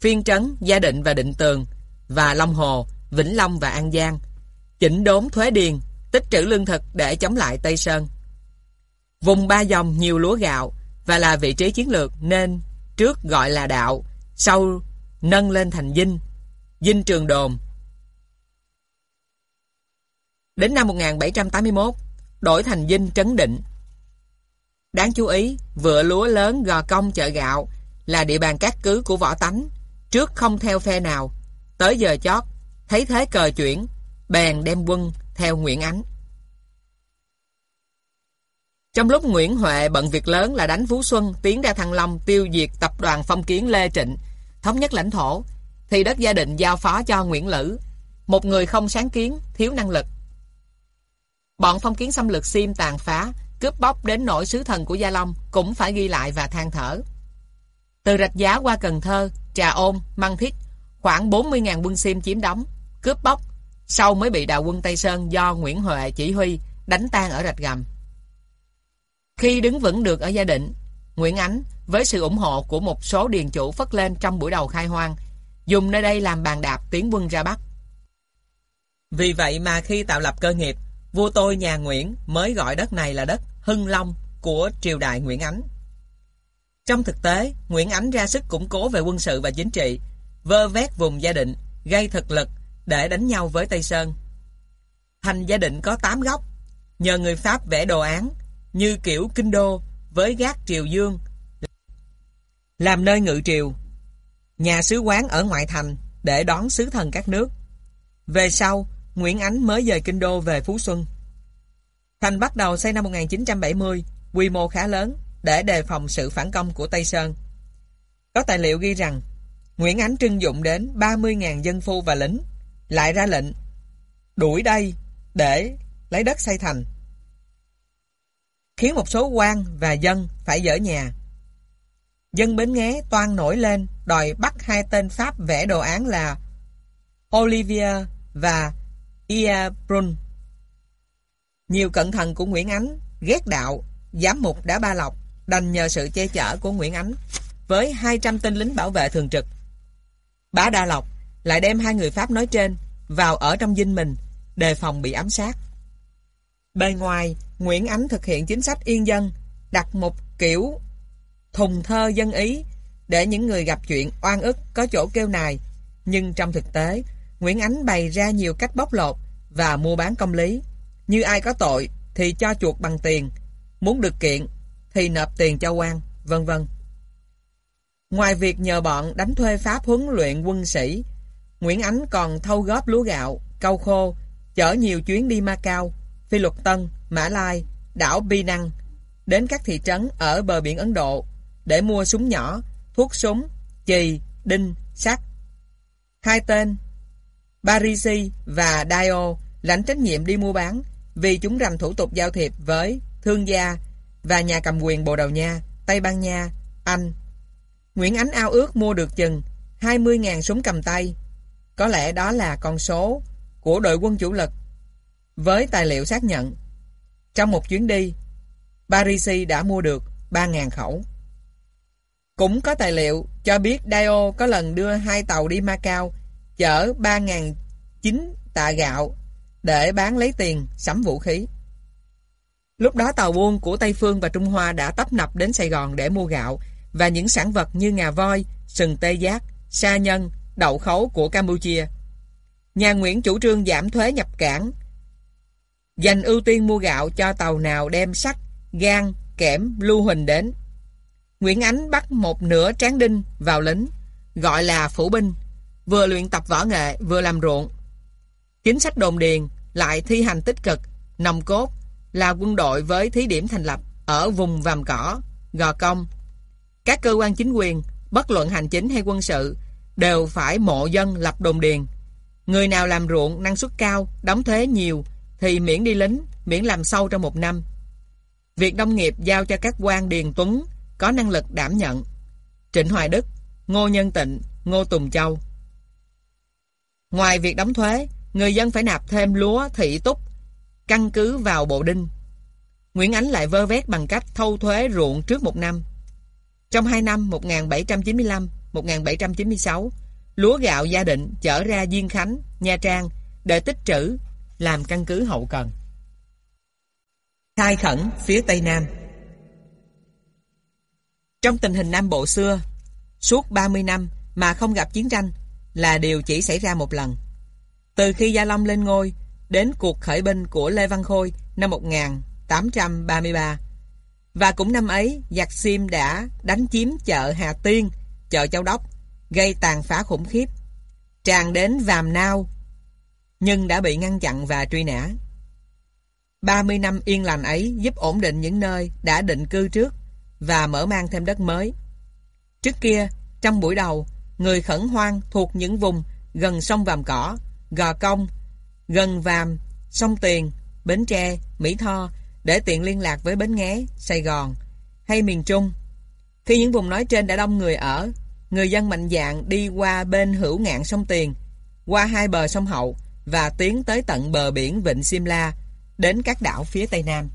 Phiên Trấn, Gia Định và Định Tường, và Long Hồ, Vĩnh Long và An Giang, chỉnh đốn thuế điền, tích trữ lương thực để chống lại Tây Sơn. Vùng ba dòng nhiều lúa gạo và là vị trí chiến lược nên trước gọi là đạo, sau nâng lên thành dinh, dinh trường đồn. Đến năm 1781, đổi thành dinh trấn định. Đáng chú ý, vựa lúa lớn Gò Công chợ gạo là địa bàn cát cứ của võ tánh, trước không theo phe nào, tới giờ chót, thấy thế cờ chuyển, bèn đem quân theo Nguyễn Ánh. Trong lúc Nguyễn Huệ bận việc lớn là đánh Phú Xuân tiến ra Thăng Long tiêu diệt tập đoàn phong kiến Lê Trịnh, thống nhất lãnh thổ, thì đất gia định giao phó cho Nguyễn Lữ, một người không sáng kiến, thiếu năng lực. Bọn phong kiến xâm lược Sim tàn phá, cướp bóc đến nỗi sứ thần của Gia Long cũng phải ghi lại và than thở. Từ Rạch Giá qua Cần Thơ, Trà Ôn, Măng Thích, khoảng 40.000 quân Sim chiếm đóng, cướp bóc, sau mới bị đạo quân Tây Sơn do Nguyễn Huệ chỉ huy đánh tan ở Rạch Gầm. Khi đứng vững được ở gia định, Nguyễn Ánh với sự ủng hộ của một số điền chủ phất lên trong buổi đầu khai hoang, dùng nơi đây làm bàn đạp tiến quân ra Bắc. Vì vậy mà khi tạo lập cơ nghiệp, vua tôi nhà Nguyễn mới gọi đất này là đất Hưng Long của triều đại Nguyễn Ánh. Trong thực tế, Nguyễn Ánh ra sức củng cố về quân sự và chính trị, vơ vét vùng gia định, gây thực lực để đánh nhau với Tây Sơn. Thành gia định có 8 góc, nhờ người Pháp vẽ đồ án, như kiểu kinh đô với gác triều dương, làm nơi ngự triều, nhà sứ quán ở ngoại thành để đón sứ thần các nước. Về sau, Nguyễn Ánh mới dời kinh đô về Phú Xuân. Thành bắt đầu xây năm 1970, quy mô khá lớn để đề phòng sự phản công của Tây Sơn. Có tài liệu ghi rằng Nguyễn Ánh trưng dụng đến 30.000 dân phu và lính, lại ra lệnh đuổi đây để lấy đất xây thành. Khiến một số quan và dân phải dỡ nhà. Dân Bến Nghé toan nổi lên đòi bắt hai tên Pháp vẽ đồ án là Olivier và Ia Brun. Nhiều cận thần của Nguyễn Ánh ghét đạo, giám mục đã ba lọc, đành nhờ sự che chở của Nguyễn Ánh với 200 tên lính bảo vệ thường trực. Bá Đa Lộc lại đem hai người Pháp nói trên vào ở trong dinh mình, đề phòng bị ám sát. Bề ngoài, Nguyễn Ánh thực hiện chính sách yên dân, đặt một kiểu thùng thơ dân ý để những người gặp chuyện oan ức có chỗ kêu nài. Nhưng trong thực tế, Nguyễn Ánh bày ra nhiều cách bóc lột và mua bán công lý. Như ai có tội thì cho chuột bằng tiền, muốn được kiện thì nộp tiền cho quan, vân vân. Ngoài việc nhờ bọn đánh thuê Pháp huấn luyện quân sĩ, Nguyễn Ánh còn thâu góp lúa gạo, cau khô, chở nhiều chuyến đi Macau, Phi Luật Tân, Mã Lai, đảo Penang, đến các thị trấn ở bờ biển Ấn Độ để mua súng nhỏ, thuốc súng, chì, đinh, sắt. Hai tên, Parisi và Dio, lãnh trách nhiệm đi mua bán vì chúng rành thủ tục giao thiệp với thương gia và nhà cầm quyền Bồ Đào Nha, Tây Ban Nha, Anh. Nguyễn Ánh ao ước mua được chừng 20.000 súng cầm tay. Có lẽ đó là con số của đội quân chủ lực. Với tài liệu xác nhận, trong một chuyến đi, Parisi đã mua được 3.000 khẩu. Cũng có tài liệu cho biết Dio có lần đưa hai tàu đi Macau chở 3.009 tạ gạo để bán lấy tiền sắm vũ khí. Lúc đó tàu buôn của Tây Phương và Trung Hoa đã tấp nập đến Sài Gòn để mua gạo và những sản vật như ngà voi, sừng tê giác, sa nhân, đậu khấu của Campuchia. Nhà Nguyễn chủ trương giảm thuế nhập cảng, dành ưu tiên mua gạo cho tàu nào đem sắt, gan, kẽm, lưu huỳnh đến. Nguyễn Ánh bắt một nửa tráng đinh vào lính, gọi là phủ binh, vừa luyện tập võ nghệ vừa làm ruộng. Chính sách đồn điền lại thi hành tích cực, nòng cốt là quân đội với thí điểm thành lập ở vùng Vàm Cỏ, Gò Công. Các cơ quan chính quyền, bất luận hành chính hay quân sự, đều phải mộ dân lập đồn điền. Người nào làm ruộng năng suất cao, đóng thuế nhiều, thì miễn đi lính, miễn làm sâu trong một năm. Việc nông nghiệp giao cho các quan điền tuấn có năng lực đảm nhận. Trịnh Hoài Đức, Ngô Nhân Tịnh, Ngô Tùng Châu. Ngoài việc đóng thuế, người dân phải nạp thêm lúa thị túc, căn cứ vào bộ đinh. Nguyễn Ánh lại vơ vét bằng cách thâu thuế ruộng trước một năm. Trong hai năm 1795-1796, lúa gạo gia định chở ra Diên Khánh, Nha Trang để tích trữ, làm căn cứ hậu cần. Khai khẩn phía Tây Nam Trong tình hình Nam Bộ xưa, suốt 30 năm mà không gặp chiến tranh là điều chỉ xảy ra một lần. Từ khi Gia Long lên ngôi đến cuộc khởi binh của Lê Văn Khôi năm 1833. Và cũng năm ấy, giặc Sim đã đánh chiếm chợ Hà Tiên, chợ Châu Đốc, gây tàn phá khủng khiếp. Tràn đến Vàm Nao, nhưng đã bị ngăn chặn và truy nã. 30 năm yên lành ấy giúp ổn định những nơi đã định cư trước và mở mang thêm đất mới. Trước kia, trong buổi đầu, người khẩn hoang thuộc những vùng gần sông Vàm Cỏ, Gò Công, gần Vàm, sông Tiền, Bến Tre, Mỹ Tho để tiện liên lạc với Bến Nghé, Sài Gòn hay miền Trung. Khi những vùng nói trên đã đông người ở, người dân mạnh dạng đi qua bên hữu ngạn sông Tiền, qua hai bờ sông Hậu và tiến tới tận bờ biển Vịnh Simla, đến các đảo phía Tây Nam.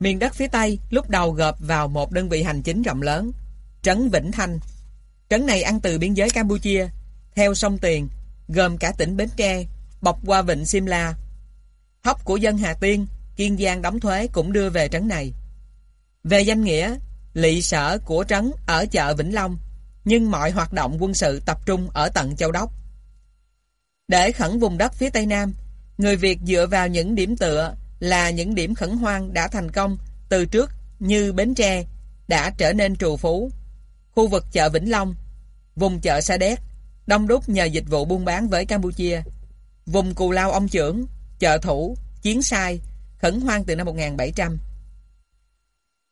Miền đất phía Tây lúc đầu gộp vào một đơn vị hành chính rộng lớn, Trấn Vĩnh Thanh. Trấn này ăn từ biên giới Campuchia, theo sông Tiền, gồm cả tỉnh Bến Tre, bọc qua Vịnh Simla. Hóc của dân Hà Tiên, Kiên Giang đóng thuế cũng đưa về trấn này. Về danh nghĩa, lỵ sở của trấn ở chợ Vĩnh Long, nhưng mọi hoạt động quân sự tập trung ở tận Châu Đốc. Để khẩn vùng đất phía Tây Nam, người Việt dựa vào những điểm tựa là những điểm khẩn hoang đã thành công từ trước như Bến Tre đã trở nên trù phú. Khu vực chợ Vĩnh Long, vùng chợ Sa Đéc, đông đúc nhờ dịch vụ buôn bán với Campuchia. Vùng Cù Lao Ông Trưởng, chợ Thủ, Chiến Sai, khẩn hoang từ năm 1700.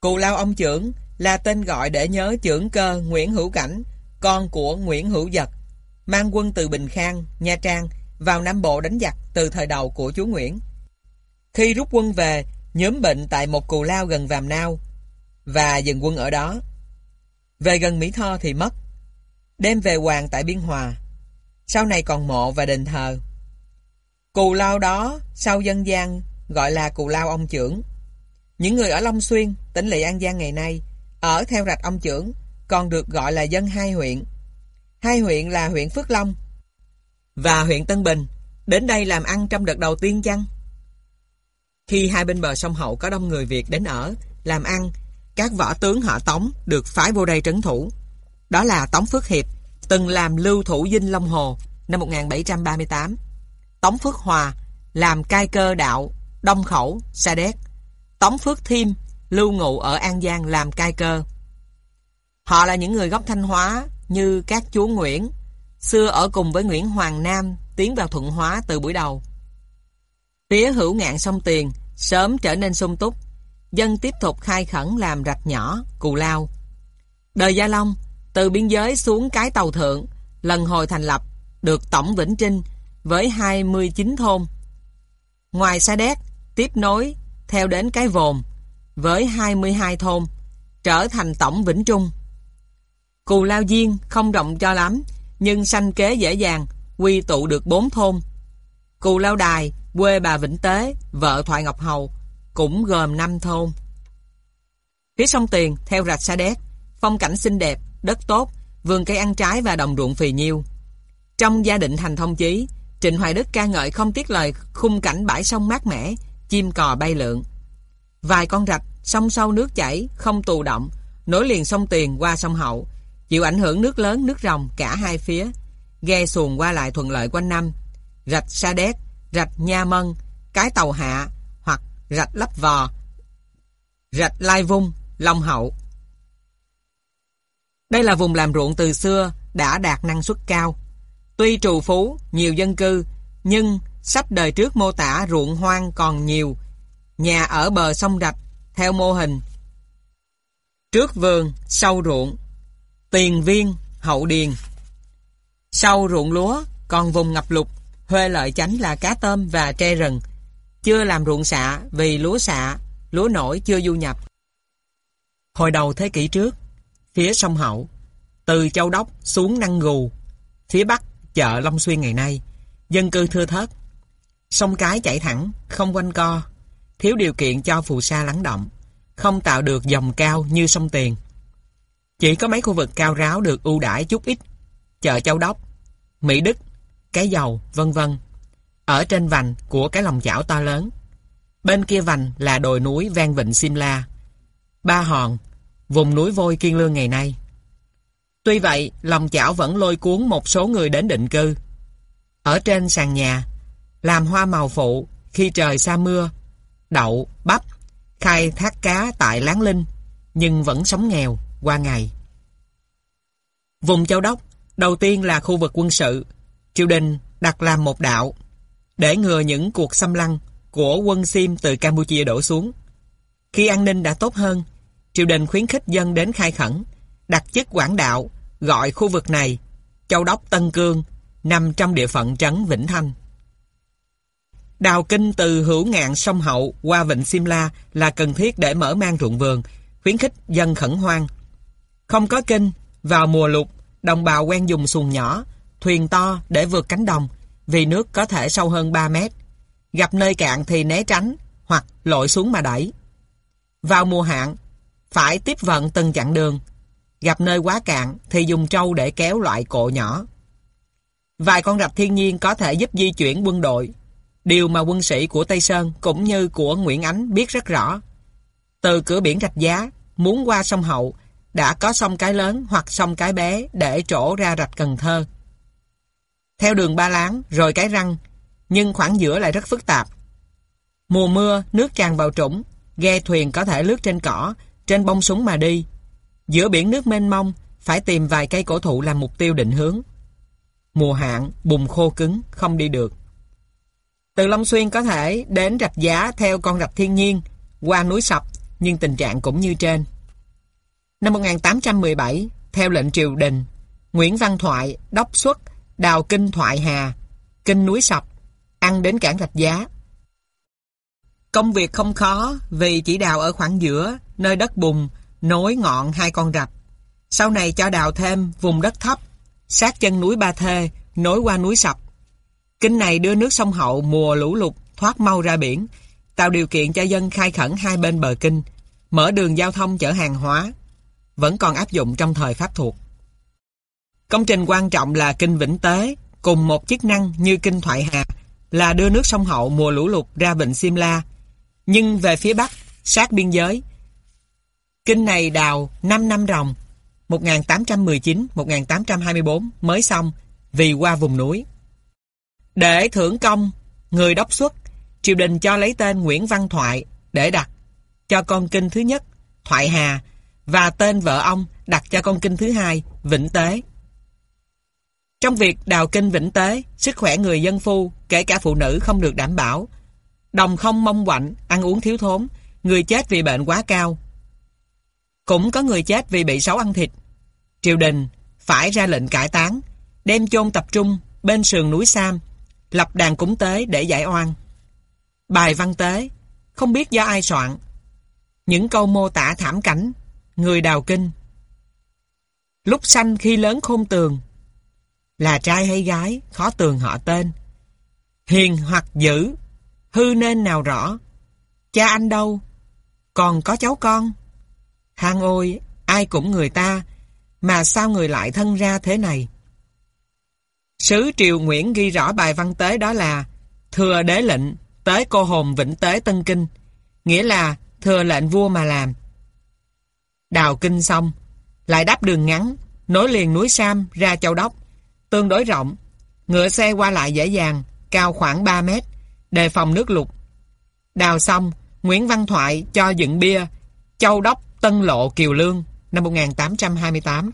Cù Lao Ông Trưởng là tên gọi để nhớ trưởng cơ Nguyễn Hữu Cảnh, con của Nguyễn Hữu Dật, mang quân từ Bình Khang, Nha Trang vào Nam Bộ đánh giặc từ thời đầu của chúa Nguyễn. Khi rút quân về, nhóm bệnh tại một cù lao gần Vàm Nao và dừng quân ở đó. Về gần Mỹ Tho thì mất. Đem về hoàng tại Biên Hòa. Sau này còn mộ và đền thờ. Cù lao đó sau dân gian gọi là cù lao ông trưởng. Những người ở Long Xuyên, tỉnh lỵ An Giang ngày nay, ở theo rạch ông trưởng, còn được gọi là dân hai huyện. Hai huyện là huyện Phước Long và huyện Tân Bình, đến đây làm ăn trong đợt đầu tiên chăng? Khi hai bên bờ sông Hậu có đông người Việt đến ở, làm ăn, các võ tướng họ Tống được phái vô đây trấn thủ. Đó là Tống Phước Hiệp, từng làm lưu thủ dinh Long Hồ năm 1738. Tống Phước Hòa làm cai cơ đạo Đông Khẩu, Sa Đéc. Tống Phước Thiêm lưu ngụ ở An Giang làm cai cơ. Họ là những người gốc Thanh Hóa như các chúa Nguyễn, xưa ở cùng với Nguyễn Hoàng Nam tiến vào Thuận Hóa từ buổi đầu. Phía hữu ngạn sông Tiền sớm trở nên sung túc, dân tiếp tục khai khẩn làm rạch nhỏ, cù lao. Đời Gia Long, từ biên giới xuống cái tàu thượng, lần hồi thành lập, được tổng Vĩnh Trinh với 29 thôn. Ngoài Sa Đéc, tiếp nối theo đến cái Vồn với 22 thôn, trở thành tổng Vĩnh Trung. Cù Lao Diên không rộng cho lắm, nhưng sanh kế dễ dàng, quy tụ được bốn thôn. Cù Lao Đài, quê bà Vĩnh Tế, vợ Thoại Ngọc Hầu, cũng gồm năm thôn. Phía sông Tiền, theo rạch Sa Đéc, phong cảnh xinh đẹp, đất tốt, vườn cây ăn trái và đồng ruộng phì nhiêu. Trong gia định thành thông chí, Trịnh Hoài Đức ca ngợi không tiếc lời khung cảnh bãi sông mát mẻ, chim cò bay lượn. Vài con rạch, sông sâu nước chảy, không tù động, nối liền sông Tiền qua sông Hậu, chịu ảnh hưởng nước lớn, nước rồng cả hai phía. Ghe xuồng qua lại thuận lợi quanh năm. Rạch Sa Đéc, rạch Nha Mân, cái tàu hạ hoặc rạch Lấp Vò, rạch Lai Vung, Long Hậu. Đây là vùng làm ruộng từ xưa đã đạt năng suất cao. Tuy trù phú, nhiều dân cư, nhưng sách đời trước mô tả ruộng hoang còn nhiều. Nhà ở bờ sông rạch, theo mô hình. Trước vườn, sau ruộng, tiền viên, hậu điền. Sau ruộng lúa, còn vùng ngập lụt, Huê lợi chánh là cá tôm và tre rừng. Chưa làm ruộng xạ vì lúa xạ, lúa nổi chưa du nhập. Hồi đầu thế kỷ trước, phía sông Hậu, từ Châu Đốc xuống Năng Gù, phía Bắc chợ Long Xuyên ngày nay, dân cư thưa thớt. Sông Cái chảy thẳng, không quanh co, thiếu điều kiện cho phù sa lắng động, không tạo được dòng cao như sông Tiền. Chỉ có mấy khu vực cao ráo được ưu đãi chút ít, chợ Châu Đốc, Mỹ Đức, cái dầu, vân vân. Ở trên vành của cái lòng chảo to lớn. Bên kia vành là đồi núi ven vịnh Simla. Ba hòn, vùng núi vôi kiên lương ngày nay. Tuy vậy, lòng chảo vẫn lôi cuốn một số người đến định cư. Ở trên sàn nhà, làm hoa màu phụ khi trời xa mưa, đậu, bắp, khai thác cá tại Láng Linh, nhưng vẫn sống nghèo qua ngày. Vùng Châu Đốc, đầu tiên là khu vực quân sự, triều đình đặt làm một đạo để ngừa những cuộc xâm lăng của quân Sim từ Campuchia đổ xuống. Khi an ninh đã tốt hơn, triều đình khuyến khích dân đến khai khẩn, đặt chức quản đạo, gọi khu vực này Châu Đốc Tân Cương, nằm trong địa phận trấn Vĩnh Thanh. Đào kinh từ hữu ngạn sông Hậu qua vịnh Simla là cần thiết để mở mang ruộng vườn, khuyến khích dân khẩn hoang. Không có kinh, vào mùa lục, đồng bào quen dùng xuồng nhỏ, thuyền to để vượt cánh đồng, vì nước có thể sâu hơn 3 mét. Gặp nơi cạn thì né tránh, hoặc lội xuống mà đẩy. Vào mùa hạn, phải tiếp vận từng chặng đường. Gặp nơi quá cạn thì dùng trâu để kéo loại cộ nhỏ. Vài con rạch thiên nhiên có thể giúp di chuyển quân đội. Điều mà quân sĩ của Tây Sơn cũng như của Nguyễn Ánh biết rất rõ. Từ cửa biển rạch giá, muốn qua sông Hậu, đã có sông cái lớn hoặc sông cái bé để trổ ra rạch Cần Thơ. Theo đường Ba Láng rồi cái răng, nhưng khoảng giữa lại rất phức tạp. Mùa mưa, nước tràn vào trũng, ghe thuyền có thể lướt trên cỏ, trên bông súng mà đi. Giữa biển nước mênh mông, phải tìm vài cây cổ thụ làm mục tiêu định hướng. Mùa hạn, bùn khô cứng, không đi được. Từ Long Xuyên có thể đến rạch giá theo con rạch thiên nhiên, qua núi sập, nhưng tình trạng cũng như trên. Năm 1817, theo lệnh triều đình, Nguyễn Văn Thoại đốc xuất đào kinh Thoại Hà, kinh núi sập, ăn đến cảng rạch giá. Công việc không khó vì chỉ đào ở khoảng giữa, nơi đất bùn, nối ngọn hai con rạch. Sau này cho đào thêm vùng đất thấp, sát chân núi Ba Thê, nối qua núi Sập. Kinh này đưa nước sông Hậu mùa lũ lụt thoát mau ra biển, tạo điều kiện cho dân khai khẩn hai bên bờ kinh, mở đường giao thông chở hàng hóa, vẫn còn áp dụng trong thời Pháp thuộc. Công trình quan trọng là kinh Vĩnh Tế, cùng một chức năng như kinh Thoại Hà, là đưa nước sông Hậu mùa lũ lụt ra vịnh Simla, nhưng về phía Bắc, sát biên giới. Kinh này đào 5 năm ròng, 1819-1824 mới xong vì qua vùng núi. Để thưởng công, người đốc xuất, triều đình cho lấy tên Nguyễn Văn Thoại để đặt cho con kinh thứ nhất, Thoại Hà, và tên vợ ông đặt cho con kinh thứ hai, Vĩnh Tế. Trong việc đào kinh Vĩnh Tế, sức khỏe người dân phu, kể cả phụ nữ không được đảm bảo. Đồng không mong quạnh, ăn uống thiếu thốn, người chết vì bệnh quá cao. Cũng có người chết vì bị sấu ăn thịt. Triều đình phải ra lệnh cải tán, đem chôn tập trung bên sườn núi Sam, lập đàn cúng tế để giải oan. Bài văn tế, không biết do ai soạn. Những câu mô tả thảm cảnh, người đào kinh. Lúc sanh khi lớn khôn tường, là trai hay gái, khó tường họ tên. Hiền hoặc dữ, hư nên nào rõ. Cha anh đâu? Còn có cháu con? Hang ôi, ai cũng người ta, mà sao người lại thân ra thế này? Sứ Triều Nguyễn ghi rõ bài văn tế đó là Thừa đế lệnh, tế cô hồn vĩnh tế Tân Kinh, nghĩa là thừa lệnh vua mà làm. Đào kinh xong, lại đáp đường ngắn, nối liền núi Sam ra Châu Đốc, tương đối rộng, ngựa xe qua lại dễ dàng, cao khoảng 3 mét, đề phòng nước lụt. Đào xong, Nguyễn Văn Thoại cho dựng bia Châu Đốc Tân Lộ Kiều Lương năm 1828.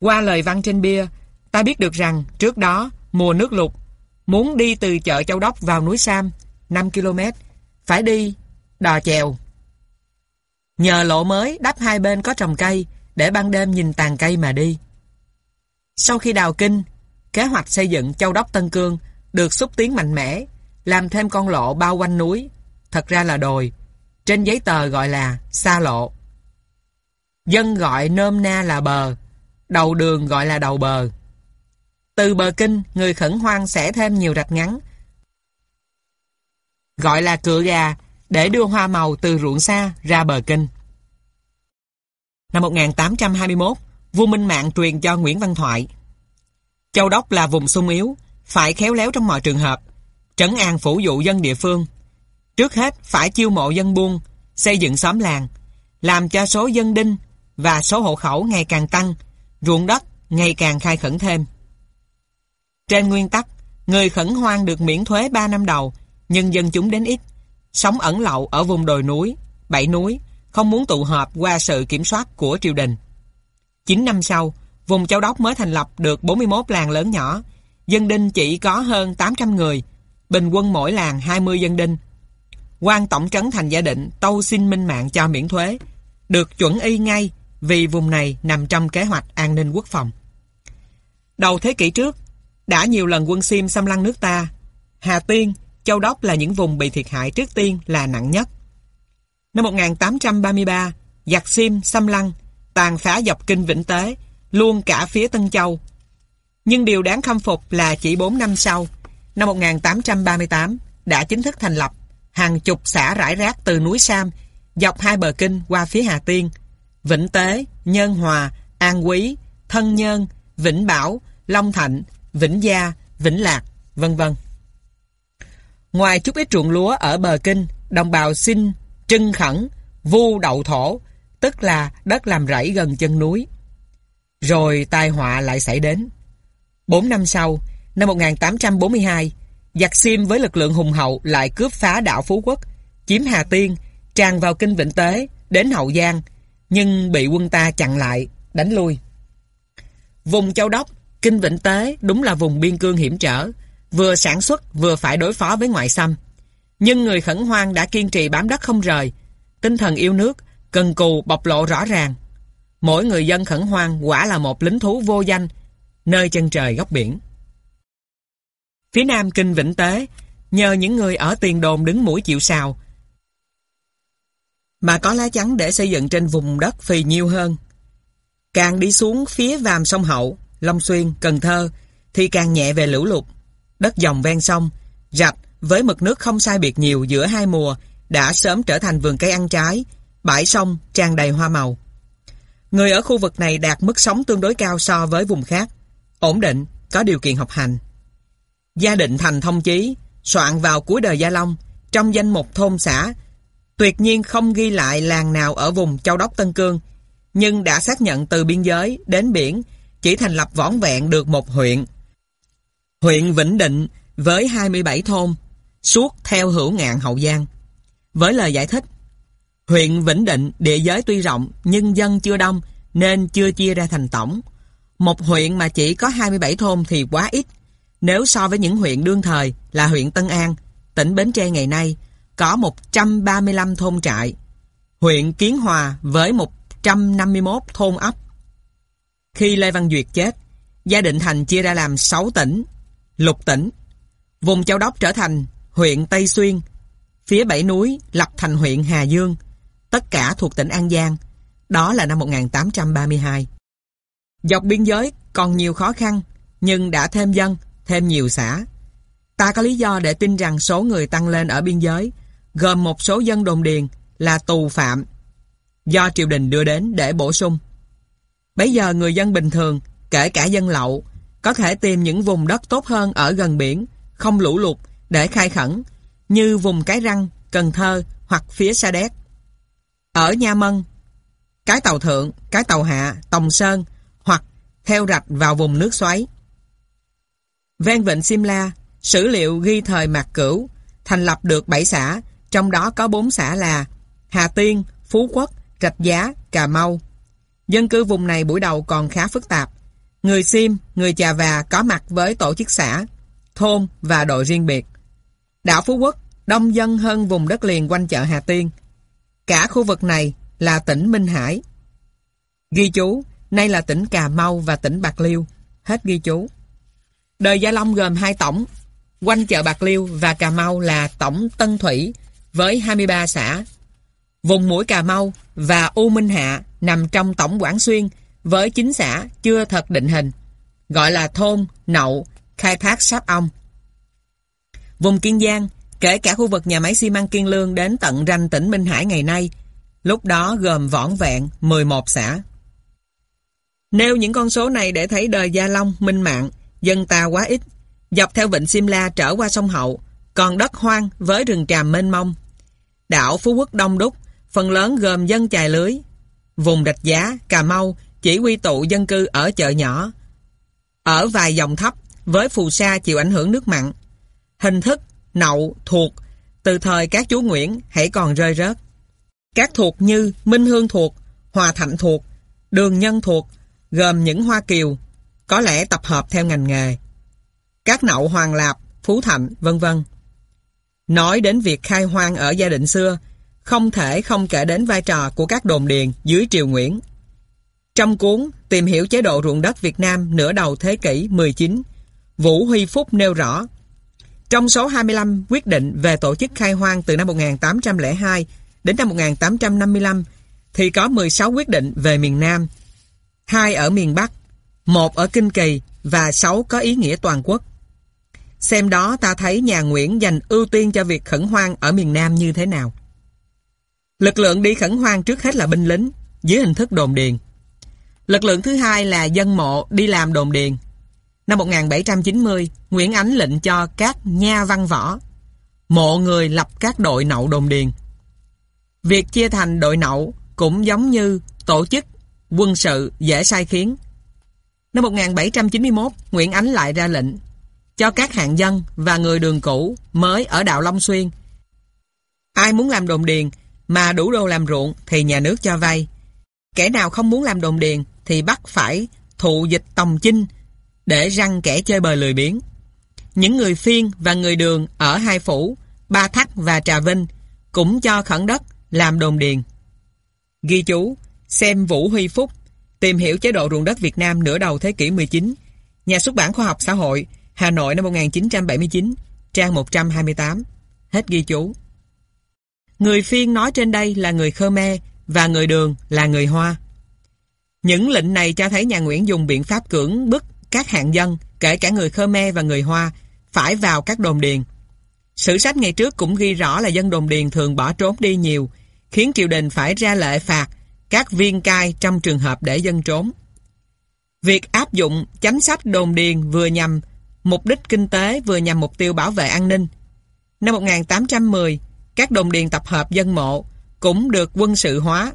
Qua lời văn trên bia, ta biết được rằng trước đó, mùa nước lụt, muốn đi từ chợ Châu Đốc vào núi Sam, 5 km, phải đi đò chèo. Nhờ lộ mới đắp hai bên có trồng cây, để ban đêm nhìn tàn cây mà đi. Sau khi đào kinh, kế hoạch xây dựng Châu Đốc Tân Cương được xúc tiến mạnh mẽ, làm thêm con lộ bao quanh núi, thật ra là đồi, trên giấy tờ gọi là xa lộ. Dân gọi nôm na là bờ, đầu đường gọi là đầu bờ. Từ bờ kinh, người khẩn hoang sẽ thêm nhiều rạch ngắn, gọi là cửa gà, để đưa hoa màu từ ruộng xa ra bờ kinh. Năm 1821, vua Minh Mạng truyền cho Nguyễn Văn Thoại. Châu Đốc là vùng sung yếu, phải khéo léo trong mọi trường hợp, trấn an phủ dụ dân địa phương. Trước hết phải chiêu mộ dân buôn, xây dựng xóm làng, làm cho số dân đinh và số hộ khẩu ngày càng tăng, ruộng đất ngày càng khai khẩn thêm. Trên nguyên tắc, người khẩn hoang được miễn thuế 3 năm đầu, nhưng dân chúng đến ít, sống ẩn lậu ở vùng đồi núi, bảy núi, không muốn tụ họp qua sự kiểm soát của triều đình. 9 năm sau, vùng Châu Đốc mới thành lập được 41 làng lớn nhỏ, dân đinh chỉ có hơn 800 người, bình quân mỗi làng 20 dân đinh. quan tổng trấn thành gia định tâu xin minh mạng cho miễn thuế, được chuẩn y ngay vì vùng này nằm trong kế hoạch an ninh quốc phòng. Đầu thế kỷ trước, đã nhiều lần quân Sim xâm lăng nước ta. Hà Tiên, Châu Đốc là những vùng bị thiệt hại trước tiên là nặng nhất. Năm 1833, giặc Sim xâm lăng, tàn phá dọc kinh Vĩnh Tế, luôn cả phía Tân Châu. Nhưng điều đáng khâm phục là chỉ 4 năm sau, năm 1838, đã chính thức thành lập hàng chục xã rải rác từ núi Sam, dọc hai bờ kinh qua phía Hà Tiên, Vĩnh Tế, Nhân Hòa, An Quý, Thân Nhân, Vĩnh Bảo, Long Thạnh, Vĩnh Gia, Vĩnh Lạc, vân vân. Ngoài chút ít ruộng lúa ở bờ kinh, đồng bào xin trưng khẩn, vu đậu thổ, tức là đất làm rẫy gần chân núi. Rồi tai họa lại xảy đến. Bốn năm sau, năm 1842, giặc Sim với lực lượng hùng hậu lại cướp phá đảo Phú Quốc, chiếm Hà Tiên, tràn vào kinh Vĩnh Tế, đến Hậu Giang, nhưng bị quân ta chặn lại, đánh lui. Vùng Châu Đốc, kinh Vĩnh Tế đúng là vùng biên cương hiểm trở, vừa sản xuất vừa phải đối phó với ngoại xâm. Nhưng người khẩn hoang đã kiên trì bám đất không rời, tinh thần yêu nước, cần cù bộc lộ rõ ràng. Mỗi người dân khẩn hoang quả là một lính thú vô danh, nơi chân trời góc biển. Phía nam kinh Vĩnh Tế, nhờ những người ở tiền đồn đứng mũi chịu sào, mà có lá chắn để xây dựng trên vùng đất phì nhiêu hơn. Càng đi xuống phía vàm sông Hậu, Long Xuyên, Cần Thơ, thì càng nhẹ về lũ lụt. Đất dòng ven sông, rạch với mực nước không sai biệt nhiều giữa hai mùa đã sớm trở thành vườn cây ăn trái, bãi sông tràn đầy hoa màu. Người ở khu vực này đạt mức sống tương đối cao so với vùng khác, ổn định, có điều kiện học hành. Gia định thành thông chí, soạn vào cuối đời Gia Long, trong danh mục thôn xã, tuyệt nhiên không ghi lại làng nào ở vùng Châu Đốc Tân Cương, nhưng đã xác nhận từ biên giới đến biển chỉ thành lập võn vẹn được một huyện. Huyện Vĩnh Định với 27 thôn, suốt theo hữu ngạn Hậu Giang. Với lời giải thích, huyện Vĩnh Định địa giới tuy rộng nhưng dân chưa đông nên chưa chia ra thành tổng. Một huyện mà chỉ có 27 thôn thì quá ít. Nếu so với những huyện đương thời là huyện Tân An, tỉnh Bến Tre ngày nay, có 135 thôn trại. Huyện Kiến Hòa với 151 thôn ấp. Khi Lê Văn Duyệt chết, gia định thành chia ra làm 6 tỉnh, lục tỉnh. Vùng Châu Đốc trở thành huyện Tây Xuyên, phía bảy núi lập thành huyện Hà Dương, tất cả thuộc tỉnh An Giang. Đó là năm 1832. Dọc biên giới còn nhiều khó khăn, nhưng đã thêm dân, thêm nhiều xã. Ta có lý do để tin rằng số người tăng lên ở biên giới, gồm một số dân đồn điền là tù phạm, do triều đình đưa đến để bổ sung. Bây giờ người dân bình thường, kể cả dân lậu, có thể tìm những vùng đất tốt hơn ở gần biển, không lũ lụt để khai khẩn, như vùng Cái Răng, Cần Thơ hoặc phía Sa Đéc. Ở Nha Mân, Cái Tàu Thượng, Cái Tàu Hạ, Tòng Sơn hoặc theo rạch vào vùng nước xoáy. Ven vịnh Simla, sử liệu ghi thời Mạc Cửu thành lập được 7 xã, trong đó có 4 xã là Hà Tiên, Phú Quốc, Rạch Giá, Cà Mau. Dân cư vùng này buổi đầu còn khá phức tạp. Người Sim, người Chà Và có mặt với tổ chức xã, thôn và đội riêng biệt. Đảo Phú Quốc đông dân hơn vùng đất liền quanh chợ Hà Tiên. Cả khu vực này là tỉnh Minh Hải. Ghi chú, nay là tỉnh Cà Mau và tỉnh Bạc Liêu. Hết ghi chú. Đời Gia Long gồm hai tổng, quanh chợ Bạc Liêu và Cà Mau là tổng Tân Thủy với 23 xã. Vùng mũi Cà Mau và U Minh Hạ nằm trong tổng Quảng Xuyên với chính xã chưa thật định hình, gọi là thôn, nậu, khai thác sáp ong. Vùng Kiên Giang, kể cả khu vực nhà máy xi măng Kiên Lương đến tận ranh tỉnh Minh Hải ngày nay, lúc đó gồm võn vẹn 11 xã. Nêu những con số này để thấy đời Gia Long, Minh Mạng, dân ta quá ít, dọc theo vịnh Simla trở qua sông Hậu, còn đất hoang với rừng tràm mênh mông. Đảo Phú Quốc Đông Đúc, phần lớn gồm dân chài lưới. Vùng Rạch Giá, Cà Mau chỉ quy tụ dân cư ở chợ nhỏ. Ở vài dòng thấp, với phù sa chịu ảnh hưởng nước mặn. Hình thức, nậu, thuộc, từ thời các chú Nguyễn hãy còn rơi rớt. Các thuộc như Minh Hương thuộc, Hòa Thạnh thuộc, Đường Nhân thuộc, gồm những Hoa Kiều, có lẽ tập hợp theo ngành nghề. Các nậu Hoàng Lạp, Phú Thạnh, vân vân. Nói đến việc khai hoang ở gia đình xưa, không thể không kể đến vai trò của các đồn điền dưới triều Nguyễn. Trong cuốn Tìm hiểu chế độ ruộng đất Việt Nam nửa đầu thế kỷ 19, Vũ Huy Phúc nêu rõ Trong số 25 quyết định về tổ chức khai hoang từ năm 1802 đến năm 1855 thì có 16 quyết định về miền Nam, hai ở miền Bắc, một ở Kinh Kỳ và sáu có ý nghĩa toàn quốc. Xem đó ta thấy nhà Nguyễn dành ưu tiên cho việc khẩn hoang ở miền Nam như thế nào. Lực lượng đi khẩn hoang trước hết là binh lính, dưới hình thức đồn điền. Lực lượng thứ hai là dân mộ đi làm đồn điền. Năm 1790, Nguyễn Ánh lệnh cho các nha văn võ, mộ người lập các đội nậu đồn điền. Việc chia thành đội nậu cũng giống như tổ chức quân sự dễ sai khiến. Năm 1791, Nguyễn Ánh lại ra lệnh cho các hạng dân và người đường cũ mới ở đạo Long Xuyên. Ai muốn làm đồn điền mà đủ đồ làm ruộng thì nhà nước cho vay. Kẻ nào không muốn làm đồn điền thì bắt phải thụ dịch tòng chinh để răng kẻ chơi bời lười biếng. Những người phiên và người đường ở hai phủ, Ba Thắc và Trà Vinh cũng cho khẩn đất làm đồn điền. Ghi chú, xem Vũ Huy Phúc, tìm hiểu chế độ ruộng đất Việt Nam nửa đầu thế kỷ 19, nhà xuất bản khoa học xã hội, Hà Nội năm 1979, trang 128. Hết ghi chú. Người phiên nói trên đây là người Khmer và người đường là người Hoa. Những lệnh này cho thấy nhà Nguyễn dùng biện pháp cưỡng bức các hạng dân, kể cả người Khmer và người Hoa, phải vào các đồn điền. Sử sách ngày trước cũng ghi rõ là dân đồn điền thường bỏ trốn đi nhiều, khiến triều đình phải ra lệ phạt các viên cai trong trường hợp để dân trốn. Việc áp dụng chánh sách đồn điền vừa nhằm mục đích kinh tế vừa nhằm mục tiêu bảo vệ an ninh. Năm 1810, các đồn điền tập hợp dân mộ cũng được quân sự hóa.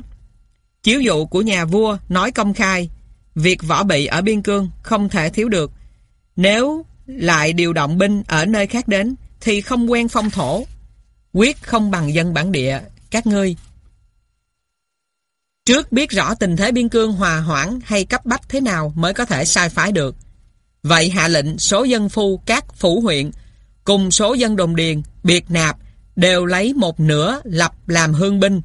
Chiếu dụ của nhà vua nói công khai việc võ bị ở biên cương không thể thiếu được. Nếu lại điều động binh ở nơi khác đến thì không quen phong thổ. Quyết không bằng dân bản địa, các ngươi. Trước biết rõ tình thế biên cương hòa hoãn hay cấp bách thế nào mới có thể sai phái được. Vậy hạ lệnh số dân phu các phủ huyện cùng số dân đồng điền, biệt nạp đều lấy một nửa lập làm hương binh,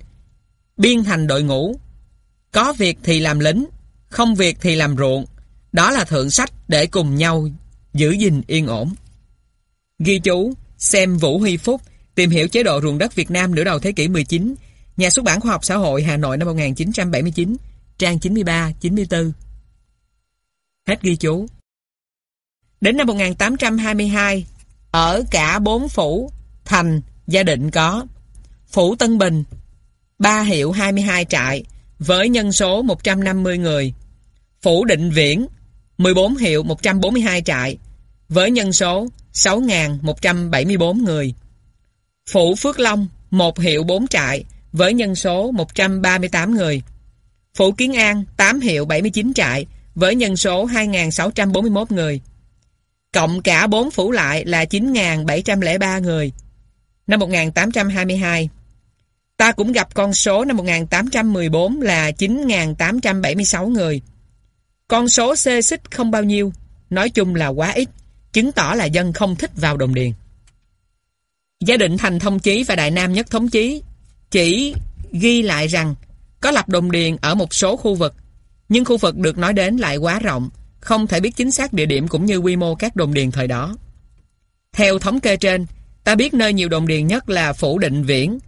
biên thành đội ngũ. Có việc thì làm lính, không việc thì làm ruộng. Đó là thượng sách để cùng nhau giữ gìn yên ổn. Ghi chú, xem Vũ Huy Phúc, tìm hiểu chế độ ruộng đất Việt Nam nửa đầu thế kỷ 19, nhà xuất bản khoa học xã hội Hà Nội năm 1979, trang 93-94. Hết ghi chú. Đến năm 1822, ở cả bốn phủ, thành, gia định có Phủ Tân Bình, ba hiệu 22 trại, với nhân số 150 người. Phủ Định Viễn, 14 hiệu 142 trại, với nhân số 6.174 người. Phủ Phước Long, 1 hiệu 4 trại, với nhân số 138 người. Phủ Kiến An, 8 hiệu 79 trại, với nhân số 2.641 người. Cộng cả 4 phủ lại là 9.703 người. Năm 1822, ta cũng gặp con số năm 1814 là 9.876 người. Con số xê xích không bao nhiêu, nói chung là quá ít, chứng tỏ là dân không thích vào đồng điền. Gia định thành thông chí và Đại Nam nhất thống chí chỉ ghi lại rằng có lập đồng điền ở một số khu vực, nhưng khu vực được nói đến lại quá rộng, không thể biết chính xác địa điểm cũng như quy mô các đồng điền thời đó. Theo thống kê trên, ta biết nơi nhiều đồng điền nhất là Phủ Định Viễn,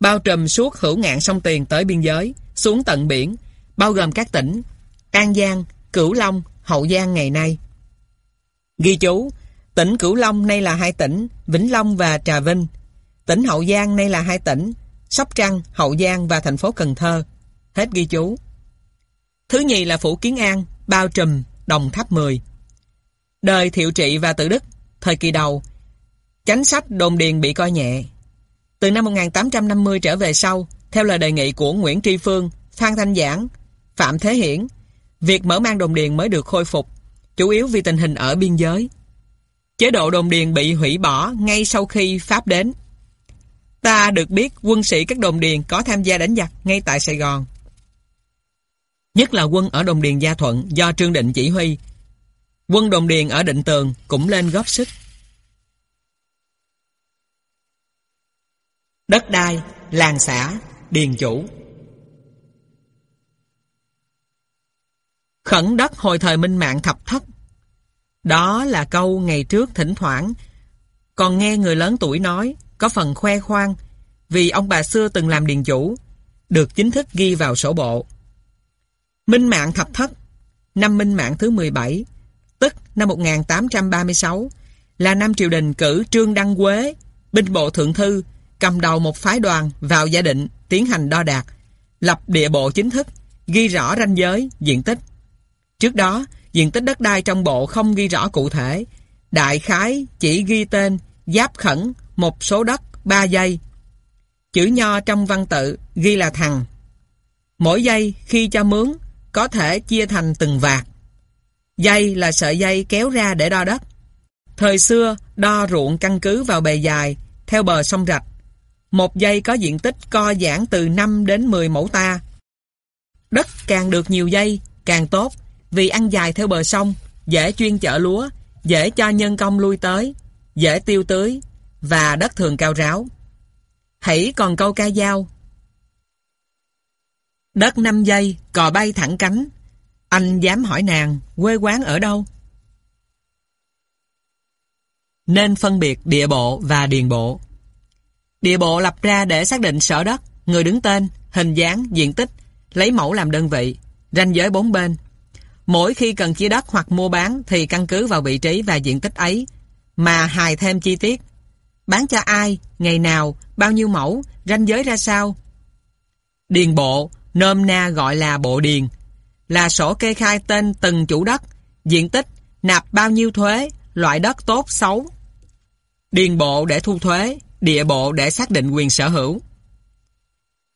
bao trùm suốt hữu ngạn sông Tiền tới biên giới, xuống tận biển, bao gồm các tỉnh An Giang, Cửu Long, Hậu Giang ngày nay. Ghi chú, tỉnh Cửu Long nay là hai tỉnh, Vĩnh Long và Trà Vinh. Tỉnh Hậu Giang nay là hai tỉnh, Sóc Trăng, Hậu Giang và thành phố Cần Thơ. Hết ghi chú. Thứ nhì là Phủ Kiến An, bao trùm, Đồng Tháp 10. Đời Thiệu Trị và Tự Đức, thời kỳ đầu, chánh sách đồn điền bị coi nhẹ. Từ năm 1850 trở về sau, theo lời đề nghị của Nguyễn Tri Phương, Phan Thanh Giảng, Phạm Thế Hiển, việc mở mang đồn điền mới được khôi phục, chủ yếu vì tình hình ở biên giới. Chế độ đồn điền bị hủy bỏ ngay sau khi Pháp đến. Ta được biết quân sĩ các đồn điền có tham gia đánh giặc ngay tại Sài Gòn. Nhất là quân ở đồn điền Gia Thuận do Trương Định chỉ huy. Quân đồn điền ở Định Tường cũng lên góp sức. Đất đai, làng xã, điền chủ. Khẩn đất hồi thời minh mạng thập thất. Đó là câu ngày trước thỉnh thoảng. Còn nghe người lớn tuổi nói, có phần khoe khoang, vì ông bà xưa từng làm điền chủ, được chính thức ghi vào sổ bộ. Minh mạng thập thất, năm minh mạng thứ 17, tức năm 1836, là năm triều đình cử Trương Đăng Quế, binh bộ thượng thư, cầm đầu một phái đoàn vào gia định tiến hành đo đạc, lập địa bộ chính thức, ghi rõ ranh giới, diện tích. Trước đó, diện tích đất đai trong bộ không ghi rõ cụ thể, đại khái chỉ ghi tên, giáp khẩn, một số đất, ba giây. Chữ nho trong văn tự ghi là thằng. Mỗi giây khi cho mướn có thể chia thành từng vạt. Dây là sợi dây kéo ra để đo đất. Thời xưa, đo ruộng căn cứ vào bề dài, theo bờ sông rạch. Một dây có diện tích co giãn từ 5 đến 10 mẫu ta. Đất càng được nhiều dây, càng tốt, vì ăn dài theo bờ sông, dễ chuyên chở lúa, dễ cho nhân công lui tới, dễ tiêu tưới, và đất thường cao ráo. Hãy còn câu ca dao. Đất 5 giây, cò bay thẳng cánh. Anh dám hỏi nàng, quê quán ở đâu? Nên phân biệt địa bộ và điền bộ. Địa bộ lập ra để xác định sở đất, người đứng tên, hình dáng, diện tích, lấy mẫu làm đơn vị, ranh giới bốn bên. Mỗi khi cần chia đất hoặc mua bán thì căn cứ vào vị trí và diện tích ấy mà hài thêm chi tiết. Bán cho ai, ngày nào, bao nhiêu mẫu, ranh giới ra sao. Điền bộ, nôm na gọi là bộ điền, là sổ kê khai tên từng chủ đất, diện tích, nạp bao nhiêu thuế, loại đất tốt, xấu. Điền bộ để thu thuế, địa bộ để xác định quyền sở hữu.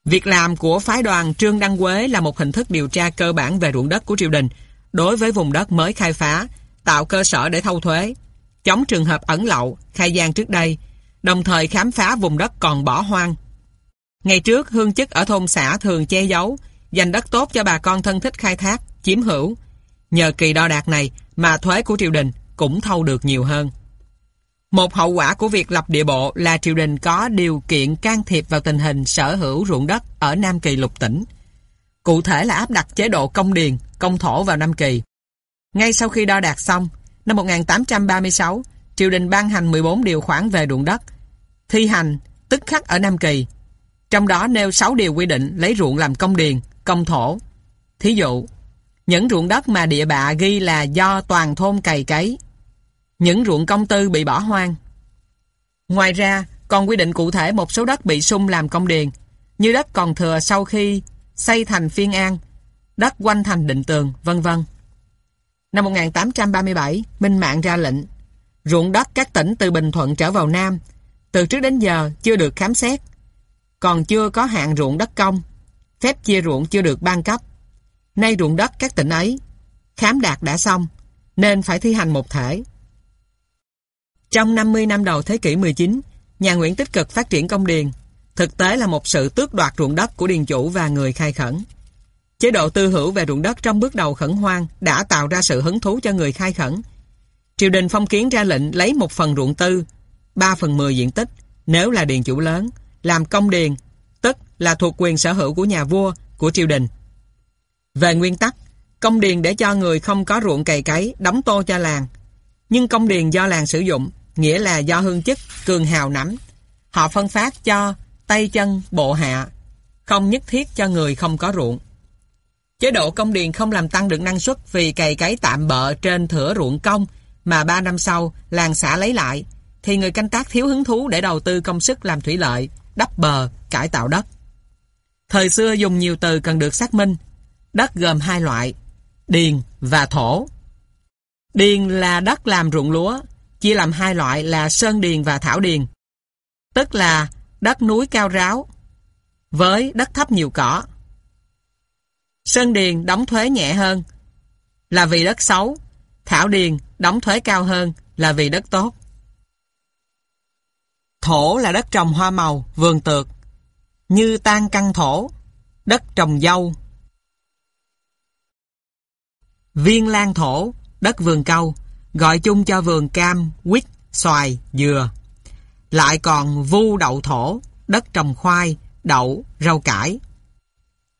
Việc làm của phái đoàn Trương Đăng Quế là một hình thức điều tra cơ bản về ruộng đất của triều đình đối với vùng đất mới khai phá, tạo cơ sở để thâu thuế, chống trường hợp ẩn lậu, khai gian trước đây, đồng thời khám phá vùng đất còn bỏ hoang. Ngày trước, hương chức ở thôn xã thường che giấu, dành đất tốt cho bà con thân thích khai thác, chiếm hữu. Nhờ kỳ đo đạc này mà thuế của triều đình cũng thâu được nhiều hơn. Một hậu quả của việc lập địa bộ là triều đình có điều kiện can thiệp vào tình hình sở hữu ruộng đất ở Nam Kỳ lục tỉnh. Cụ thể là áp đặt chế độ công điền, công thổ vào Nam Kỳ. Ngay sau khi đo đạt xong, năm 1836, triều đình ban hành 14 điều khoản về ruộng đất, thi hành tức khắc ở Nam Kỳ. Trong đó nêu 6 điều quy định lấy ruộng làm công điền, công thổ. Thí dụ, những ruộng đất mà địa bạ ghi là do toàn thôn cày cấy, những ruộng công tư bị bỏ hoang. Ngoài ra, còn quy định cụ thể một số đất bị sung làm công điền, như đất còn thừa sau khi xây thành phiên an, đất quanh thành định tường, vân vân. Năm 1837, Minh Mạng ra lệnh, ruộng đất các tỉnh từ Bình Thuận trở vào Nam, từ trước đến giờ chưa được khám xét, còn chưa có hạn ruộng đất công, phép chia ruộng chưa được ban cấp. Nay ruộng đất các tỉnh ấy, khám đạt đã xong, nên phải thi hành một thể. Trong 50 năm đầu thế kỷ 19, nhà Nguyễn tích cực phát triển công điền, thực tế là một sự tước đoạt ruộng đất của điền chủ và người khai khẩn. Chế độ tư hữu về ruộng đất trong bước đầu khẩn hoang đã tạo ra sự hứng thú cho người khai khẩn. Triều đình phong kiến ra lệnh lấy một phần ruộng tư, 3 phần 10 diện tích, nếu là điền chủ lớn, làm công điền, tức là thuộc quyền sở hữu của nhà vua, của triều đình. Về nguyên tắc, công điền để cho người không có ruộng cày cấy, đóng tô cho làng. Nhưng công điền do làng sử dụng, nghĩa là do hương chức, cường hào nắm. Họ phân phát cho tay chân, bộ hạ, không nhất thiết cho người không có ruộng. Chế độ công điền không làm tăng được năng suất vì cày cấy tạm bợ trên thửa ruộng công mà 3 năm sau làng xã lấy lại, thì người canh tác thiếu hứng thú để đầu tư công sức làm thủy lợi, đắp bờ, cải tạo đất. Thời xưa dùng nhiều từ cần được xác minh. Đất gồm hai loại, điền và thổ. Điền là đất làm ruộng lúa, chia làm hai loại là sơn điền và thảo điền. Tức là đất núi cao ráo với đất thấp nhiều cỏ. Sơn điền đóng thuế nhẹ hơn là vì đất xấu, thảo điền đóng thuế cao hơn là vì đất tốt. Thổ là đất trồng hoa màu, vườn tược, như tan căn thổ, đất trồng dâu. Viên lan thổ, đất vườn câu, gọi chung cho vườn cam, quýt, xoài, dừa. Lại còn vu đậu thổ, đất trồng khoai, đậu, rau cải.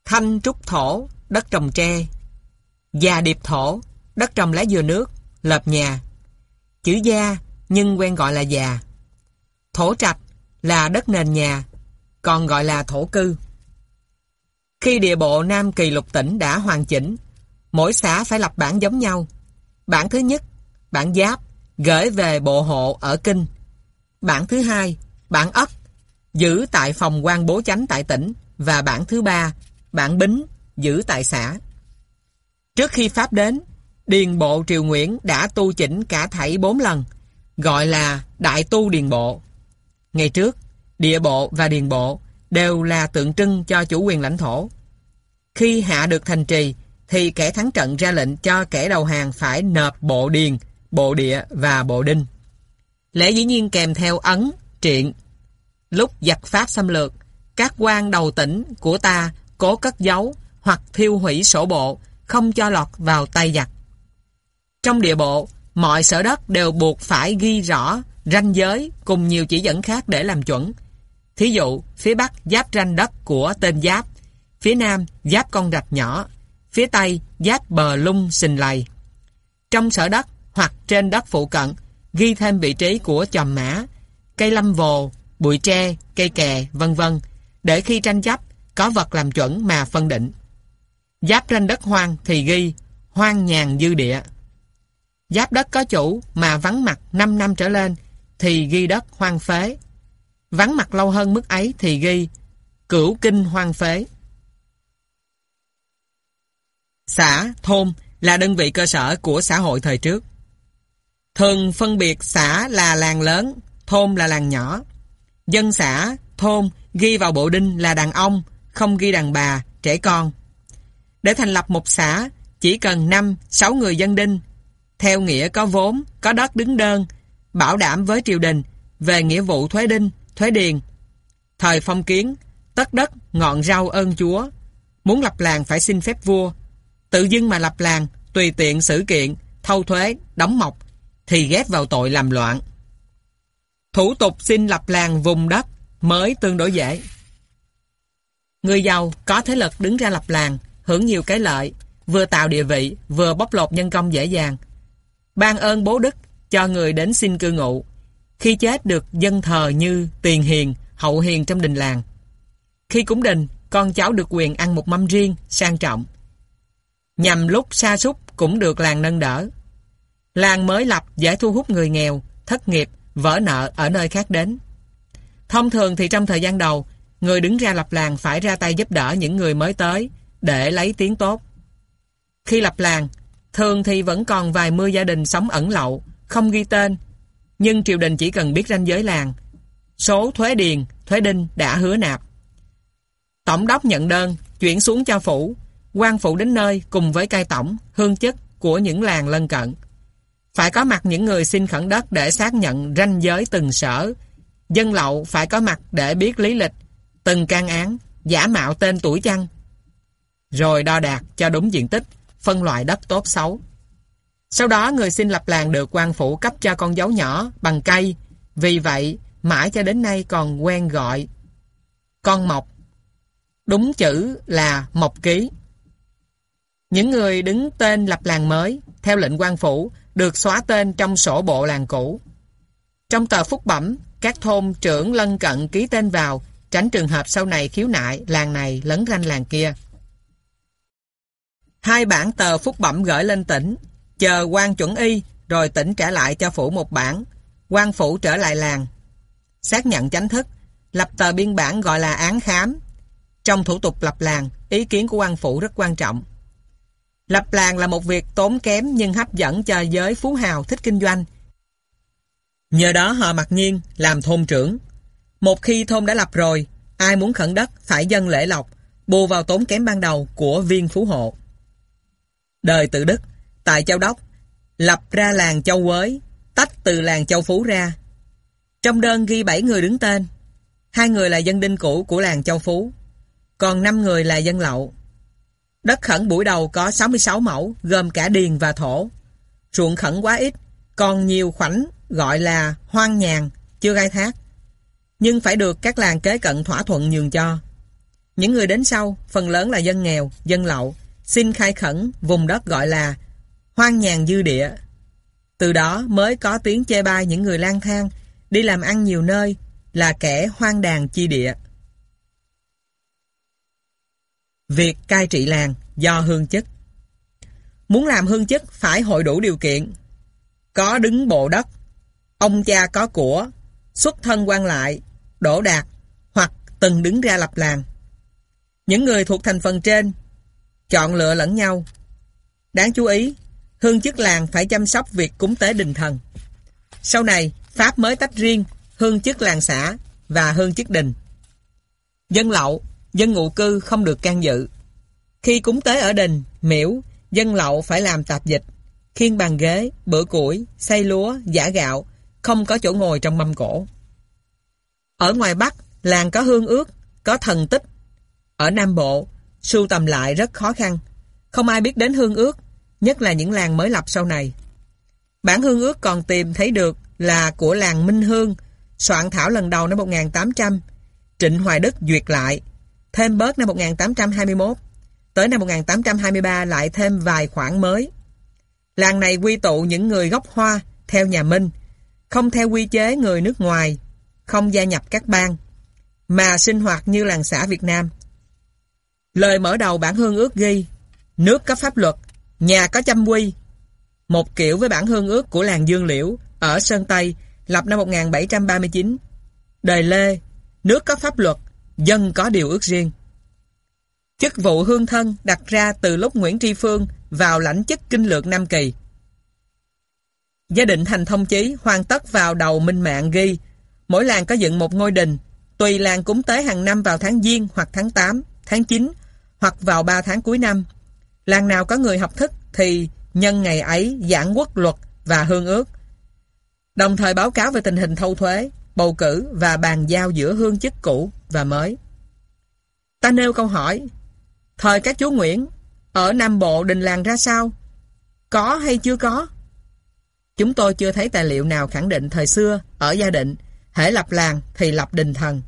Thanh trúc thổ, đất trồng tre. Già điệp thổ, đất trồng lá dừa nước, lợp nhà. Chữ gia, nhưng quen gọi là già. Thổ trạch là đất nền nhà, còn gọi là thổ cư. Khi địa bộ Nam Kỳ lục tỉnh đã hoàn chỉnh, mỗi xã phải lập bản giống nhau. Bản thứ nhất, bản giáp, gửi về bộ hộ ở Kinh. Bản thứ hai, bản ất, giữ tại phòng quan bố chánh tại tỉnh. Và bản thứ ba, bản bính, giữ tại xã. Trước khi Pháp đến, Điền bộ Triều Nguyễn đã tu chỉnh cả thảy bốn lần, gọi là Đại tu Điền bộ. Ngày trước, địa bộ và điền bộ đều là tượng trưng cho chủ quyền lãnh thổ. Khi hạ được thành trì, thì kẻ thắng trận ra lệnh cho kẻ đầu hàng phải nộp bộ điền, bộ địa và bộ đinh. Lẽ dĩ nhiên kèm theo ấn, triện. Lúc giặc Pháp xâm lược, các quan đầu tỉnh của ta cố cất giấu hoặc thiêu hủy sổ bộ, không cho lọt vào tay giặc. Trong địa bộ, mọi sở đất đều buộc phải ghi rõ ranh giới cùng nhiều chỉ dẫn khác để làm chuẩn. Thí dụ, phía Bắc giáp ranh đất của tên giáp, phía Nam giáp con rạch nhỏ, phía Tây giáp bờ lung xình lầy. Trong sở đất hoặc trên đất phụ cận, ghi thêm vị trí của chòm mã, cây lâm vồ, bụi tre, cây kè, vân vân để khi tranh chấp có vật làm chuẩn mà phân định. Giáp ranh đất hoang thì ghi hoang nhàn dư địa. Giáp đất có chủ mà vắng mặt 5 năm trở lên thì ghi đất hoang phế. Vắng mặt lâu hơn mức ấy thì ghi cửu kinh hoang phế. Xã, thôn là đơn vị cơ sở của xã hội thời trước. Thường phân biệt xã là làng lớn, thôn là làng nhỏ. Dân xã, thôn ghi vào bộ đinh là đàn ông, không ghi đàn bà, trẻ con. Để thành lập một xã, chỉ cần 5, 6 người dân đinh. Theo nghĩa có vốn, có đất đứng đơn, bảo đảm với triều đình về nghĩa vụ thuế đinh, thuế điền. Thời phong kiến, tất đất, ngọn rau ơn chúa. Muốn lập làng phải xin phép vua. Tự dưng mà lập làng, tùy tiện xử kiện, thâu thuế, đóng mộc, thì ghép vào tội làm loạn. Thủ tục xin lập làng vùng đất mới tương đối dễ. Người giàu có thế lực đứng ra lập làng, hưởng nhiều cái lợi, vừa tạo địa vị, vừa bóc lột nhân công dễ dàng. Ban ơn bố đức cho người đến xin cư ngụ. Khi chết được dân thờ như tiền hiền, hậu hiền trong đình làng. Khi cúng đình, con cháu được quyền ăn một mâm riêng, sang trọng. Nhằm lúc sa sút cũng được làng nâng đỡ. Làng mới lập dễ thu hút người nghèo, thất nghiệp, vỡ nợ ở nơi khác đến. Thông thường thì trong thời gian đầu, người đứng ra lập làng phải ra tay giúp đỡ những người mới tới để lấy tiếng tốt. Khi lập làng, thường thì vẫn còn vài mươi gia đình sống ẩn lậu, không ghi tên, nhưng triều đình chỉ cần biết ranh giới làng, số thuế điền, thuế đinh đã hứa nạp. Tổng đốc nhận đơn, chuyển xuống cho phủ, quan phủ đến nơi cùng với cai tổng, hương chức của những làng lân cận. Phải có mặt những người xin khẩn đất để xác nhận ranh giới từng sở, Dân lậu phải có mặt để biết lý lịch, từng can án, giả mạo tên tuổi chăng. Rồi đo đạt cho đúng diện tích, phân loại đất tốt xấu. Sau đó người xin lập làng được quan phủ cấp cho con dấu nhỏ bằng cây. Vì vậy, mãi cho đến nay còn quen gọi con mộc. Đúng chữ là mộc ký. Những người đứng tên lập làng mới, theo lệnh quan phủ, được xóa tên trong sổ bộ làng cũ. Trong tờ phúc bẩm, các thôn trưởng lân cận ký tên vào, tránh trường hợp sau này khiếu nại làng này lấn ranh làng kia. Hai bản tờ phúc bẩm gửi lên tỉnh, chờ quan chuẩn y, rồi tỉnh trả lại cho phủ một bản, quan phủ trở lại làng. Xác nhận chánh thức, lập tờ biên bản gọi là án khám. Trong thủ tục lập làng, ý kiến của quan phủ rất quan trọng. Lập làng là một việc tốn kém nhưng hấp dẫn cho giới phú hào thích kinh doanh, Nhờ đó họ mặc nhiên làm thôn trưởng. Một khi thôn đã lập rồi, ai muốn khẩn đất phải dân lễ lọc, bù vào tốn kém ban đầu của viên phú hộ. Đời tự đức, tại Châu Đốc, lập ra làng Châu Quới, tách từ làng Châu Phú ra. Trong đơn ghi 7 người đứng tên, hai người là dân đinh cũ của làng Châu Phú, còn 5 người là dân lậu. Đất khẩn buổi đầu có 66 mẫu, gồm cả điền và thổ. Ruộng khẩn quá ít, còn nhiều khoảnh gọi là hoang nhàn, chưa khai thác. Nhưng phải được các làng kế cận thỏa thuận nhường cho. Những người đến sau, phần lớn là dân nghèo, dân lậu, xin khai khẩn vùng đất gọi là hoang nhàn dư địa. Từ đó mới có tiếng chê bai những người lang thang, đi làm ăn nhiều nơi là kẻ hoang đàn chi địa. Việc cai trị làng do hương chức Muốn làm hương chức phải hội đủ điều kiện. Có đứng bộ đất, ông cha có của, xuất thân quan lại, đổ đạt hoặc từng đứng ra lập làng. Những người thuộc thành phần trên chọn lựa lẫn nhau. Đáng chú ý, hương chức làng phải chăm sóc việc cúng tế đình thần. Sau này, Pháp mới tách riêng hương chức làng xã và hương chức đình. Dân lậu, dân ngụ cư không được can dự. Khi cúng tế ở đình, miễu, dân lậu phải làm tạp dịch, khiên bàn ghế, bữa củi, xây lúa, giả gạo, không có chỗ ngồi trong mâm cổ. Ở ngoài Bắc, làng có hương ước, có thần tích. Ở Nam Bộ, sưu tầm lại rất khó khăn. Không ai biết đến hương ước, nhất là những làng mới lập sau này. Bản hương ước còn tìm thấy được là của làng Minh Hương, soạn thảo lần đầu năm 1800, Trịnh Hoài Đức duyệt lại, thêm bớt năm 1821. Tới năm 1823 lại thêm vài khoản mới. Làng này quy tụ những người gốc Hoa, theo nhà Minh, không theo quy chế người nước ngoài, không gia nhập các bang, mà sinh hoạt như làng xã Việt Nam. Lời mở đầu bản hương ước ghi, nước có pháp luật, nhà có chăm quy. Một kiểu với bản hương ước của làng Dương Liễu ở Sơn Tây, lập năm 1739. Đời Lê, nước có pháp luật, dân có điều ước riêng. Chức vụ hương thân đặt ra từ lúc Nguyễn Tri Phương vào lãnh chức kinh lược Nam Kỳ. Gia định thành thông chí hoàn tất vào đầu minh mạng ghi mỗi làng có dựng một ngôi đình tùy làng cúng tế hàng năm vào tháng Giêng hoặc tháng 8, tháng 9 hoặc vào 3 tháng cuối năm. Làng nào có người học thức thì nhân ngày ấy giảng quốc luật và hương ước. Đồng thời báo cáo về tình hình thâu thuế, bầu cử và bàn giao giữa hương chức cũ và mới. Ta nêu câu hỏi Thời các chú Nguyễn, ở Nam Bộ đình làng ra sao? Có hay chưa có? Chúng tôi chưa thấy tài liệu nào khẳng định thời xưa, ở gia định, hễ lập làng thì lập đình thần.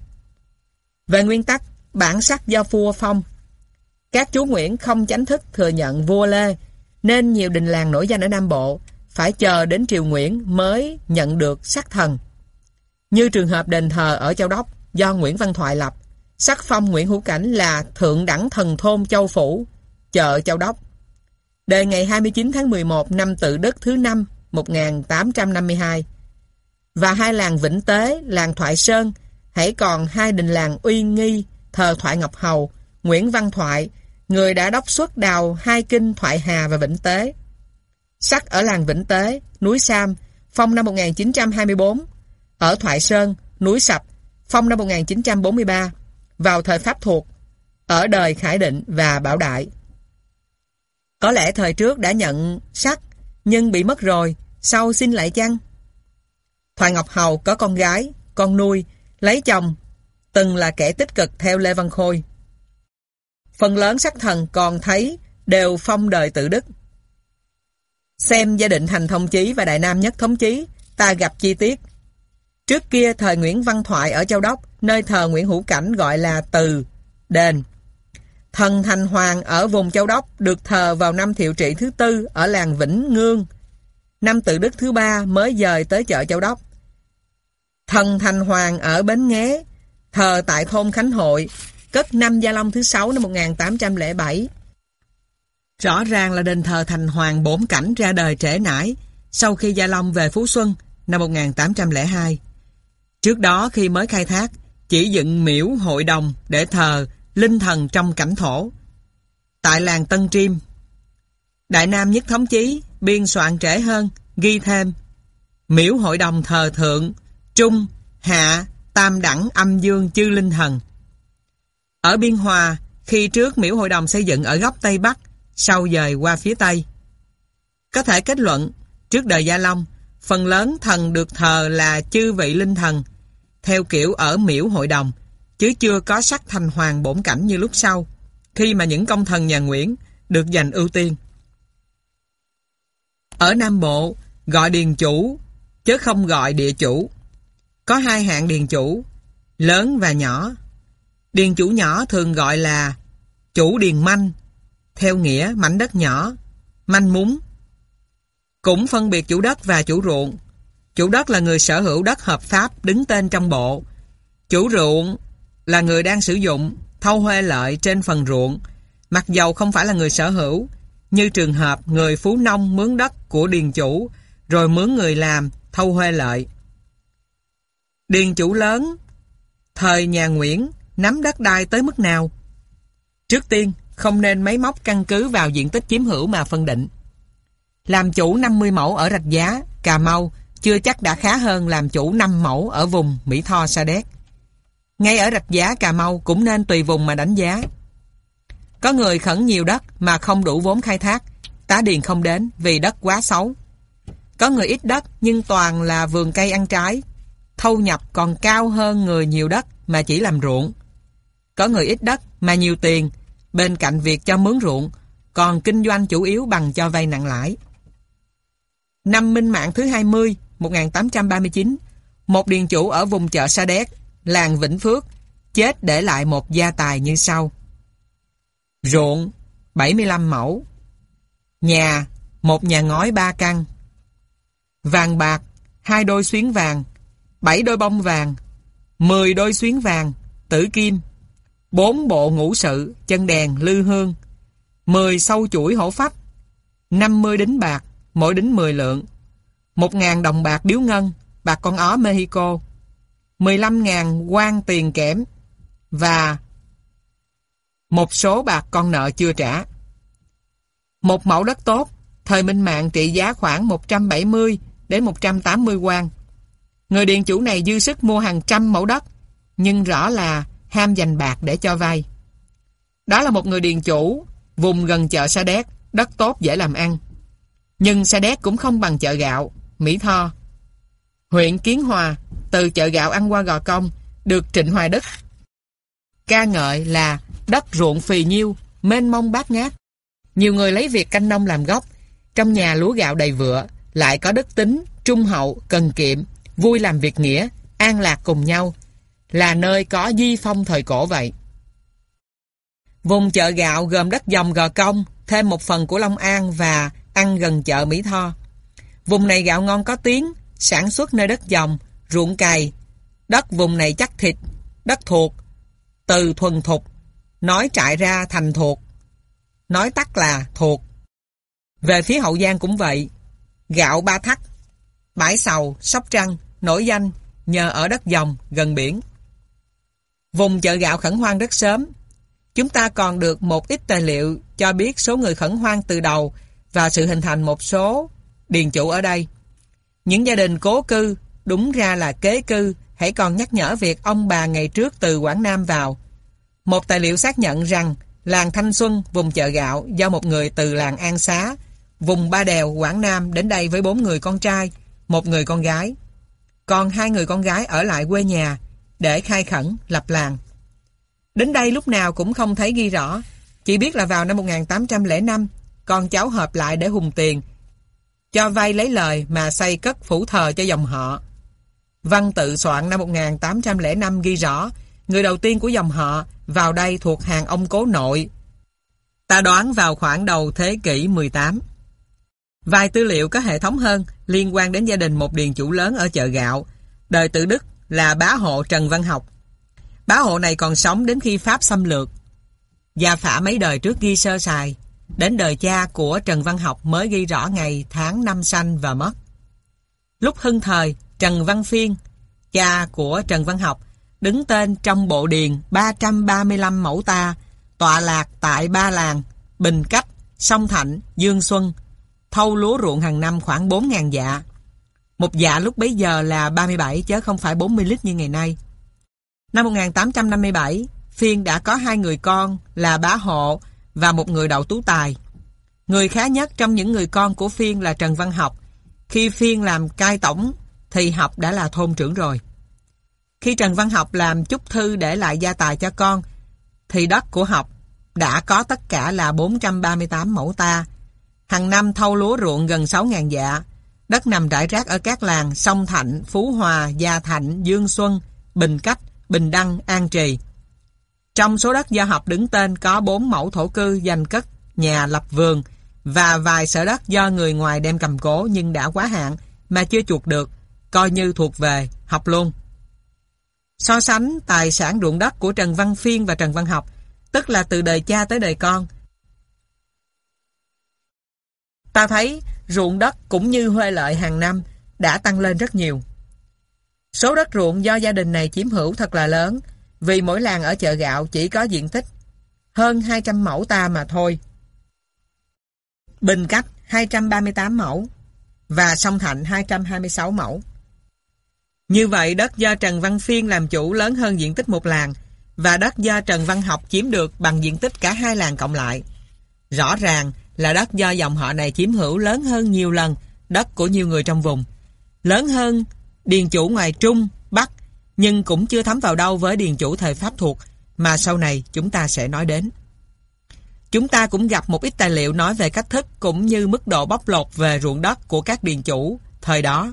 Về nguyên tắc, bản sắc do vua phong. Các chú Nguyễn không chánh thức thừa nhận vua Lê, nên nhiều đình làng nổi danh ở Nam Bộ phải chờ đến triều Nguyễn mới nhận được sắc thần. Như trường hợp đền thờ ở Châu Đốc do Nguyễn Văn Thoại lập, Sắc phong Nguyễn Hữu Cảnh là Thượng đẳng thần thôn Châu Phủ, chợ Châu Đốc. Đời ngày 29 tháng 11 năm tự Đức thứ năm 1852. Và hai làng Vĩnh Tế, làng Thoại Sơn, hãy còn hai đình làng Uy Nghi, thờ Thoại Ngọc Hầu, Nguyễn Văn Thoại, người đã đốc xuất đào hai kinh Thoại Hà và Vĩnh Tế. Sắc ở làng Vĩnh Tế, núi Sam, phong năm 1924. Ở Thoại Sơn, núi Sập, phong năm 1943 vào thời Pháp thuộc, ở đời Khải Định và Bảo Đại. Có lẽ thời trước đã nhận sắc, nhưng bị mất rồi, sau xin lại chăng? Thoại Ngọc Hầu có con gái, con nuôi, lấy chồng, từng là kẻ tích cực theo Lê Văn Khôi. Phần lớn sắc thần còn thấy đều phong đời tự đức. Xem gia định thành thông chí và Đại Nam nhất thống chí, ta gặp chi tiết Trước kia thời Nguyễn Văn Thoại ở Châu Đốc, nơi thờ Nguyễn Hữu Cảnh gọi là Từ, Đền. Thần Thành Hoàng ở vùng Châu Đốc được thờ vào năm thiệu trị thứ tư ở làng Vĩnh Ngương. Năm tự đức thứ ba mới dời tới chợ Châu Đốc. Thần Thành Hoàng ở Bến Nghé, thờ tại thôn Khánh Hội, cất năm Gia Long thứ sáu năm 1807. Rõ ràng là đền thờ Thành Hoàng bổn cảnh ra đời trễ nải sau khi Gia Long về Phú Xuân năm 1802. Trước đó khi mới khai thác, chỉ dựng miễu hội đồng để thờ linh thần trong cảnh thổ. Tại làng Tân Triêm, Đại Nam Nhất Thống Chí biên soạn trễ hơn, ghi thêm miễu hội đồng thờ thượng, trung, hạ, tam đẳng âm dương chư linh thần. Ở Biên Hòa, khi trước miễu hội đồng xây dựng ở góc Tây Bắc, sau dời qua phía Tây. Có thể kết luận, trước đời Gia Long, phần lớn thần được thờ là chư vị linh thần, theo kiểu ở miễu hội đồng, chứ chưa có sắc thành hoàng bổn cảnh như lúc sau, khi mà những công thần nhà Nguyễn được giành ưu tiên. Ở Nam Bộ, gọi điền chủ, chứ không gọi địa chủ. Có hai hạng điền chủ, lớn và nhỏ. Điền chủ nhỏ thường gọi là chủ điền manh, theo nghĩa mảnh đất nhỏ, manh múng. Cũng phân biệt chủ đất và chủ ruộng. Chủ đất là người sở hữu đất hợp pháp đứng tên trong bộ. Chủ ruộng là người đang sử dụng thâu huê lợi trên phần ruộng, mặc dầu không phải là người sở hữu, như trường hợp người phú nông mướn đất của điền chủ, rồi mướn người làm thâu huê lợi. Điền chủ lớn, thời nhà Nguyễn, nắm đất đai tới mức nào? Trước tiên, không nên máy móc căn cứ vào diện tích chiếm hữu mà phân định. Làm chủ 50 mẫu ở Rạch Giá, Cà Mau, chưa chắc đã khá hơn làm chủ 5 mẫu ở vùng Mỹ Tho Sa Đéc. Ngay ở Rạch Giá, Cà Mau cũng nên tùy vùng mà đánh giá. Có người khẩn nhiều đất mà không đủ vốn khai thác, tá điền không đến vì đất quá xấu. Có người ít đất nhưng toàn là vườn cây ăn trái, thâu nhập còn cao hơn người nhiều đất mà chỉ làm ruộng. Có người ít đất mà nhiều tiền, bên cạnh việc cho mướn ruộng, còn kinh doanh chủ yếu bằng cho vay nặng lãi. Năm Minh Mạng thứ 20, 1839, một điền chủ ở vùng chợ Sa Đéc, làng Vĩnh Phước, chết để lại một gia tài như sau. Ruộng, 75 mẫu. Nhà, một nhà ngói ba căn. Vàng bạc, hai đôi xuyến vàng, bảy đôi bông vàng, mười đôi xuyến vàng, tử kim, bốn bộ ngũ sự, chân đèn, lư hương, mười sâu chuỗi hổ phách, năm mươi đính bạc, mỗi đính mười lượng, một ngàn đồng bạc điếu ngân, bạc con ó Mexico, mười lăm ngàn quan tiền kẽm và một số bạc con nợ chưa trả. Một mẫu đất tốt, thời Minh Mạng trị giá khoảng 170 đến 180 quan. Người điện chủ này dư sức mua hàng trăm mẫu đất, nhưng rõ là ham dành bạc để cho vay. Đó là một người điền chủ, vùng gần chợ Sa Đéc, đất tốt dễ làm ăn. Nhưng Sa Đéc cũng không bằng chợ gạo, Mỹ Tho. Huyện Kiến Hòa, từ chợ gạo ăn qua Gò Công, được Trịnh Hoài Đức ca ngợi là đất ruộng phì nhiêu, mênh mông bát ngát. Nhiều người lấy việc canh nông làm gốc, trong nhà lúa gạo đầy vựa, lại có đức tính, trung hậu, cần kiệm, vui làm việc nghĩa, an lạc cùng nhau, là nơi có di phong thời cổ vậy. Vùng chợ gạo gồm đất dòng Gò Công, thêm một phần của Long An và ăn gần chợ Mỹ Tho. Vùng này gạo ngon có tiếng, sản xuất nơi đất dòng, ruộng cày. Đất vùng này chắc thịt, đất thuộc, từ thuần thục, nói trại ra thành thuộc, nói tắt là thuộc. Về phía Hậu Giang cũng vậy, gạo ba thắt, bãi sầu, sóc trăng, nổi danh nhờ ở đất dòng gần biển. Vùng chợ gạo khẩn hoang rất sớm, chúng ta còn được một ít tài liệu cho biết số người khẩn hoang từ đầu và sự hình thành một số điền chủ ở đây. Những gia đình cố cư, đúng ra là kế cư, hãy còn nhắc nhở việc ông bà ngày trước từ Quảng Nam vào. Một tài liệu xác nhận rằng làng Thanh Xuân, vùng chợ gạo do một người từ làng An Xá, vùng Ba Đèo, Quảng Nam đến đây với bốn người con trai, một người con gái. Còn hai người con gái ở lại quê nhà để khai khẩn, lập làng. Đến đây lúc nào cũng không thấy ghi rõ, chỉ biết là vào năm 1805, con cháu hợp lại để hùng tiền, cho vay lấy lời mà xây cất phủ thờ cho dòng họ. Văn tự soạn năm 1805 ghi rõ, người đầu tiên của dòng họ vào đây thuộc hàng ông cố nội. Ta đoán vào khoảng đầu thế kỷ 18. Vài tư liệu có hệ thống hơn liên quan đến gia đình một điền chủ lớn ở chợ gạo. Đời tự Đức là bá hộ Trần Văn Học. Bá hộ này còn sống đến khi Pháp xâm lược. Gia phả mấy đời trước ghi sơ sài. Đến đời cha của Trần Văn Học mới ghi rõ ngày, tháng, năm sanh và mất. Lúc hưng thời, Trần Văn Phiên, cha của Trần Văn Học, đứng tên trong bộ điền 335 mẫu ta, tọa lạc tại ba làng, Bình Cách, Sông Thạnh, Dương Xuân, thâu lúa ruộng hàng năm khoảng 4.000 dạ. Một dạ lúc bấy giờ là 37 chứ không phải 40 lít như ngày nay. Năm 1857, Phiên đã có hai người con là Bá Hộ và một người đậu tú tài. Người khá nhất trong những người con của Phiên là Trần Văn Học. Khi Phiên làm cai tổng thì Học đã là thôn trưởng rồi. Khi Trần Văn Học làm chúc thư để lại gia tài cho con, thì đất của Học đã có tất cả là 438 mẫu ta. Hàng năm thâu lúa ruộng gần 6.000 dạ. Đất nằm rải rác ở các làng Sông Thạnh, Phú Hòa, Gia Thạnh, Dương Xuân, Bình Cách, Bình Đăng, An Trì. Trong số đất do Học đứng tên có 4 mẫu thổ cư dành cất nhà lập vườn và vài sở đất do người ngoài đem cầm cố nhưng đã quá hạn mà chưa chuột được, coi như thuộc về Học luôn. So sánh tài sản ruộng đất của Trần Văn Phiên và Trần Văn Học, tức là từ đời cha tới đời con. Ta thấy ruộng đất cũng như huê lợi hàng năm đã tăng lên rất nhiều. Số đất ruộng do gia đình này chiếm hữu thật là lớn, vì mỗi làng ở chợ gạo chỉ có diện tích hơn 200 mẫu ta mà thôi. Bình Cách 238 mẫu và Sông Thạnh 226 mẫu. Như vậy đất do Trần Văn Phiên làm chủ lớn hơn diện tích một làng và đất do Trần Văn Học chiếm được bằng diện tích cả hai làng cộng lại. Rõ ràng là đất do dòng họ này chiếm hữu lớn hơn nhiều lần đất của nhiều người trong vùng. Lớn hơn điền chủ ngoài Trung, nhưng cũng chưa thấm vào đâu với điền chủ thời Pháp thuộc mà sau này chúng ta sẽ nói đến. Chúng ta cũng gặp một ít tài liệu nói về cách thức cũng như mức độ bóc lột về ruộng đất của các điền chủ thời đó.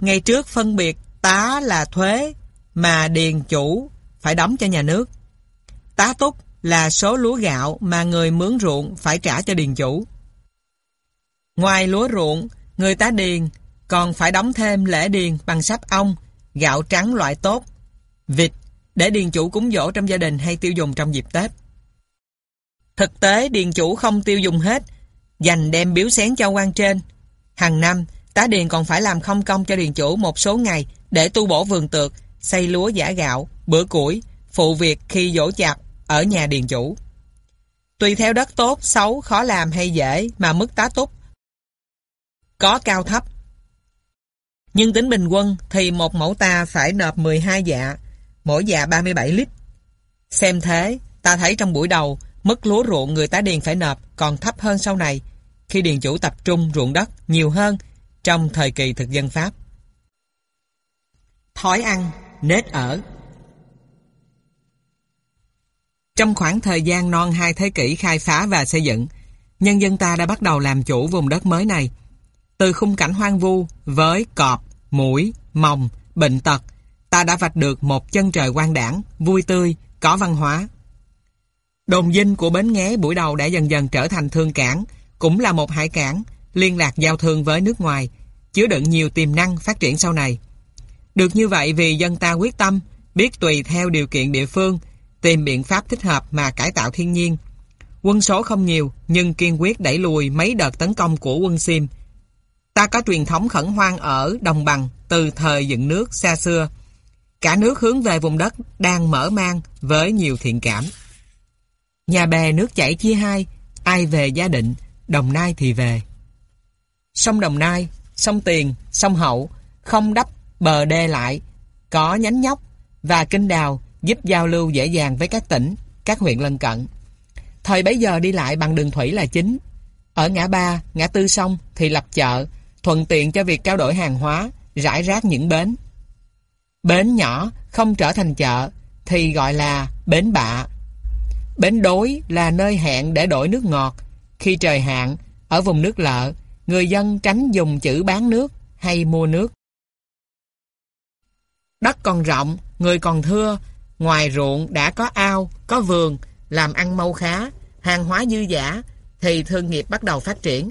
Ngày trước phân biệt tá là thuế mà điền chủ phải đóng cho nhà nước. Tá túc là số lúa gạo mà người mướn ruộng phải trả cho điền chủ. Ngoài lúa ruộng, người tá điền còn phải đóng thêm lễ điền bằng sáp ong, gạo trắng loại tốt, vịt để điền chủ cúng dỗ trong gia đình hay tiêu dùng trong dịp Tết. Thực tế điền chủ không tiêu dùng hết, dành đem biếu xén cho quan trên. Hàng năm, tá điền còn phải làm không công cho điền chủ một số ngày để tu bổ vườn tược, xây lúa giả gạo, bữa củi, phụ việc khi dỗ chạp ở nhà điền chủ. Tùy theo đất tốt, xấu, khó làm hay dễ mà mức tá túc có cao thấp. Nhưng tính bình quân thì một mẫu ta phải nộp 12 dạ, mỗi dạ 37 lít. Xem thế, ta thấy trong buổi đầu, mức lúa ruộng người tá điền phải nộp còn thấp hơn sau này, khi điền chủ tập trung ruộng đất nhiều hơn trong thời kỳ thực dân Pháp. Thói ăn, nết ở Trong khoảng thời gian non hai thế kỷ khai phá và xây dựng, nhân dân ta đã bắt đầu làm chủ vùng đất mới này. Từ khung cảnh hoang vu với cọp, mũi, mòng, bệnh tật, ta đã vạch được một chân trời quang đảng, vui tươi, có văn hóa. Đồn dinh của Bến Nghé buổi đầu đã dần dần trở thành thương cảng, cũng là một hải cảng, liên lạc giao thương với nước ngoài, chứa đựng nhiều tiềm năng phát triển sau này. Được như vậy vì dân ta quyết tâm, biết tùy theo điều kiện địa phương, tìm biện pháp thích hợp mà cải tạo thiên nhiên. Quân số không nhiều, nhưng kiên quyết đẩy lùi mấy đợt tấn công của quân Sim. Ta có truyền thống khẩn hoang ở đồng bằng từ thời dựng nước xa xưa. Cả nước hướng về vùng đất đang mở mang với nhiều thiện cảm. Nhà bè nước chảy chia hai, ai về gia định, Đồng Nai thì về. Sông Đồng Nai, sông Tiền, sông Hậu, không đắp bờ đê lại, có nhánh nhóc và kinh đào giúp giao lưu dễ dàng với các tỉnh, các huyện lân cận. Thời bấy giờ đi lại bằng đường thủy là chính. Ở ngã ba, ngã tư sông thì lập chợ, thuận tiện cho việc trao đổi hàng hóa, rải rác những bến. Bến nhỏ không trở thành chợ thì gọi là bến bạ. Bến đối là nơi hẹn để đổi nước ngọt. Khi trời hạn, ở vùng nước lợ, người dân tránh dùng chữ bán nước hay mua nước. Đất còn rộng, người còn thưa, ngoài ruộng đã có ao, có vườn, làm ăn mâu khá, hàng hóa dư giả, thì thương nghiệp bắt đầu phát triển.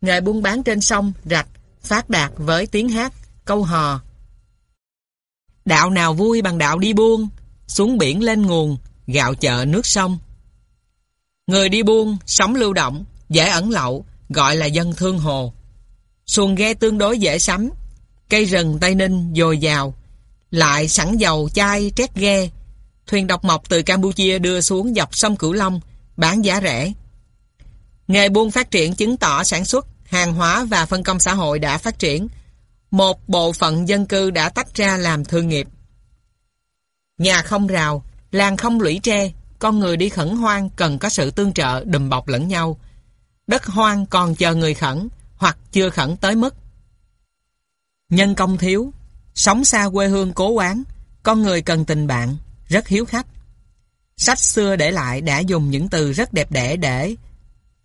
Nghề buôn bán trên sông, rạch, phát đạt với tiếng hát, câu hò. Đạo nào vui bằng đạo đi buôn, xuống biển lên nguồn, gạo chợ nước sông. Người đi buôn, sống lưu động, dễ ẩn lậu, gọi là dân thương hồ. Xuồng ghe tương đối dễ sắm, cây rừng Tây Ninh dồi dào, lại sẵn dầu chai trét ghe. Thuyền độc mộc từ Campuchia đưa xuống dọc sông Cửu Long, bán giá rẻ. Nghề buôn phát triển chứng tỏ sản xuất, hàng hóa và phân công xã hội đã phát triển. Một bộ phận dân cư đã tách ra làm thương nghiệp. Nhà không rào, làng không lũy tre, con người đi khẩn hoang cần có sự tương trợ đùm bọc lẫn nhau. Đất hoang còn chờ người khẩn, hoặc chưa khẩn tới mức. Nhân công thiếu, Sống xa quê hương cố quán, con người cần tình bạn, rất hiếu khách. Sách xưa để lại đã dùng những từ rất đẹp đẽ để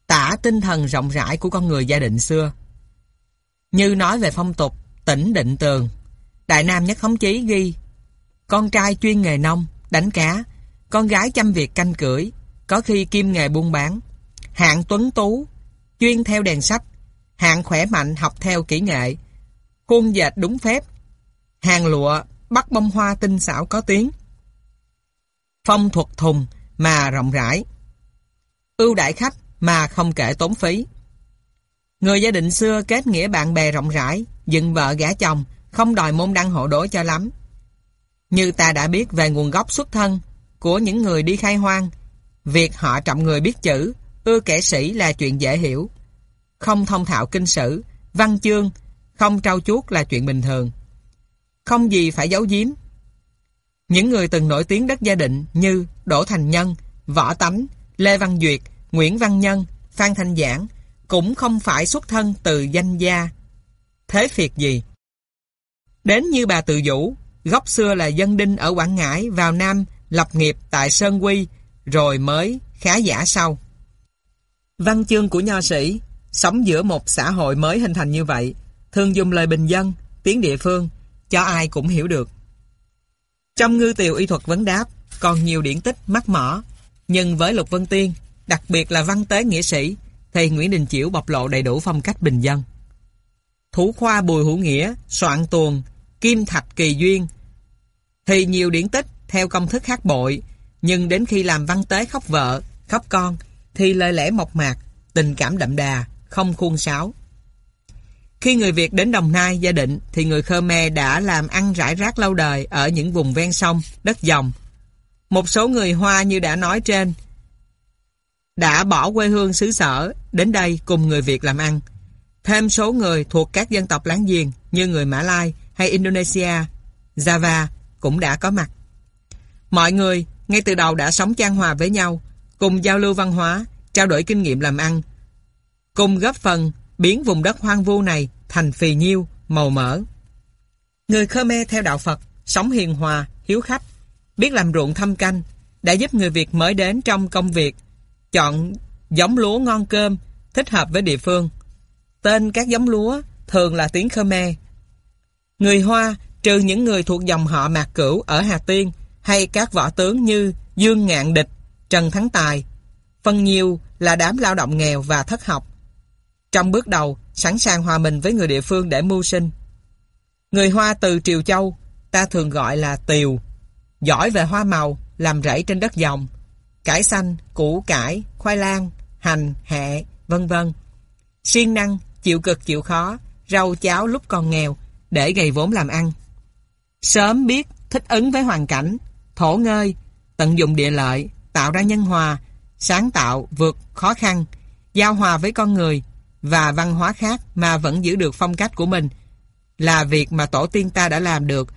tả tinh thần rộng rãi của con người gia đình xưa. Như nói về phong tục, tỉnh định tường, Đại Nam nhất thống chí ghi Con trai chuyên nghề nông, đánh cá, con gái chăm việc canh cưỡi, có khi kim nghề buôn bán. Hạng tuấn tú, chuyên theo đèn sách, hạng khỏe mạnh học theo kỹ nghệ, khuôn dệt đúng phép, hàng lụa, bắt bông hoa tinh xảo có tiếng. Phong thuật thùng mà rộng rãi. Ưu đại khách mà không kể tốn phí. Người gia đình xưa kết nghĩa bạn bè rộng rãi, dựng vợ gả chồng, không đòi môn đăng hộ đối cho lắm. Như ta đã biết về nguồn gốc xuất thân của những người đi khai hoang, việc họ trọng người biết chữ, ưa kẻ sĩ là chuyện dễ hiểu. Không thông thạo kinh sử, văn chương, không trao chuốt là chuyện bình thường. Không gì phải giấu giếm. Những người từng nổi tiếng đất gia định như Đỗ Thành Nhân, Võ Tánh, Lê Văn Duyệt, Nguyễn Văn Nhân, Phan Thanh Giảng cũng không phải xuất thân từ danh gia. Thế phiệt gì? Đến như bà Từ Vũ, gốc xưa là dân đinh ở Quảng Ngãi vào Nam lập nghiệp tại Sơn Quy, rồi mới khá giả sau. Văn chương của nho sĩ, sống giữa một xã hội mới hình thành như vậy, thường dùng lời bình dân, tiếng địa phương, cho ai cũng hiểu được. Trong ngư tiều y thuật vấn đáp, còn nhiều điển tích mắc mỏ, nhưng với Lục Vân Tiên, đặc biệt là văn tế nghĩa sĩ, thầy Nguyễn Đình Chiểu bộc lộ đầy đủ phong cách bình dân. Thủ khoa Bùi Hữu Nghĩa, soạn tuồng, Kim Thạch Kỳ Duyên, thì nhiều điển tích theo công thức khác bội, nhưng đến khi làm văn tế khóc vợ, khóc con, thì lời lẽ mộc mạc, tình cảm đậm đà, không khuôn sáo. Khi người Việt đến Đồng Nai, Gia Định, thì người Khmer đã làm ăn rải rác lâu đời ở những vùng ven sông, đất dòng. Một số người Hoa như đã nói trên, đã bỏ quê hương xứ sở đến đây cùng người Việt làm ăn. Thêm số người thuộc các dân tộc láng giềng như người Mã Lai hay Indonesia, Java cũng đã có mặt. Mọi người ngay từ đầu đã sống trang hòa với nhau, cùng giao lưu văn hóa, trao đổi kinh nghiệm làm ăn, cùng góp phần biến vùng đất hoang vu này thành phì nhiêu, màu mỡ. Người Khmer theo đạo Phật, sống hiền hòa, hiếu khách, biết làm ruộng thăm canh, đã giúp người Việt mới đến trong công việc, chọn giống lúa ngon cơm, thích hợp với địa phương. Tên các giống lúa thường là tiếng Khmer. Người Hoa, trừ những người thuộc dòng họ Mạc Cửu ở Hà Tiên, hay các võ tướng như Dương Ngạn Địch, Trần Thắng Tài, phần nhiều là đám lao động nghèo và thất học. Trong bước đầu, sẵn sàng hòa mình với người địa phương để mưu sinh. Người Hoa từ Triều Châu, ta thường gọi là Tiều, giỏi về hoa màu, làm rẫy trên đất dòng, cải xanh, củ cải, khoai lang, hành, hẹ, vân vân. Siêng năng, chịu cực chịu khó, rau cháo lúc còn nghèo, để gầy vốn làm ăn. Sớm biết thích ứng với hoàn cảnh, thổ ngơi, tận dụng địa lợi, tạo ra nhân hòa, sáng tạo, vượt khó khăn, giao hòa với con người và văn hóa khác mà vẫn giữ được phong cách của mình là việc mà tổ tiên ta đã làm được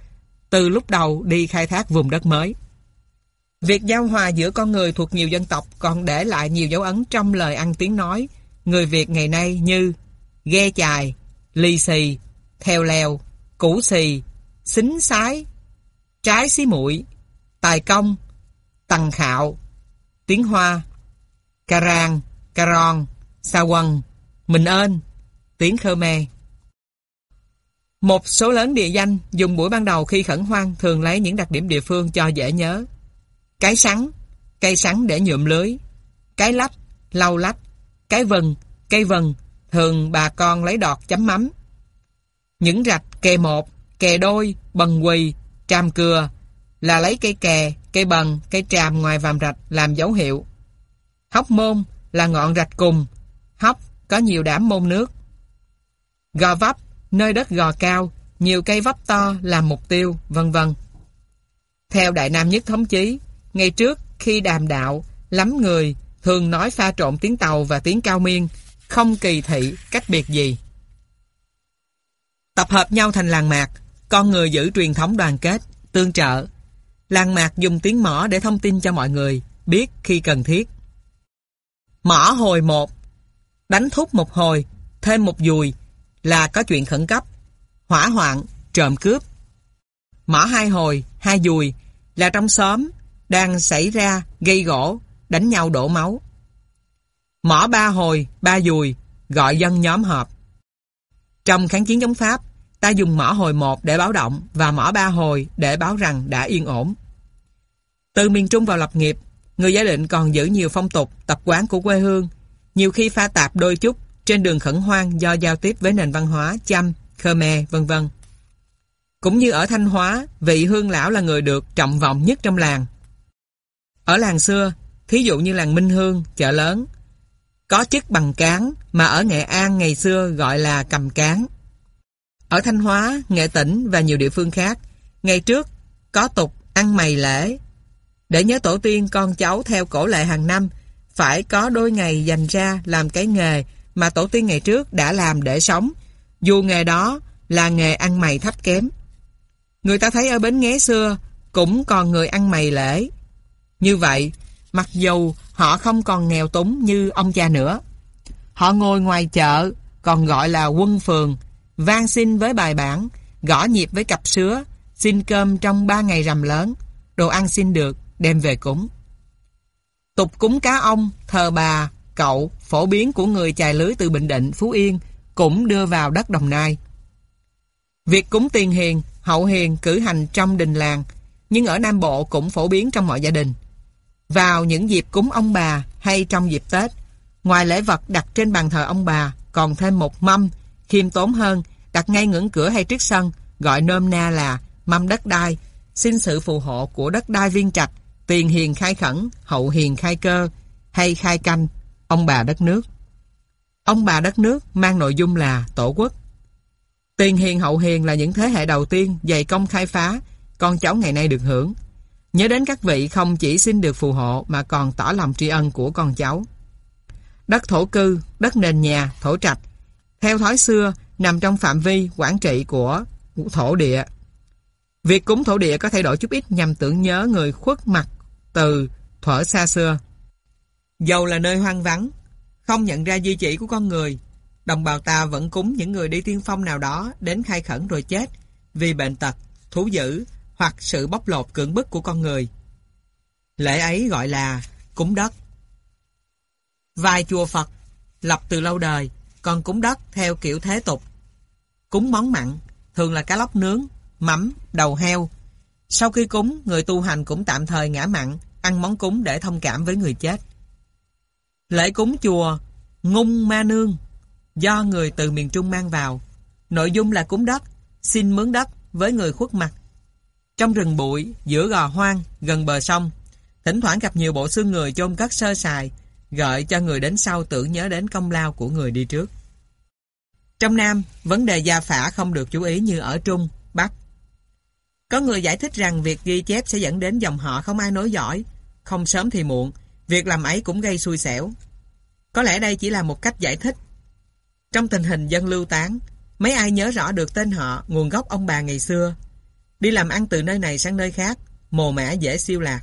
từ lúc đầu đi khai thác vùng đất mới. Việc giao hòa giữa con người thuộc nhiều dân tộc còn để lại nhiều dấu ấn trong lời ăn tiếng nói người Việt ngày nay như ghe chài, ly xì, theo leo, củ xì, xính sái, trái xí muội, tài công, tầng khạo, tiếng hoa, cà caron, ron, sa quần, mình ơn, tiếng Khmer. Một số lớn địa danh dùng buổi ban đầu khi khẩn hoang thường lấy những đặc điểm địa phương cho dễ nhớ. Cái sắn, cây sắn để nhuộm lưới. Cái lách, lau lách. Cái vần, cây vần, thường bà con lấy đọt chấm mắm. Những rạch kè một, kè đôi, bần quỳ, tràm cừa là lấy cây kè, cây bần, cây tràm ngoài vàm rạch làm dấu hiệu. Hóc môn là ngọn rạch cùng, hóc có nhiều đám môn nước. Gò vấp, nơi đất gò cao, nhiều cây vấp to làm mục tiêu, vân vân. Theo Đại Nam Nhất Thống Chí, ngày trước khi đàm đạo, lắm người thường nói pha trộn tiếng Tàu và tiếng Cao Miên, không kỳ thị cách biệt gì. Tập hợp nhau thành làng mạc, con người giữ truyền thống đoàn kết, tương trợ. Làng mạc dùng tiếng mỏ để thông tin cho mọi người, biết khi cần thiết. Mỏ hồi một Đánh thúc một hồi, thêm một dùi là có chuyện khẩn cấp. Hỏa hoạn, trộm cướp. Mỏ hai hồi, hai dùi là trong xóm đang xảy ra gây gỗ, đánh nhau đổ máu. Mỏ ba hồi, ba dùi, gọi dân nhóm họp. Trong kháng chiến chống Pháp, ta dùng mỏ hồi một để báo động và mỏ ba hồi để báo rằng đã yên ổn. Từ miền Trung vào lập nghiệp, người gia định còn giữ nhiều phong tục, tập quán của quê hương, nhiều khi pha tạp đôi chút trên đường khẩn hoang do giao tiếp với nền văn hóa Chăm, Khmer, vân vân. Cũng như ở Thanh Hóa, vị hương lão là người được trọng vọng nhất trong làng. Ở làng xưa, thí dụ như làng Minh Hương, chợ lớn, có chức bằng cán mà ở Nghệ An ngày xưa gọi là cầm cán. Ở Thanh Hóa, Nghệ Tĩnh và nhiều địa phương khác, ngày trước có tục ăn mày lễ. Để nhớ tổ tiên con cháu theo cổ lệ hàng năm, phải có đôi ngày dành ra làm cái nghề mà tổ tiên ngày trước đã làm để sống, dù nghề đó là nghề ăn mày thấp kém. Người ta thấy ở bến nghé xưa cũng còn người ăn mày lễ. Như vậy, mặc dù họ không còn nghèo túng như ông cha nữa. Họ ngồi ngoài chợ, còn gọi là quân phường, van xin với bài bản, gõ nhịp với cặp sứa, xin cơm trong ba ngày rằm lớn, đồ ăn xin được, đem về cúng. Tục cúng cá ông, thờ bà, cậu, phổ biến của người chài lưới từ Bình Định, Phú Yên cũng đưa vào đất Đồng Nai. Việc cúng tiền hiền, hậu hiền cử hành trong đình làng, nhưng ở Nam Bộ cũng phổ biến trong mọi gia đình. Vào những dịp cúng ông bà hay trong dịp Tết, ngoài lễ vật đặt trên bàn thờ ông bà, còn thêm một mâm, khiêm tốn hơn, đặt ngay ngưỡng cửa hay trước sân, gọi nôm na là mâm đất đai, xin sự phù hộ của đất đai viên trạch, tiền hiền khai khẩn, hậu hiền khai cơ, hay khai canh, ông bà đất nước. Ông bà đất nước mang nội dung là tổ quốc. Tiền hiền hậu hiền là những thế hệ đầu tiên dày công khai phá, con cháu ngày nay được hưởng. Nhớ đến các vị không chỉ xin được phù hộ mà còn tỏ lòng tri ân của con cháu. Đất thổ cư, đất nền nhà, thổ trạch, theo thói xưa nằm trong phạm vi quản trị của thổ địa. Việc cúng thổ địa có thay đổi chút ít nhằm tưởng nhớ người khuất mặt từ thuở xa xưa. Dầu là nơi hoang vắng, không nhận ra di chỉ của con người, đồng bào ta vẫn cúng những người đi tiên phong nào đó đến khai khẩn rồi chết vì bệnh tật, thú dữ hoặc sự bóc lột cưỡng bức của con người. Lễ ấy gọi là cúng đất. Vài chùa Phật lập từ lâu đời còn cúng đất theo kiểu thế tục. Cúng món mặn thường là cá lóc nướng, mắm, đầu heo. Sau khi cúng, người tu hành cũng tạm thời ngã mặn, ăn món cúng để thông cảm với người chết. Lễ cúng chùa Ngung Ma Nương do người từ miền Trung mang vào. Nội dung là cúng đất, xin mướn đất với người khuất mặt. Trong rừng bụi, giữa gò hoang, gần bờ sông, thỉnh thoảng gặp nhiều bộ xương người chôn cất sơ sài, gợi cho người đến sau tưởng nhớ đến công lao của người đi trước. Trong Nam, vấn đề gia phả không được chú ý như ở Trung, Bắc. Có người giải thích rằng việc ghi chép sẽ dẫn đến dòng họ không ai nối dõi, không sớm thì muộn, việc làm ấy cũng gây xui xẻo. Có lẽ đây chỉ là một cách giải thích. Trong tình hình dân lưu tán, mấy ai nhớ rõ được tên họ, nguồn gốc ông bà ngày xưa. Đi làm ăn từ nơi này sang nơi khác, mồ mã dễ siêu lạc.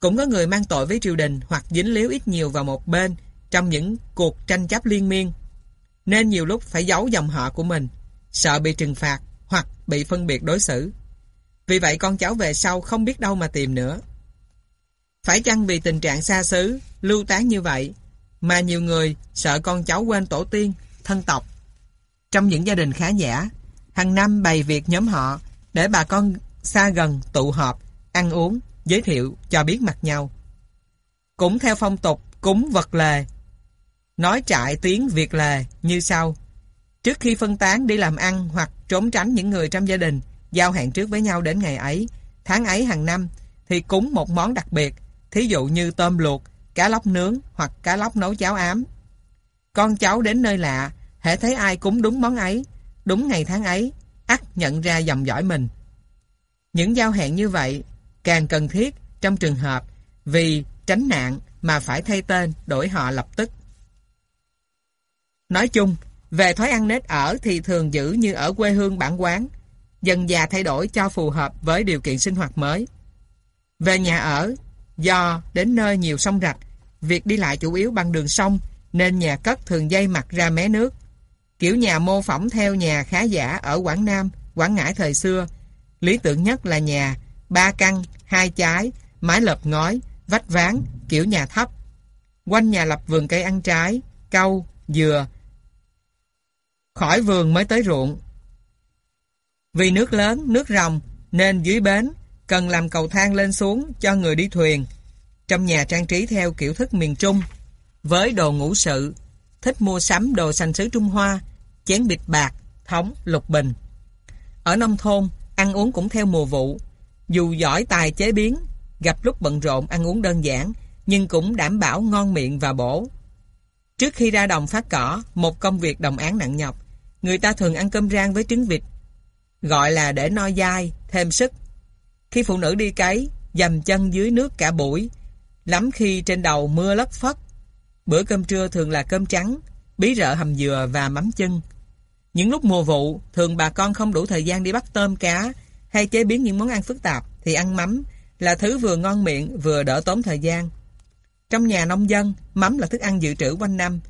Cũng có người mang tội với triều đình hoặc dính líu ít nhiều vào một bên trong những cuộc tranh chấp liên miên. Nên nhiều lúc phải giấu dòng họ của mình, sợ bị trừng phạt hoặc bị phân biệt đối xử. Vì vậy con cháu về sau không biết đâu mà tìm nữa. Phải chăng vì tình trạng xa xứ, lưu tán như vậy, mà nhiều người sợ con cháu quên tổ tiên, thân tộc. Trong những gia đình khá giả, hàng năm bày việc nhóm họ để bà con xa gần tụ họp, ăn uống, giới thiệu cho biết mặt nhau. Cũng theo phong tục cúng vật lề, nói trại tiếng việc lề như sau. Trước khi phân tán đi làm ăn hoặc trốn tránh những người trong gia đình, giao hẹn trước với nhau đến ngày ấy, tháng ấy hàng năm, thì cúng một món đặc biệt, thí dụ như tôm luộc, cá lóc nướng hoặc cá lóc nấu cháo ám. Con cháu đến nơi lạ, hễ thấy ai cúng đúng món ấy, đúng ngày tháng ấy, ắt nhận ra dòng dõi mình. Những giao hẹn như vậy càng cần thiết trong trường hợp vì tránh nạn mà phải thay tên đổi họ lập tức. Nói chung, về thói ăn nết ở thì thường giữ như ở quê hương bản quán, dần già thay đổi cho phù hợp với điều kiện sinh hoạt mới. Về nhà ở, do đến nơi nhiều sông rạch, việc đi lại chủ yếu bằng đường sông nên nhà cất thường dây mặt ra mé nước. Kiểu nhà mô phỏng theo nhà khá giả ở Quảng Nam, Quảng Ngãi thời xưa. Lý tưởng nhất là nhà, ba căn, hai trái, mái lợp ngói, vách ván, kiểu nhà thấp. Quanh nhà lập vườn cây ăn trái, cau, dừa. Khỏi vườn mới tới ruộng. Vì nước lớn, nước rồng, nên dưới bến cần làm cầu thang lên xuống cho người đi thuyền. Trong nhà trang trí theo kiểu thức miền Trung, với đồ ngũ sự, thích mua sắm đồ sành sứ Trung Hoa, chén bịch bạc, thống, lục bình. Ở nông thôn, ăn uống cũng theo mùa vụ. Dù giỏi tài chế biến, gặp lúc bận rộn ăn uống đơn giản, nhưng cũng đảm bảo ngon miệng và bổ. Trước khi ra đồng phát cỏ, một công việc đồng án nặng nhọc, người ta thường ăn cơm rang với trứng vịt, gọi là để no dai, thêm sức. Khi phụ nữ đi cấy, dầm chân dưới nước cả buổi, lắm khi trên đầu mưa lất phất. Bữa cơm trưa thường là cơm trắng, bí rợ hầm dừa và mắm chân. Những lúc mùa vụ, thường bà con không đủ thời gian đi bắt tôm cá hay chế biến những món ăn phức tạp thì ăn mắm là thứ vừa ngon miệng vừa đỡ tốn thời gian. Trong nhà nông dân, mắm là thức ăn dự trữ quanh năm.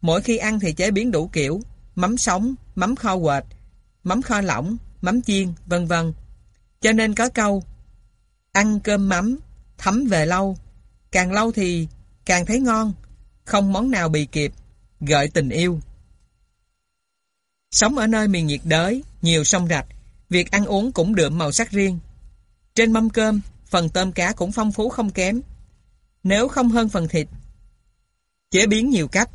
Mỗi khi ăn thì chế biến đủ kiểu, mắm sống, mắm kho quệt, mắm kho lỏng, mắm chiên, vân vân. Cho nên có câu, ăn cơm mắm, thấm về lâu, càng lâu thì càng thấy ngon, không món nào bị kịp, gợi tình yêu. Sống ở nơi miền nhiệt đới, nhiều sông rạch, việc ăn uống cũng đượm màu sắc riêng. Trên mâm cơm, phần tôm cá cũng phong phú không kém. Nếu không hơn phần thịt, chế biến nhiều cách.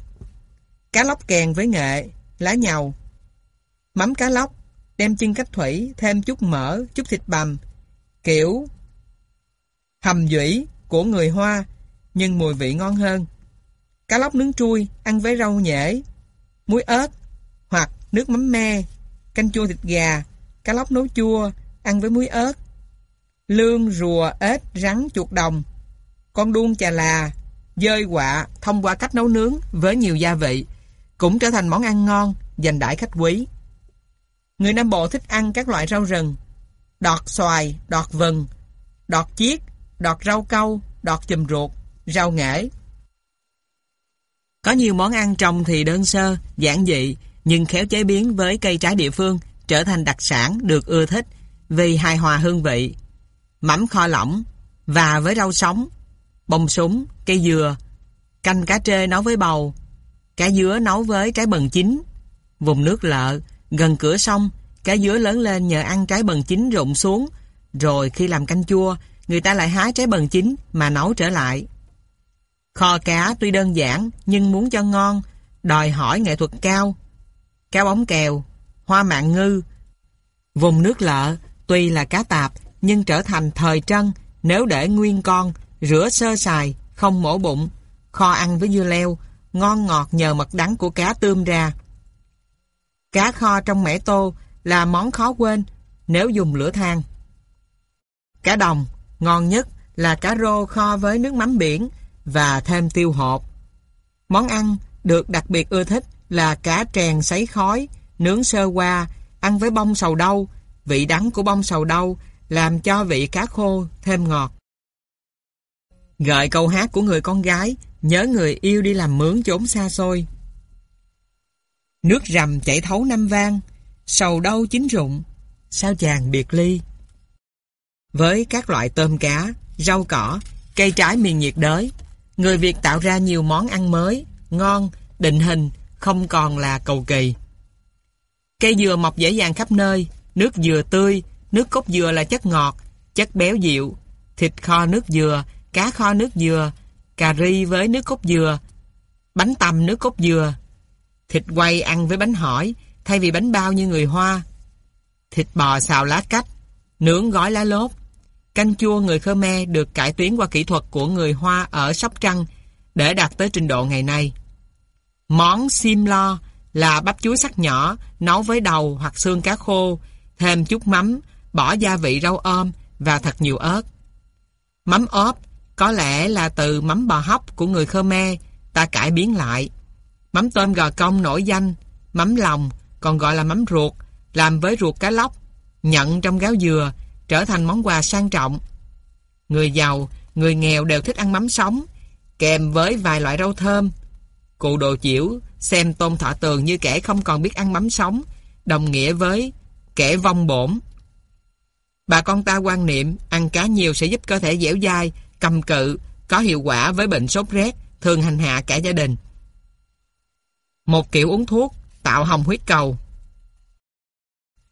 Cá lóc kèn với nghệ, lá nhầu, mắm cá lóc, đem chân cách thủy, thêm chút mỡ, chút thịt bằm, kiểu hầm dũy của người Hoa, nhưng mùi vị ngon hơn. Cá lóc nướng trui, ăn với rau nhễ, muối ớt, hoặc nước mắm me, canh chua thịt gà, cá lóc nấu chua, ăn với muối ớt. Lương, rùa, ếch, rắn, chuột đồng, con đuông chà là, dơi quạ thông qua cách nấu nướng với nhiều gia vị, cũng trở thành món ăn ngon, dành đãi khách quý. Người Nam Bộ thích ăn các loại rau rừng, đọt xoài, đọt vừng, đọt chiết, đọt rau câu, đọt chùm ruột, rau ngải. Có nhiều món ăn trồng thì đơn sơ, giản dị, nhưng khéo chế biến với cây trái địa phương trở thành đặc sản được ưa thích vì hài hòa hương vị. Mắm kho lỏng và với rau sống, bông súng, cây dừa, canh cá trê nấu với bầu, cá dứa nấu với trái bần chín, vùng nước lợ, gần cửa sông, cá dứa lớn lên nhờ ăn trái bần chín rụng xuống, rồi khi làm canh chua, người ta lại hái trái bần chín mà nấu trở lại. Kho cá tuy đơn giản nhưng muốn cho ngon, đòi hỏi nghệ thuật cao. Cá bóng kèo, hoa mạng ngư, vùng nước lợ tuy là cá tạp nhưng trở thành thời trân nếu để nguyên con, rửa sơ sài, không mổ bụng, kho ăn với dưa leo, ngon ngọt nhờ mật đắng của cá tươm ra. Cá kho trong mẻ tô là món khó quên nếu dùng lửa than. Cá đồng, ngon nhất là cá rô kho với nước mắm biển và thêm tiêu hộp. Món ăn được đặc biệt ưa thích là cá trèn sấy khói, nướng sơ qua, ăn với bông sầu đâu, vị đắng của bông sầu đâu làm cho vị cá khô thêm ngọt. Gợi câu hát của người con gái, nhớ người yêu đi làm mướn chốn xa xôi. Nước rầm chảy thấu năm vang, sầu đâu chín rụng, sao chàng biệt ly. Với các loại tôm cá, rau cỏ, cây trái miền nhiệt đới, người Việt tạo ra nhiều món ăn mới, ngon, định hình, không còn là cầu kỳ. Cây dừa mọc dễ dàng khắp nơi, nước dừa tươi, nước cốt dừa là chất ngọt, chất béo dịu, thịt kho nước dừa, cá kho nước dừa, cà ri với nước cốt dừa, bánh tằm nước cốt dừa, thịt quay ăn với bánh hỏi thay vì bánh bao như người Hoa, thịt bò xào lá cách, nướng gói lá lốt, canh chua người Khmer được cải tiến qua kỹ thuật của người Hoa ở Sóc Trăng để đạt tới trình độ ngày nay. Món sim lo là bắp chuối sắc nhỏ nấu với đầu hoặc xương cá khô, thêm chút mắm, bỏ gia vị rau ôm và thật nhiều ớt. Mắm ốp có lẽ là từ mắm bò hóc của người Khmer ta cải biến lại. Mắm tôm gò công nổi danh, mắm lòng còn gọi là mắm ruột, làm với ruột cá lóc, nhận trong gáo dừa, trở thành món quà sang trọng. Người giàu, người nghèo đều thích ăn mắm sống, kèm với vài loại rau thơm. Cụ đồ chiểu xem tôm thọ tường như kẻ không còn biết ăn mắm sống, đồng nghĩa với kẻ vong bổn. Bà con ta quan niệm ăn cá nhiều sẽ giúp cơ thể dẻo dai, cầm cự, có hiệu quả với bệnh sốt rét, thường hành hạ cả gia đình. Một kiểu uống thuốc tạo hồng huyết cầu.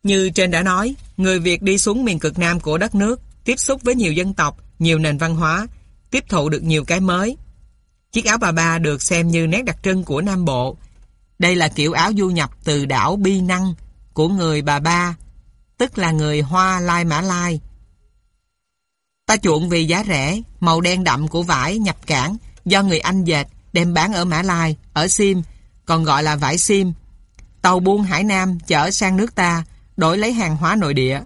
Như trên đã nói, người Việt đi xuống miền cực nam của đất nước, tiếp xúc với nhiều dân tộc, nhiều nền văn hóa, tiếp thụ được nhiều cái mới. Chiếc áo bà ba được xem như nét đặc trưng của Nam Bộ. Đây là kiểu áo du nhập từ đảo Bi Năng của người bà ba tức là người Hoa Lai Mã Lai. Ta chuộng vì giá rẻ, màu đen đậm của vải nhập cảng do người Anh dệt đem bán ở Mã Lai, ở Sim, còn gọi là vải Sim. Tàu buôn Hải Nam chở sang nước ta, đổi lấy hàng hóa nội địa.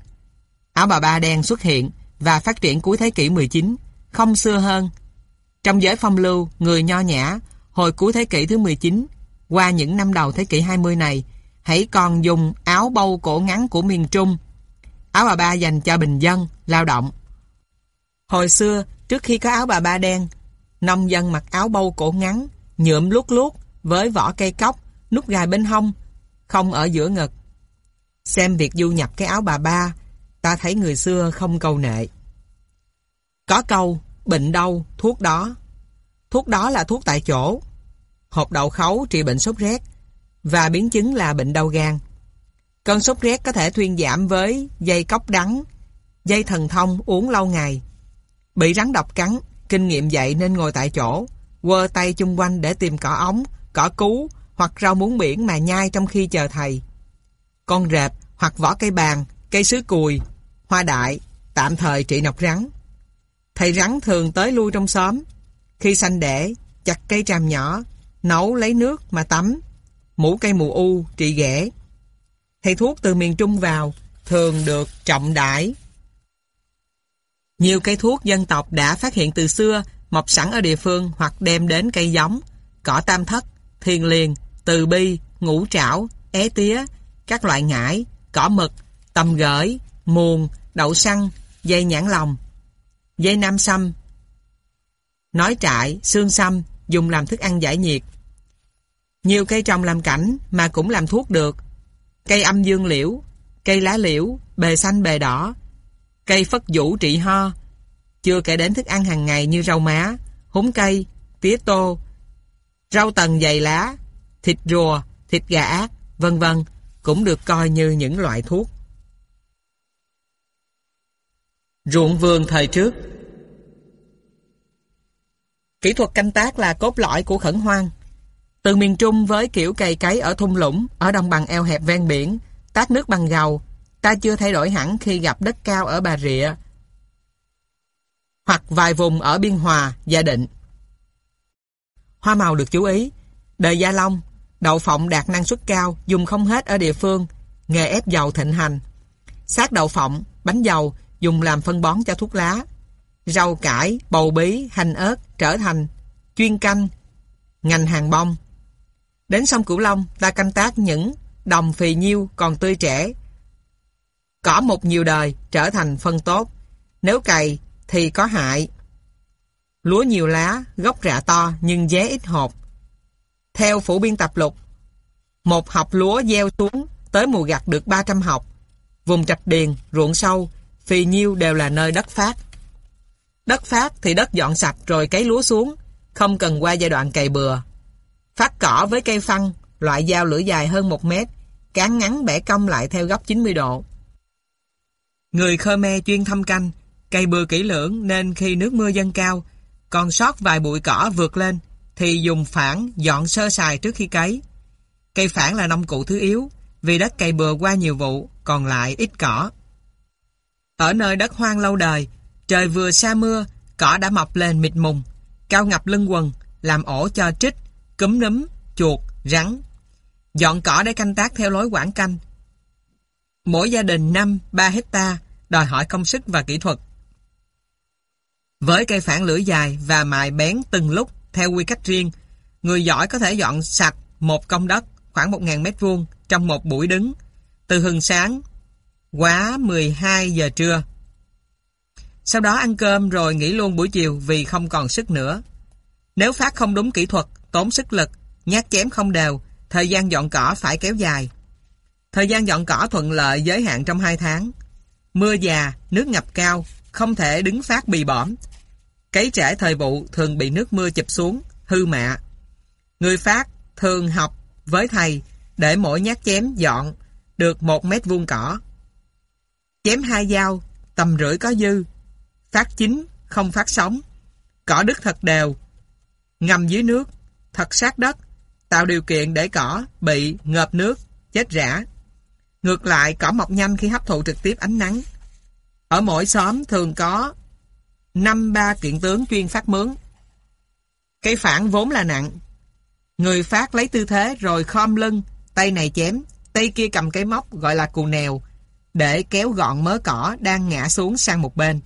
Áo bà ba đen xuất hiện và phát triển cuối thế kỷ 19, không xưa hơn. Trong giới phong lưu, người nho nhã, hồi cuối thế kỷ thứ 19, qua những năm đầu thế kỷ 20 này, hãy còn dùng áo bâu cổ ngắn của miền Trung. Áo bà ba dành cho bình dân, lao động. Hồi xưa, trước khi có áo bà ba đen, nông dân mặc áo bâu cổ ngắn, nhuộm lút lút với vỏ cây cóc, nút gài bên hông, không ở giữa ngực. Xem việc du nhập cái áo bà ba, ta thấy người xưa không câu nệ. Có câu, bệnh đâu, thuốc đó. Thuốc đó là thuốc tại chỗ. Hộp đậu khấu trị bệnh sốt rét và biến chứng là bệnh đau gan. Cơn sốt rét có thể thuyên giảm với dây cốc đắng, dây thần thông uống lâu ngày. Bị rắn độc cắn, kinh nghiệm dạy nên ngồi tại chỗ, quơ tay chung quanh để tìm cỏ ống, cỏ cú hoặc rau muống biển mà nhai trong khi chờ thầy. Con rệp hoặc vỏ cây bàn, cây sứ cùi, hoa đại, tạm thời trị nọc rắn. Thầy rắn thường tới lui trong xóm. Khi sanh đẻ, chặt cây tràm nhỏ, nấu lấy nước mà tắm. Mũ cây mù u, trị ghẻ. Thầy thuốc từ miền Trung vào, thường được trọng đãi. Nhiều cây thuốc dân tộc đã phát hiện từ xưa, mọc sẵn ở địa phương hoặc đem đến cây giống, cỏ tam thất, thiền liền, từ bi, ngũ trảo, é tía, các loại ngải, cỏ mực, tầm gởi, muồng, đậu xăng, dây nhãn lòng, dây nam sâm, nói trại, xương sâm, dùng làm thức ăn giải nhiệt. Nhiều cây trồng làm cảnh mà cũng làm thuốc được. Cây âm dương liễu, cây lá liễu, bề xanh bề đỏ, cây phất vũ trị ho, chưa kể đến thức ăn hàng ngày như rau má, húng cây, tía tô, rau tần dày lá, thịt rùa, thịt gà ác, vân vân cũng được coi như những loại thuốc. Ruộng vườn thời trước Kỹ thuật canh tác là cốt lõi của khẩn hoang. Từ miền Trung với kiểu cày cấy ở thung lũng, ở đồng bằng eo hẹp ven biển, tát nước bằng gầu, ta chưa thay đổi hẳn khi gặp đất cao ở Bà Rịa hoặc vài vùng ở Biên Hòa, Gia Định. Hoa màu được chú ý, đời Gia Long, đậu phộng đạt năng suất cao, dùng không hết ở địa phương, nghề ép dầu thịnh hành. Sát đậu phộng, bánh dầu dùng làm phân bón cho thuốc lá. Rau cải, bầu bí, hành ớt trở thành chuyên canh, ngành hàng bông. Đến sông Cửu Long, ta canh tác những đồng phì nhiêu còn tươi trẻ. Cỏ một nhiều đời trở thành phân tốt. Nếu cày thì có hại. Lúa nhiều lá, gốc rạ to nhưng dế ít hột. Theo phổ biên tập lục, một học lúa gieo xuống tới mùa gặt được 300 học. Vùng trạch điền, ruộng sâu, phì nhiêu đều là nơi đất phát. Đất phát thì đất dọn sạch rồi cấy lúa xuống, không cần qua giai đoạn cày bừa. Phát cỏ với cây phân loại dao lưỡi dài hơn 1 mét, cán ngắn bẻ cong lại theo góc 90 độ. Người Khmer chuyên thăm canh, cày bừa kỹ lưỡng nên khi nước mưa dâng cao, còn sót vài bụi cỏ vượt lên, thì dùng phản dọn sơ sài trước khi cấy. Cây phản là nông cụ thứ yếu, vì đất cày bừa qua nhiều vụ, còn lại ít cỏ. Ở nơi đất hoang lâu đời, trời vừa xa mưa, cỏ đã mọc lên mịt mùng, cao ngập lưng quần, làm ổ cho trích, cúm nấm chuột, rắn. Dọn cỏ để canh tác theo lối quảng canh. Mỗi gia đình 5-3 hecta đòi hỏi công sức và kỹ thuật. Với cây phản lưỡi dài và mài bén từng lúc theo quy cách riêng, người giỏi có thể dọn sạch một công đất khoảng 1.000 mét vuông trong một buổi đứng, từ hừng sáng quá 12 giờ trưa. Sau đó ăn cơm rồi nghỉ luôn buổi chiều vì không còn sức nữa. Nếu phát không đúng kỹ thuật, tốn sức lực, nhát chém không đều, thời gian dọn cỏ phải kéo dài. Thời gian dọn cỏ thuận lợi giới hạn trong 2 tháng. Mưa già, nước ngập cao, không thể đứng phát bì bõm. Cấy trải thời vụ thường bị nước mưa chụp xuống, hư mạ. Người phát thường học với thầy để mỗi nhát chém dọn được một mét vuông cỏ. Chém hai dao, tầm rưỡi có dư. Phát chính, không phát sóng Cỏ đứt thật đều. Ngầm dưới nước, thật sát đất, tạo điều kiện để cỏ bị ngợp nước, chết rã. Ngược lại, cỏ mọc nhanh khi hấp thụ trực tiếp ánh nắng. Ở mỗi xóm thường có năm ba kiện tướng chuyên phát mướn. Cây phản vốn là nặng. Người phát lấy tư thế rồi khom lưng, tay này chém, tay kia cầm cái móc gọi là cù nèo, để kéo gọn mớ cỏ đang ngã xuống sang một bên.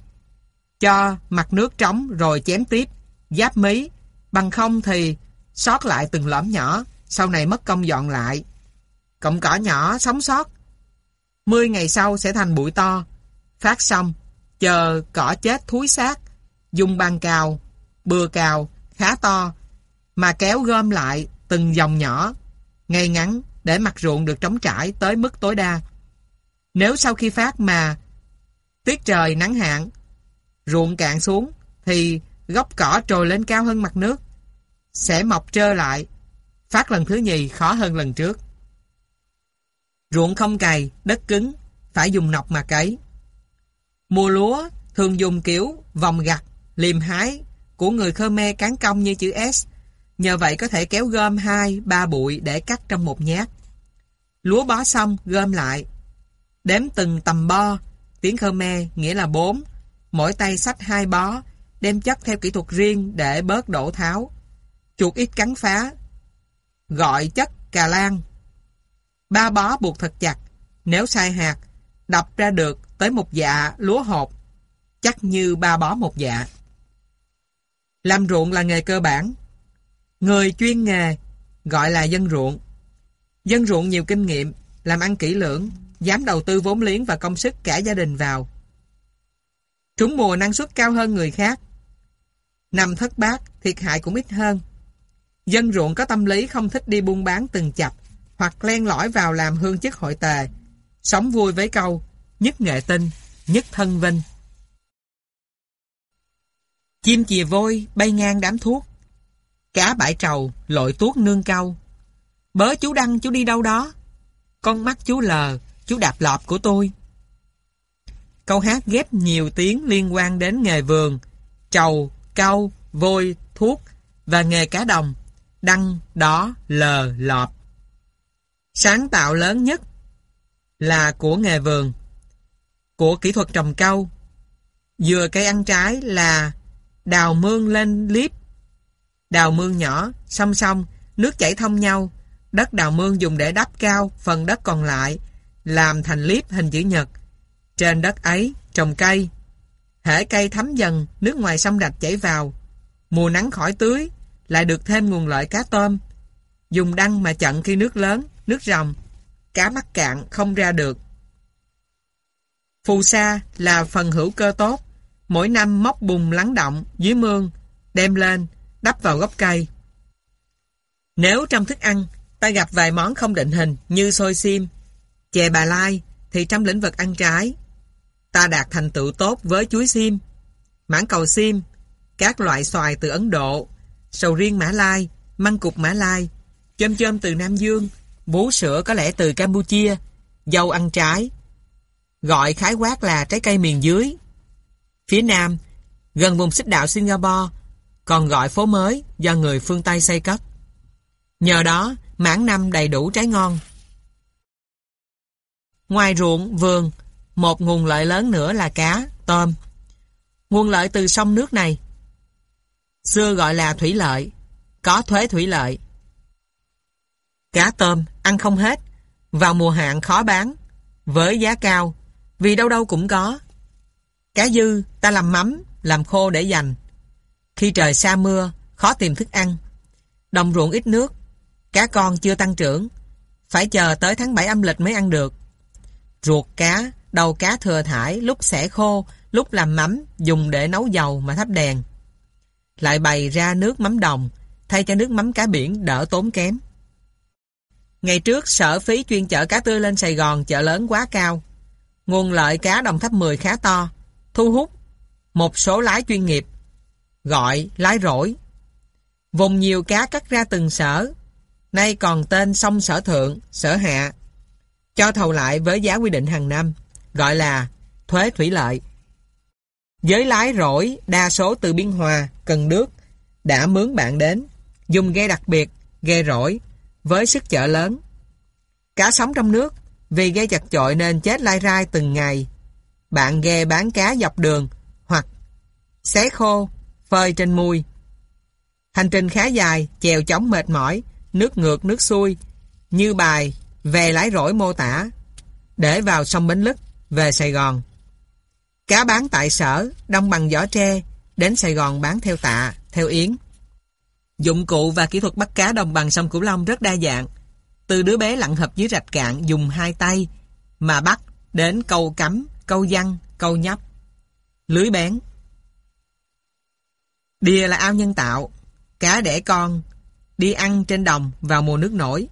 Cho mặt nước trống rồi chém tiếp, giáp mí, bằng không thì sót lại từng lõm nhỏ, sau này mất công dọn lại. Cọng cỏ nhỏ sống sót, mười ngày sau sẽ thành bụi to, phát xong, chờ cỏ chết thúi xác, dùng bàn cào, bừa cào, khá to, mà kéo gom lại từng dòng nhỏ, ngay ngắn để mặt ruộng được trống trải tới mức tối đa. Nếu sau khi phát mà tiết trời nắng hạn, ruộng cạn xuống, thì gốc cỏ trồi lên cao hơn mặt nước, sẽ mọc trơ lại. Phát lần thứ nhì khó hơn lần trước. Ruộng không cày, đất cứng, phải dùng nọc mà cấy. Mùa lúa thường dùng kiểu vòng gặt, liềm hái của người Khmer cán cong như chữ S. Nhờ vậy có thể kéo gom hai, ba bụi để cắt trong một nhát. Lúa bó xong, gom lại. Đếm từng tầm bo, tiếng Khmer nghĩa là bốn. Mỗi tay sách hai bó, đem chất theo kỹ thuật riêng để bớt đổ tháo. Chuột ít cắn phá. Gọi chất cà lan. Ba bó buộc thật chặt. Nếu sai hạt, đập ra được tới một dạ lúa hộp. Chắc như ba bó một dạ. Làm ruộng là nghề cơ bản. Người chuyên nghề gọi là dân ruộng. Dân ruộng nhiều kinh nghiệm, làm ăn kỹ lưỡng, dám đầu tư vốn liếng và công sức cả gia đình vào. Trúng mùa năng suất cao hơn người khác. Năm thất bát, thiệt hại cũng ít hơn. Dân ruộng có tâm lý không thích đi buôn bán từng chập, hoặc len lỏi vào làm hương chức hội tề. Sống vui với câu, nhất nghệ tinh, nhất thân vinh. Chim chìa vôi bay ngang đám thuốc. Cá bãi trầu, lội tuốt nương câu. Bớ chú Đăng chú đi đâu đó? Con mắt chú lờ, chú đạp lọp của tôi. Câu hát ghép nhiều tiếng liên quan đến nghề vườn, trầu, câu, vôi, thuốc và nghề cá đồng, đăng, đó, lờ, lọp. Sáng tạo lớn nhất là của nghề vườn, của kỹ thuật trồng câu. Dừa cây ăn trái là đào mương lên liếp. Đào mương nhỏ, song song, nước chảy thông nhau. Đất đào mương dùng để đắp cao, phần đất còn lại, làm thành liếp hình chữ nhật. Trên đất ấy, trồng cây. Hễ cây thấm dần, nước ngoài sông rạch chảy vào. Mùa nắng khỏi tưới, lại được thêm nguồn lợi cá tôm. Dùng đăng mà chặn khi nước lớn, nước rồng, Cá mắc cạn không ra được. Phù sa là phần hữu cơ tốt. Mỗi năm móc bùn lắng động dưới mương, đem lên, đắp vào gốc cây. Nếu trong thức ăn, ta gặp vài món không định hình như xôi xiêm, chè bà lai, thì trong lĩnh vực ăn trái, ta đạt thành tựu tốt với chuối xiêm, mãng cầu xiêm, các loại xoài từ Ấn Độ, sầu riêng Mã Lai, măng cục Mã Lai, chôm chôm từ Nam Dương, bú sữa có lẽ từ Campuchia, dâu ăn trái. Gọi khái quát là trái cây miền dưới. Phía Nam, gần vùng xích đạo Singapore, còn gọi phố mới do người phương Tây xây cất. Nhờ đó, mảng năm đầy đủ trái ngon. Ngoài ruộng, vườn, một nguồn lợi lớn nữa là cá, tôm. Nguồn lợi từ sông nước này Xưa gọi là thủy lợi, có thuế thủy lợi. Cá tôm ăn không hết, vào mùa hạn khó bán, với giá cao, vì đâu đâu cũng có. Cá dư ta làm mắm, làm khô để dành. Khi trời xa mưa, khó tìm thức ăn. Đồng ruộng ít nước, cá con chưa tăng trưởng, phải chờ tới tháng 7 âm lịch mới ăn được. Ruột cá, đầu cá thừa thải, lúc xẻ khô, lúc làm mắm, dùng để nấu dầu mà thắp đèn lại bày ra nước mắm đồng, thay cho nước mắm cá biển đỡ tốn kém. Ngày trước sở phí chuyên chở cá tươi lên Sài Gòn chợ lớn quá cao. Nguồn lợi cá đồng tháp 10 khá to, thu hút một số lái chuyên nghiệp, gọi lái rỗi. Vùng nhiều cá cắt ra từng sở, nay còn tên sông sở thượng, sở hạ, cho thầu lại với giá quy định hàng năm, gọi là thuế thủy lợi. Giới lái rỗi, đa số từ Biên Hòa, Cần Đước, đã mướn bạn đến, dùng ghe đặc biệt, ghe rỗi, với sức chở lớn. Cá sống trong nước, vì ghe chặt chội nên chết lai rai từng ngày. Bạn ghe bán cá dọc đường hoặc xé khô, phơi trên mui. Hành trình khá dài, chèo chóng mệt mỏi, nước ngược nước xuôi, như bài về lái rỗi mô tả, để vào sông Bến Lức, về Sài Gòn. Cá bán tại sở, đông bằng giỏ tre, đến Sài Gòn bán theo tạ, theo yến. Dụng cụ và kỹ thuật bắt cá đồng bằng sông Cửu Long rất đa dạng. Từ đứa bé lặn hợp dưới rạch cạn dùng hai tay mà bắt đến câu cắm, câu văn, câu nhấp. Lưới bén. Đìa là ao nhân tạo, cá đẻ con, đi ăn trên đồng vào mùa nước nổi.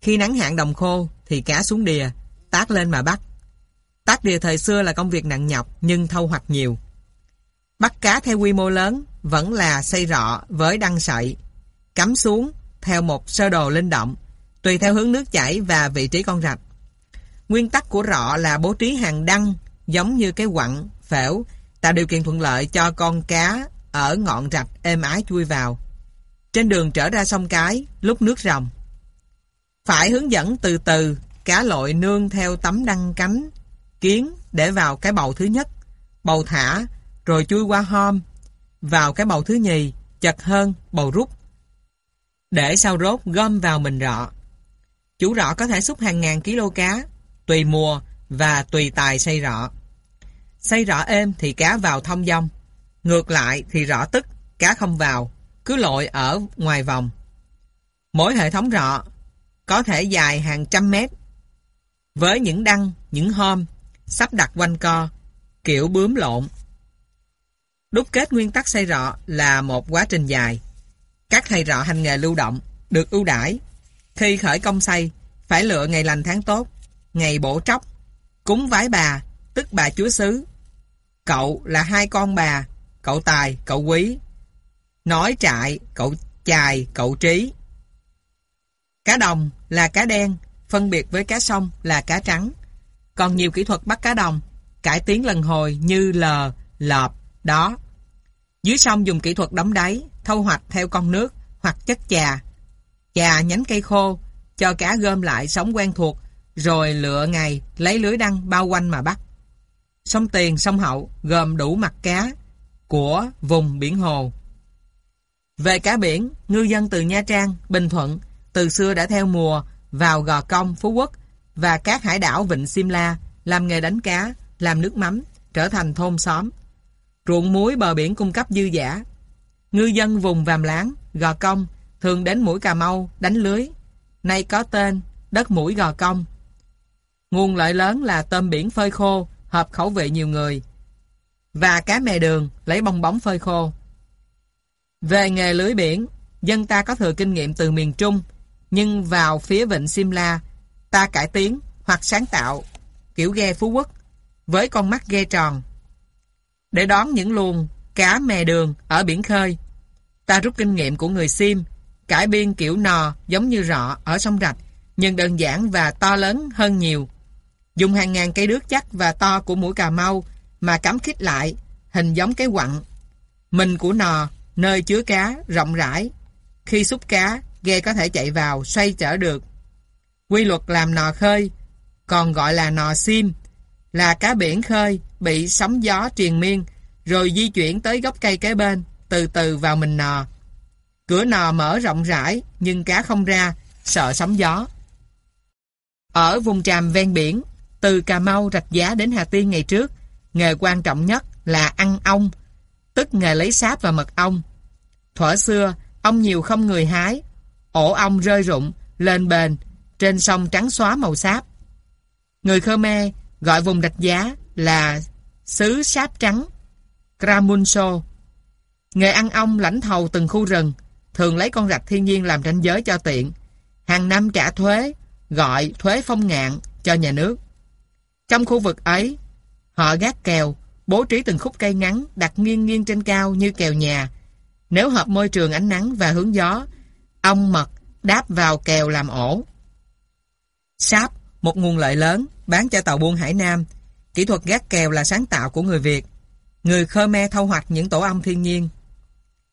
Khi nắng hạn đồng khô thì cá xuống đìa, tác lên mà bắt. Tác đìa thời xưa là công việc nặng nhọc nhưng thâu hoạch nhiều. Bắt cá theo quy mô lớn vẫn là xây rọ với đăng sậy, cắm xuống theo một sơ đồ linh động, tùy theo hướng nước chảy và vị trí con rạch. Nguyên tắc của rọ là bố trí hàng đăng giống như cái quặng, phễu, tạo điều kiện thuận lợi cho con cá ở ngọn rạch êm ái chui vào. Trên đường trở ra sông Cái, lúc nước rồng. Phải hướng dẫn từ từ, cá lội nương theo tấm đăng cánh, kiến để vào cái bầu thứ nhất, bầu thả, rồi chui qua hôm, vào cái bầu thứ nhì, chật hơn, bầu rút. Để sau rốt gom vào mình rọ. Chủ rọ có thể xúc hàng ngàn kg cá, tùy mùa và tùy tài xây rọ. Xây rọ êm thì cá vào thông dong. Ngược lại thì rọ tức, cá không vào, cứ lội ở ngoài vòng. Mỗi hệ thống rọ có thể dài hàng trăm mét. Với những đăng, những hôm, sắp đặt quanh co, kiểu bướm lộn. Đúc kết nguyên tắc xây rọ là một quá trình dài. Các thầy rọ hành nghề lưu động được ưu đãi. Khi khởi công xây, phải lựa ngày lành tháng tốt, ngày bổ tróc, cúng vái bà, tức bà chúa xứ. Cậu là hai con bà, cậu tài, cậu quý. Nói trại, cậu chài, cậu trí. Cá đồng là cá đen, phân biệt với cá sông là cá trắng. Còn nhiều kỹ thuật bắt cá đồng, cải tiến lần hồi như lờ, lợp, đó. Dưới sông dùng kỹ thuật đóng đáy, thâu hoạch theo con nước hoặc chất trà. Chà nhánh cây khô, cho cá gom lại sống quen thuộc, rồi lựa ngày lấy lưới đăng bao quanh mà bắt. Sông Tiền, sông Hậu gồm đủ mặt cá của vùng biển hồ. Về cá biển, ngư dân từ Nha Trang, Bình Thuận từ xưa đã theo mùa vào Gò Công, Phú Quốc và các hải đảo Vịnh Simla làm nghề đánh cá, làm nước mắm, trở thành thôn xóm. Ruộng muối bờ biển cung cấp dư giả. Ngư dân vùng Vàm Láng, Gò Công thường đến mũi Cà Mau đánh lưới. Nay có tên đất mũi Gò Công. Nguồn lợi lớn là tôm biển phơi khô, hợp khẩu vị nhiều người. Và cá mè đường lấy bong bóng phơi khô. Về nghề lưới biển, dân ta có thừa kinh nghiệm từ miền Trung, nhưng vào phía vịnh Simla, ta cải tiến hoặc sáng tạo kiểu ghe Phú Quốc với con mắt ghe tròn. Để đón những luồng cá mè đường ở biển khơi, ta rút kinh nghiệm của người Sim, cải biên kiểu nò giống như rọ ở sông Rạch, nhưng đơn giản và to lớn hơn nhiều. Dùng hàng ngàn cây đước chắc và to của mũi Cà Mau mà cắm khít lại, hình giống cái quặng. Mình của nò, nơi chứa cá, rộng rãi. Khi xúc cá, ghe có thể chạy vào, xoay trở được. Quy luật làm nò khơi, còn gọi là nò sim, là cá biển khơi, bị sóng gió triền miên, rồi di chuyển tới gốc cây kế bên, từ từ vào mình nò. Cửa nò mở rộng rãi, nhưng cá không ra, sợ sóng gió. Ở vùng tràm ven biển, từ Cà Mau rạch giá đến Hà Tiên ngày trước, nghề quan trọng nhất là ăn ong, tức nghề lấy sáp và mật ong. Thuở xưa, ong nhiều không người hái, ổ ong rơi rụng, lên bền, trên sông trắng xóa màu sáp. Người Khmer gọi vùng rạch giá là xứ sáp trắng, Kramunso. Nghề ăn ong lãnh thầu từng khu rừng, thường lấy con rạch thiên nhiên làm ranh giới cho tiện. Hàng năm trả thuế, gọi thuế phong ngạn cho nhà nước. Trong khu vực ấy, họ gác kèo, bố trí từng khúc cây ngắn đặt nghiêng nghiêng trên cao như kèo nhà. Nếu hợp môi trường ánh nắng và hướng gió, ong mật đáp vào kèo làm ổ. Sáp, một nguồn lợi lớn, bán cho tàu buôn Hải Nam. Kỹ thuật gác kèo là sáng tạo của người Việt. Người Khmer thâu hoạch những tổ ong thiên nhiên.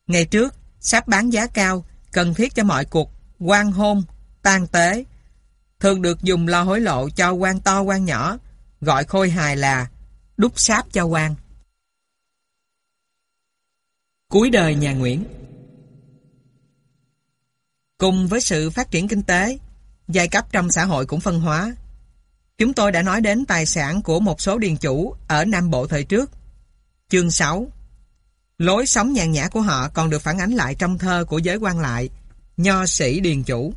Ngày trước, sáp bán giá cao, cần thiết cho mọi cuộc quan hôn, tan tế. thường được dùng lo hối lộ cho quan to quan nhỏ, gọi khôi hài là đúc sáp cho quan. Cuối đời nhà Nguyễn Cùng với sự phát triển kinh tế, giai cấp trong xã hội cũng phân hóa. Chúng tôi đã nói đến tài sản của một số điền chủ ở Nam Bộ thời trước. Chương 6 Lối sống nhàn nhã của họ còn được phản ánh lại trong thơ của giới quan lại, nho sĩ điền chủ.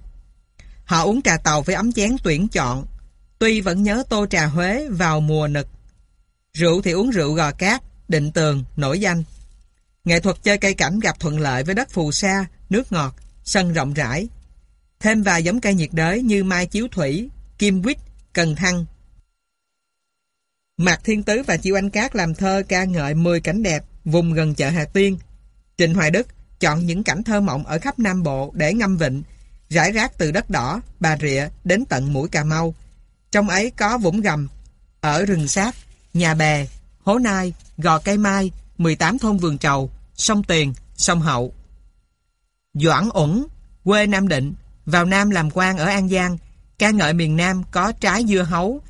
Họ uống trà tàu với ấm chén tuyển chọn, tuy vẫn nhớ tô trà Huế vào mùa nực. Rượu thì uống rượu gò cát, định tường, nổi danh. Nghệ thuật chơi cây cảnh gặp thuận lợi với đất phù sa, nước ngọt, sân rộng rãi. Thêm vài giống cây nhiệt đới như mai chiếu thủy, kim quýt, cần thăng. Mạc Thiên Tứ và Chiêu Anh Cát làm thơ ca ngợi 10 cảnh đẹp vùng gần chợ Hà Tiên. Trịnh Hoài Đức chọn những cảnh thơ mộng ở khắp Nam Bộ để ngâm vịnh, rải rác từ đất đỏ, Bà Rịa đến tận mũi Cà Mau. Trong ấy có Vũng Gầm, ở rừng sát, Nhà Bè, Hố Nai, Gò Cây Mai, 18 thôn vườn trầu, sông Tiền, sông Hậu. Doãn Uẩn, quê Nam Định, vào Nam làm quan ở An Giang, ca ngợi miền Nam có trái dưa hấu.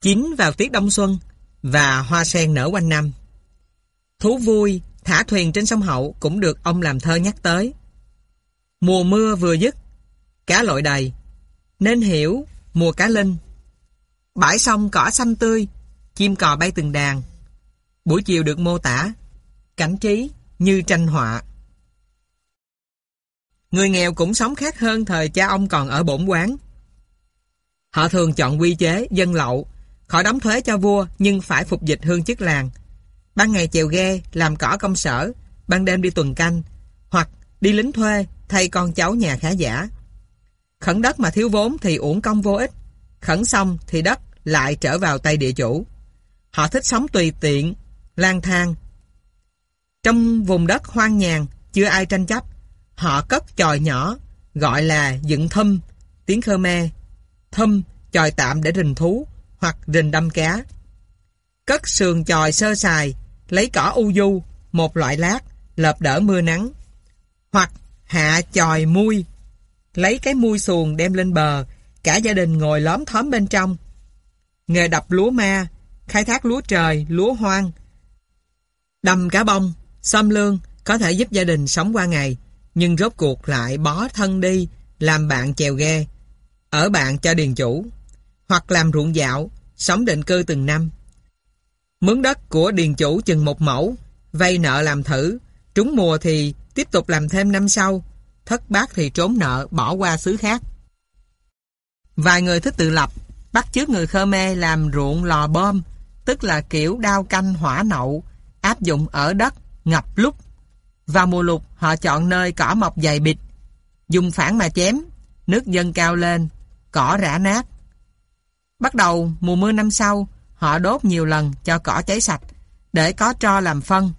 Chín vào tiết đông xuân và hoa sen nở quanh năm. Thú vui, thả thuyền trên sông Hậu cũng được ông làm thơ nhắc tới. Mùa mưa vừa dứt, cá lội đầy, nên hiểu mùa cá linh. Bãi sông cỏ xanh tươi, chim cò bay từng đàn. Buổi chiều được mô tả, cảnh trí như tranh họa. Người nghèo cũng sống khác hơn thời cha ông còn ở bổn quán. Họ thường chọn quy chế, dân lậu, khỏi đóng thuế cho vua nhưng phải phục dịch hương chức làng. Ban ngày chèo ghe, làm cỏ công sở, ban đêm đi tuần canh, hoặc đi lính thuê thay con cháu nhà khá giả. Khẩn đất mà thiếu vốn thì uổng công vô ích, khẩn xong thì đất lại trở vào tay địa chủ. Họ thích sống tùy tiện, lang thang. Trong vùng đất hoang nhàn, chưa ai tranh chấp, họ cất chòi nhỏ, gọi là dựng thâm, tiếng Khmer. Thâm, chòi tạm để rình thú, hoặc rình đâm cá. Cất sườn chòi sơ sài, lấy cỏ u du, một loại lát, lợp đỡ mưa nắng. Hoặc hạ chòi mui, lấy cái mui xuồng đem lên bờ, cả gia đình ngồi lõm thóm bên trong. Nghề đập lúa ma, khai thác lúa trời, lúa hoang. Đâm cá bông, xâm lương có thể giúp gia đình sống qua ngày, nhưng rốt cuộc lại bó thân đi, làm bạn chèo ghe, ở bạn cho điền chủ, hoặc làm ruộng dạo, sống định cư từng năm. Mướn đất của điền chủ chừng một mẫu, vay nợ làm thử, trúng mùa thì tiếp tục làm thêm năm sau, thất bát thì trốn nợ bỏ qua xứ khác. Vài người thích tự lập, bắt chước người Khmer làm ruộng lò bom, tức là kiểu đao canh hỏa nậu, áp dụng ở đất, ngập lúc. Vào mùa lục, họ chọn nơi cỏ mọc dày bịch, dùng phản mà chém, nước dâng cao lên, cỏ rã nát. Bắt đầu mùa mưa năm sau, họ đốt nhiều lần cho cỏ cháy sạch, để có tro làm phân,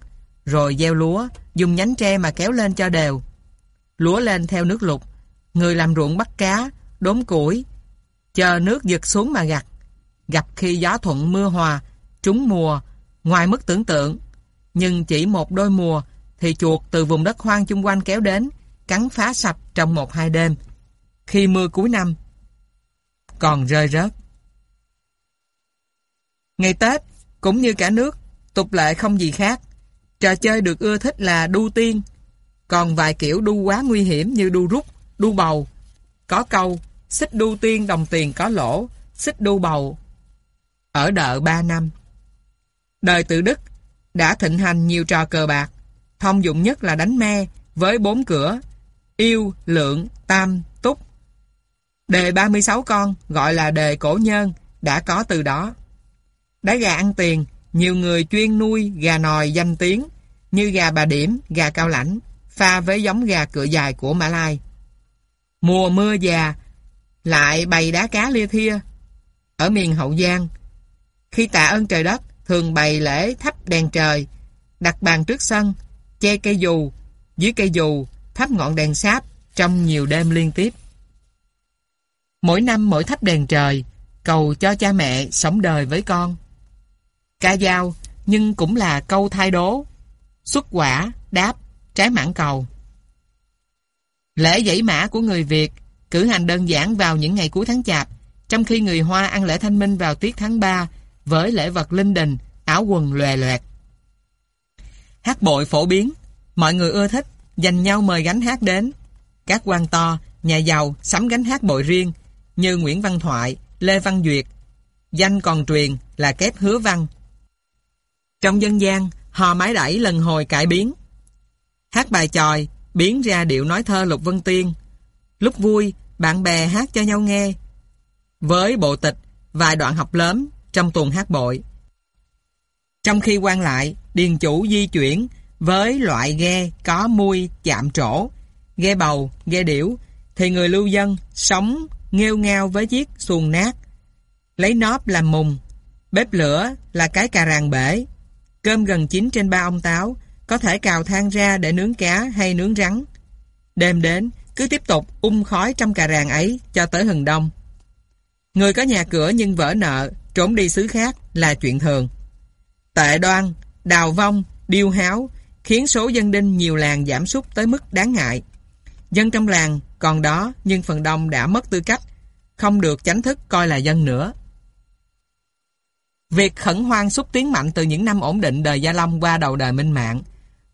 rồi gieo lúa, dùng nhánh tre mà kéo lên cho đều. Lúa lên theo nước lục, người làm ruộng bắt cá, đốn củi, chờ nước giật xuống mà gặt. Gặp khi gió thuận mưa hòa, trúng mùa, ngoài mức tưởng tượng. Nhưng chỉ một đôi mùa thì chuột từ vùng đất hoang chung quanh kéo đến, cắn phá sạch trong một hai đêm. Khi mưa cuối năm, còn rơi rớt. Ngày Tết, cũng như cả nước, tục lệ không gì khác. Trò chơi được ưa thích là đu tiên. Còn vài kiểu đu quá nguy hiểm như đu rút, đu bầu. Có câu, xích đu tiên đồng tiền có lỗ, xích đu bầu. Ở đợ 3 năm. Đời tự Đức đã thịnh hành nhiều trò cờ bạc. Thông dụng nhất là đánh me với bốn cửa, yêu, lượng, tam, túc. Đề 36 con gọi là đề cổ nhân đã có từ đó. Đá gà ăn tiền, nhiều người chuyên nuôi gà nòi danh tiếng như gà bà điểm, gà cao lãnh, pha với giống gà cựa dài của Mã Lai. Mùa mưa già, lại bày đá cá lia thia. Ở miền Hậu Giang, khi tạ ơn trời đất, thường bày lễ thắp đèn trời, đặt bàn trước sân, che cây dù, dưới cây dù, thắp ngọn đèn sáp trong nhiều đêm liên tiếp. Mỗi năm mỗi thắp đèn trời, cầu cho cha mẹ sống đời với con. Ca dao, nhưng cũng là câu thay đố. Xuất quả, đáp, trái mãn cầu. Lễ dãy mã của người Việt cử hành đơn giản vào những ngày cuối tháng chạp, trong khi người Hoa ăn lễ thanh minh vào tiết tháng 3 với lễ vật linh đình, áo quần lòe loẹt. Hát bội phổ biến, mọi người ưa thích, dành nhau mời gánh hát đến. Các quan to, nhà giàu sắm gánh hát bội riêng như Nguyễn Văn Thoại, Lê Văn Duyệt. Danh còn truyền là kép hứa văn. Trong dân gian, hò mái đẩy lần hồi cải biến. Hát bài tròi, biến ra điệu nói thơ Lục Vân Tiên. Lúc vui, bạn bè hát cho nhau nghe. Với bộ tịch, vài đoạn học lớn trong tuần hát bội. Trong khi quan lại, điền chủ di chuyển với loại ghe có mui chạm trổ, ghe bầu, ghe điểu, thì người lưu dân sống nghêu ngao với chiếc xuồng nát, lấy nóp làm mùng, bếp lửa là cái cà ràng bể, cơm gần chín trên ba ông táo, có thể cào than ra để nướng cá hay nướng rắn. Đêm đến, cứ tiếp tục ung khói trong cà ràng ấy cho tới hừng đông. Người có nhà cửa nhưng vỡ nợ, trốn đi xứ khác là chuyện thường. Tệ đoan, đào vong, điêu háo khiến số dân đinh nhiều làng giảm sút tới mức đáng ngại. Dân trong làng còn đó nhưng phần đông đã mất tư cách, không được chánh thức coi là dân nữa. Việc khẩn hoang xúc tiến mạnh từ những năm ổn định đời Gia Long qua đầu đời Minh Mạng,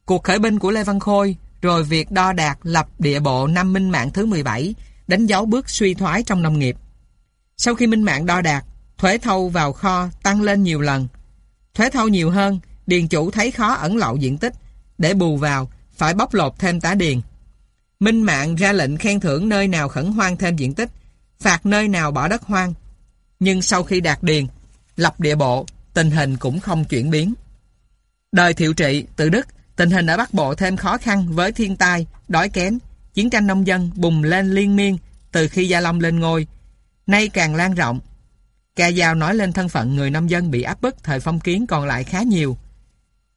cuộc khởi binh của Lê Văn Khôi, rồi việc đo đạt lập địa bộ năm Minh Mạng thứ 17, đánh dấu bước suy thoái trong nông nghiệp. Sau khi Minh Mạng đo đạt, thuế thâu vào kho tăng lên nhiều lần. Thuế thâu nhiều hơn, điền chủ thấy khó ẩn lậu diện tích, để bù vào, phải bóc lột thêm tá điền. Minh Mạng ra lệnh khen thưởng nơi nào khẩn hoang thêm diện tích, phạt nơi nào bỏ đất hoang. Nhưng sau khi đạt điền, lập địa bộ, tình hình cũng không chuyển biến. Đời thiệu trị, tự Đức, tình hình ở Bắc Bộ thêm khó khăn với thiên tai, đói kém, chiến tranh nông dân bùng lên liên miên từ khi Gia Long lên ngôi, nay càng lan rộng. Ca dao nói lên thân phận người nông dân bị áp bức thời phong kiến còn lại khá nhiều.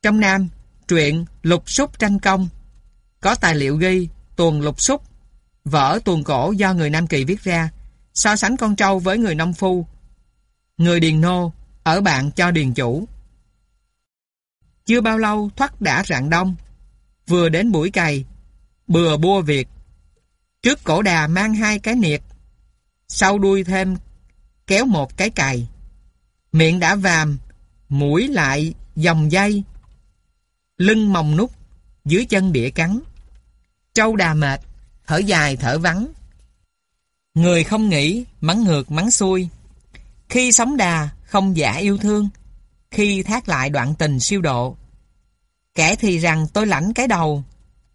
Trong Nam, truyện Lục Súc Tranh Công có tài liệu ghi tuần lục súc, vở tuần cổ do người Nam Kỳ viết ra, so sánh con trâu với người nông phu. Người điền nô, ở bạn cho điền chủ. Chưa bao lâu thoát đã rạng đông, vừa đến buổi cày, bừa bua việc. Trước cổ đà mang hai cái niệt, sau đuôi thêm kéo một cái cày. Miệng đã vàm, mũi lại dòng dây, lưng mồng nút, dưới chân đĩa cắn. Trâu đà mệt, thở dài thở vắng. Người không nghĩ, mắng ngược mắng xuôi. Khi sống đà, không giả yêu thương. Khi thác lại đoạn tình siêu độ. Kẻ thì rằng tôi lãnh cái đầu,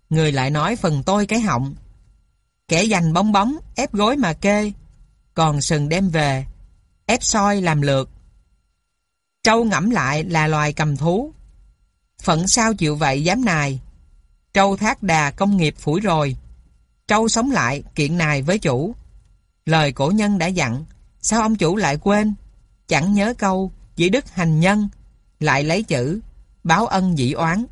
người lại nói phần tôi cái họng. Kẻ dành bóng bóng, ép gối mà kê, còn sừng đem về, ép soi làm lượt. Trâu ngẫm lại là loài cầm thú. Phận sao chịu vậy dám nài, Trâu thác đà công nghiệp phủi rồi. Trâu sống lại kiện nài với chủ. Lời cổ nhân đã dặn, sao ông chủ lại quên? Chẳng nhớ câu, dĩ đức hành nhân, lại lấy chữ, báo ân dĩ oán.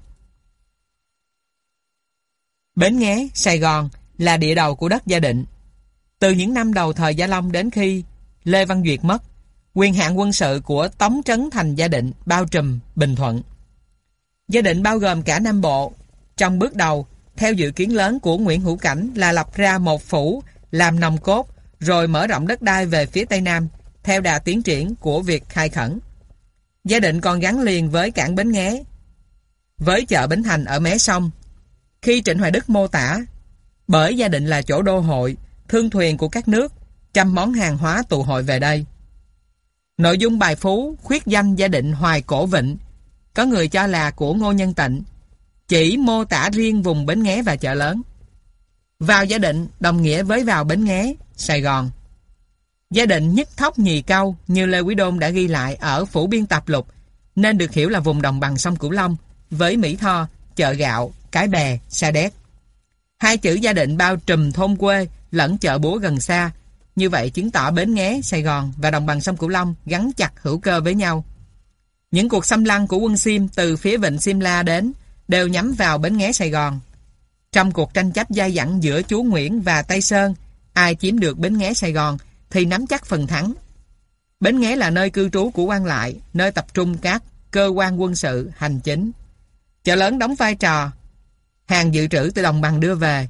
Bến Nghé, Sài Gòn là địa đầu của đất Gia Định. Từ những năm đầu thời Gia Long đến khi Lê Văn Duyệt mất, quyền hạn quân sự của Tống Trấn Thành Gia Định bao trùm Bình Thuận. Gia Định bao gồm cả Nam Bộ, trong bước đầu, theo dự kiến lớn của Nguyễn Hữu Cảnh là lập ra một phủ làm nòng cốt rồi mở rộng đất đai về phía Tây Nam theo đà tiến triển của việc khai khẩn. Gia định còn gắn liền với cảng Bến Nghé với chợ Bến Thành ở mé sông. Khi Trịnh Hoài Đức mô tả bởi gia định là chỗ đô hội, thương thuyền của các nước, trăm món hàng hóa tụ hội về đây. Nội dung bài phú khuyết danh gia định Hoài Cổ Vịnh có người cho là của Ngô Nhân Tịnh chỉ mô tả riêng vùng Bến Nghé và chợ lớn. Vào gia định đồng nghĩa với vào Bến Nghé, Sài Gòn. Gia định nhất thóc nhì câu như Lê Quý Đôn đã ghi lại ở phủ biên tập lục nên được hiểu là vùng đồng bằng sông Cửu Long với Mỹ Tho, chợ gạo, cái bè, sa đéc. Hai chữ gia định bao trùm thôn quê lẫn chợ búa gần xa. Như vậy chứng tỏ Bến Nghé, Sài Gòn và đồng bằng sông Cửu Long gắn chặt hữu cơ với nhau. Những cuộc xâm lăng của quân Sim từ phía vịnh Simla đến đều nhắm vào bến nghé Sài Gòn. Trong cuộc tranh chấp dai dẳng giữa chúa Nguyễn và Tây Sơn, ai chiếm được bến nghé Sài Gòn thì nắm chắc phần thắng. Bến nghé là nơi cư trú của quan lại, nơi tập trung các cơ quan quân sự, hành chính. Chợ lớn đóng vai trò hàng dự trữ từ đồng bằng đưa về.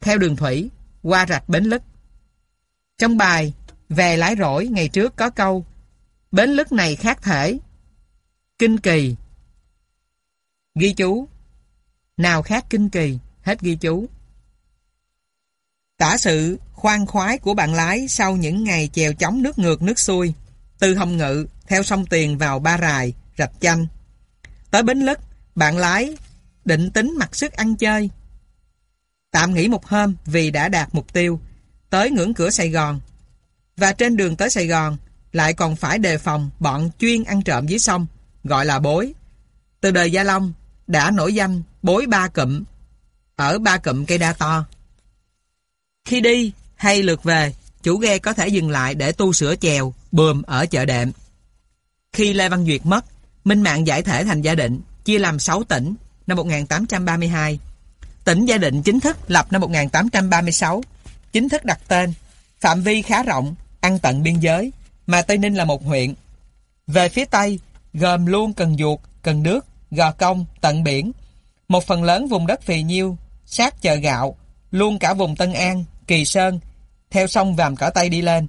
theo đường thủy, qua rạch Bến Lức. Trong bài Về lái rỗi ngày trước có câu Bến Lức này khác thể, kinh kỳ. Ghi chú Nào khác kinh kỳ, hết ghi chú. Tả sự khoan khoái của bạn lái sau những ngày chèo chóng nước ngược nước xuôi, từ Hồng Ngự theo sông Tiền vào Ba Rài, Rạch Chanh. Tới Bến Lức, bạn lái định tính mặc sức ăn chơi. Tạm nghỉ một hôm vì đã đạt mục tiêu, tới ngưỡng cửa Sài Gòn. Và trên đường tới Sài Gòn, lại còn phải đề phòng bọn chuyên ăn trộm dưới sông, gọi là bối. Từ đời Gia Long, đã nổi danh bối ba cụm, ở ba cụm cây đa to. Khi đi hay lượt về, chủ ghe có thể dừng lại để tu sửa chèo, bơm ở chợ đệm. Khi Lê Văn Duyệt mất, Minh Mạng giải thể thành gia định, chia làm 6 tỉnh năm 1832. Tỉnh Gia Định chính thức lập năm 1836, chính thức đặt tên, phạm vi khá rộng, ăn tận biên giới, mà Tây Ninh là một huyện. Về phía Tây, gồm luôn Cần Duột, Cần Đước, Gò Công, Tận Biển, một phần lớn vùng đất phì nhiêu, sát chợ gạo, luôn cả vùng Tân An, Kỳ Sơn, theo sông Vàm Cỏ Tây đi lên.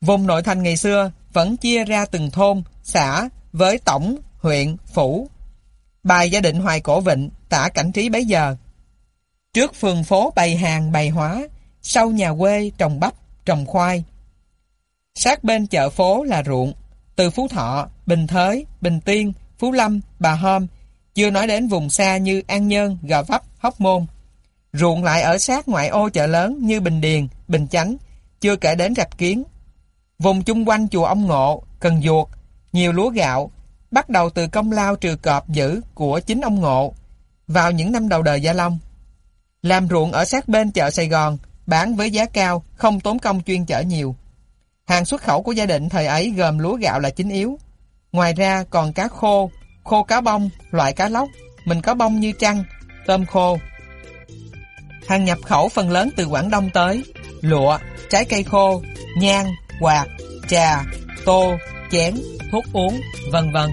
Vùng nội thành ngày xưa vẫn chia ra từng thôn, xã với tổng, huyện, phủ. Bài gia định hoài cổ vịnh tả cảnh trí bấy giờ. Trước phường phố bày hàng bày hóa, sau nhà quê trồng bắp, trồng khoai. Sát bên chợ phố là ruộng, từ Phú Thọ, Bình Thới, Bình Tiên, Phú Lâm, Bà Hôm, chưa nói đến vùng xa như An Nhơn, Gò Vấp, Hóc Môn. Ruộng lại ở sát ngoại ô chợ lớn như Bình Điền, Bình Chánh, chưa kể đến Rạch Kiến. Vùng chung quanh chùa Ông Ngộ, Cần Duột, nhiều lúa gạo, bắt đầu từ công lao trừ cọp giữ của chính ông Ngộ vào những năm đầu đời Gia Long. Làm ruộng ở sát bên chợ Sài Gòn, bán với giá cao, không tốn công chuyên chở nhiều. Hàng xuất khẩu của gia đình thời ấy gồm lúa gạo là chính yếu. Ngoài ra còn cá khô, khô cá bông, loại cá lóc, mình có bông như trăng, tôm khô. Hàng nhập khẩu phần lớn từ Quảng Đông tới, lụa, trái cây khô, nhang, quạt, trà, tô, chén, thuốc uống, vân vân.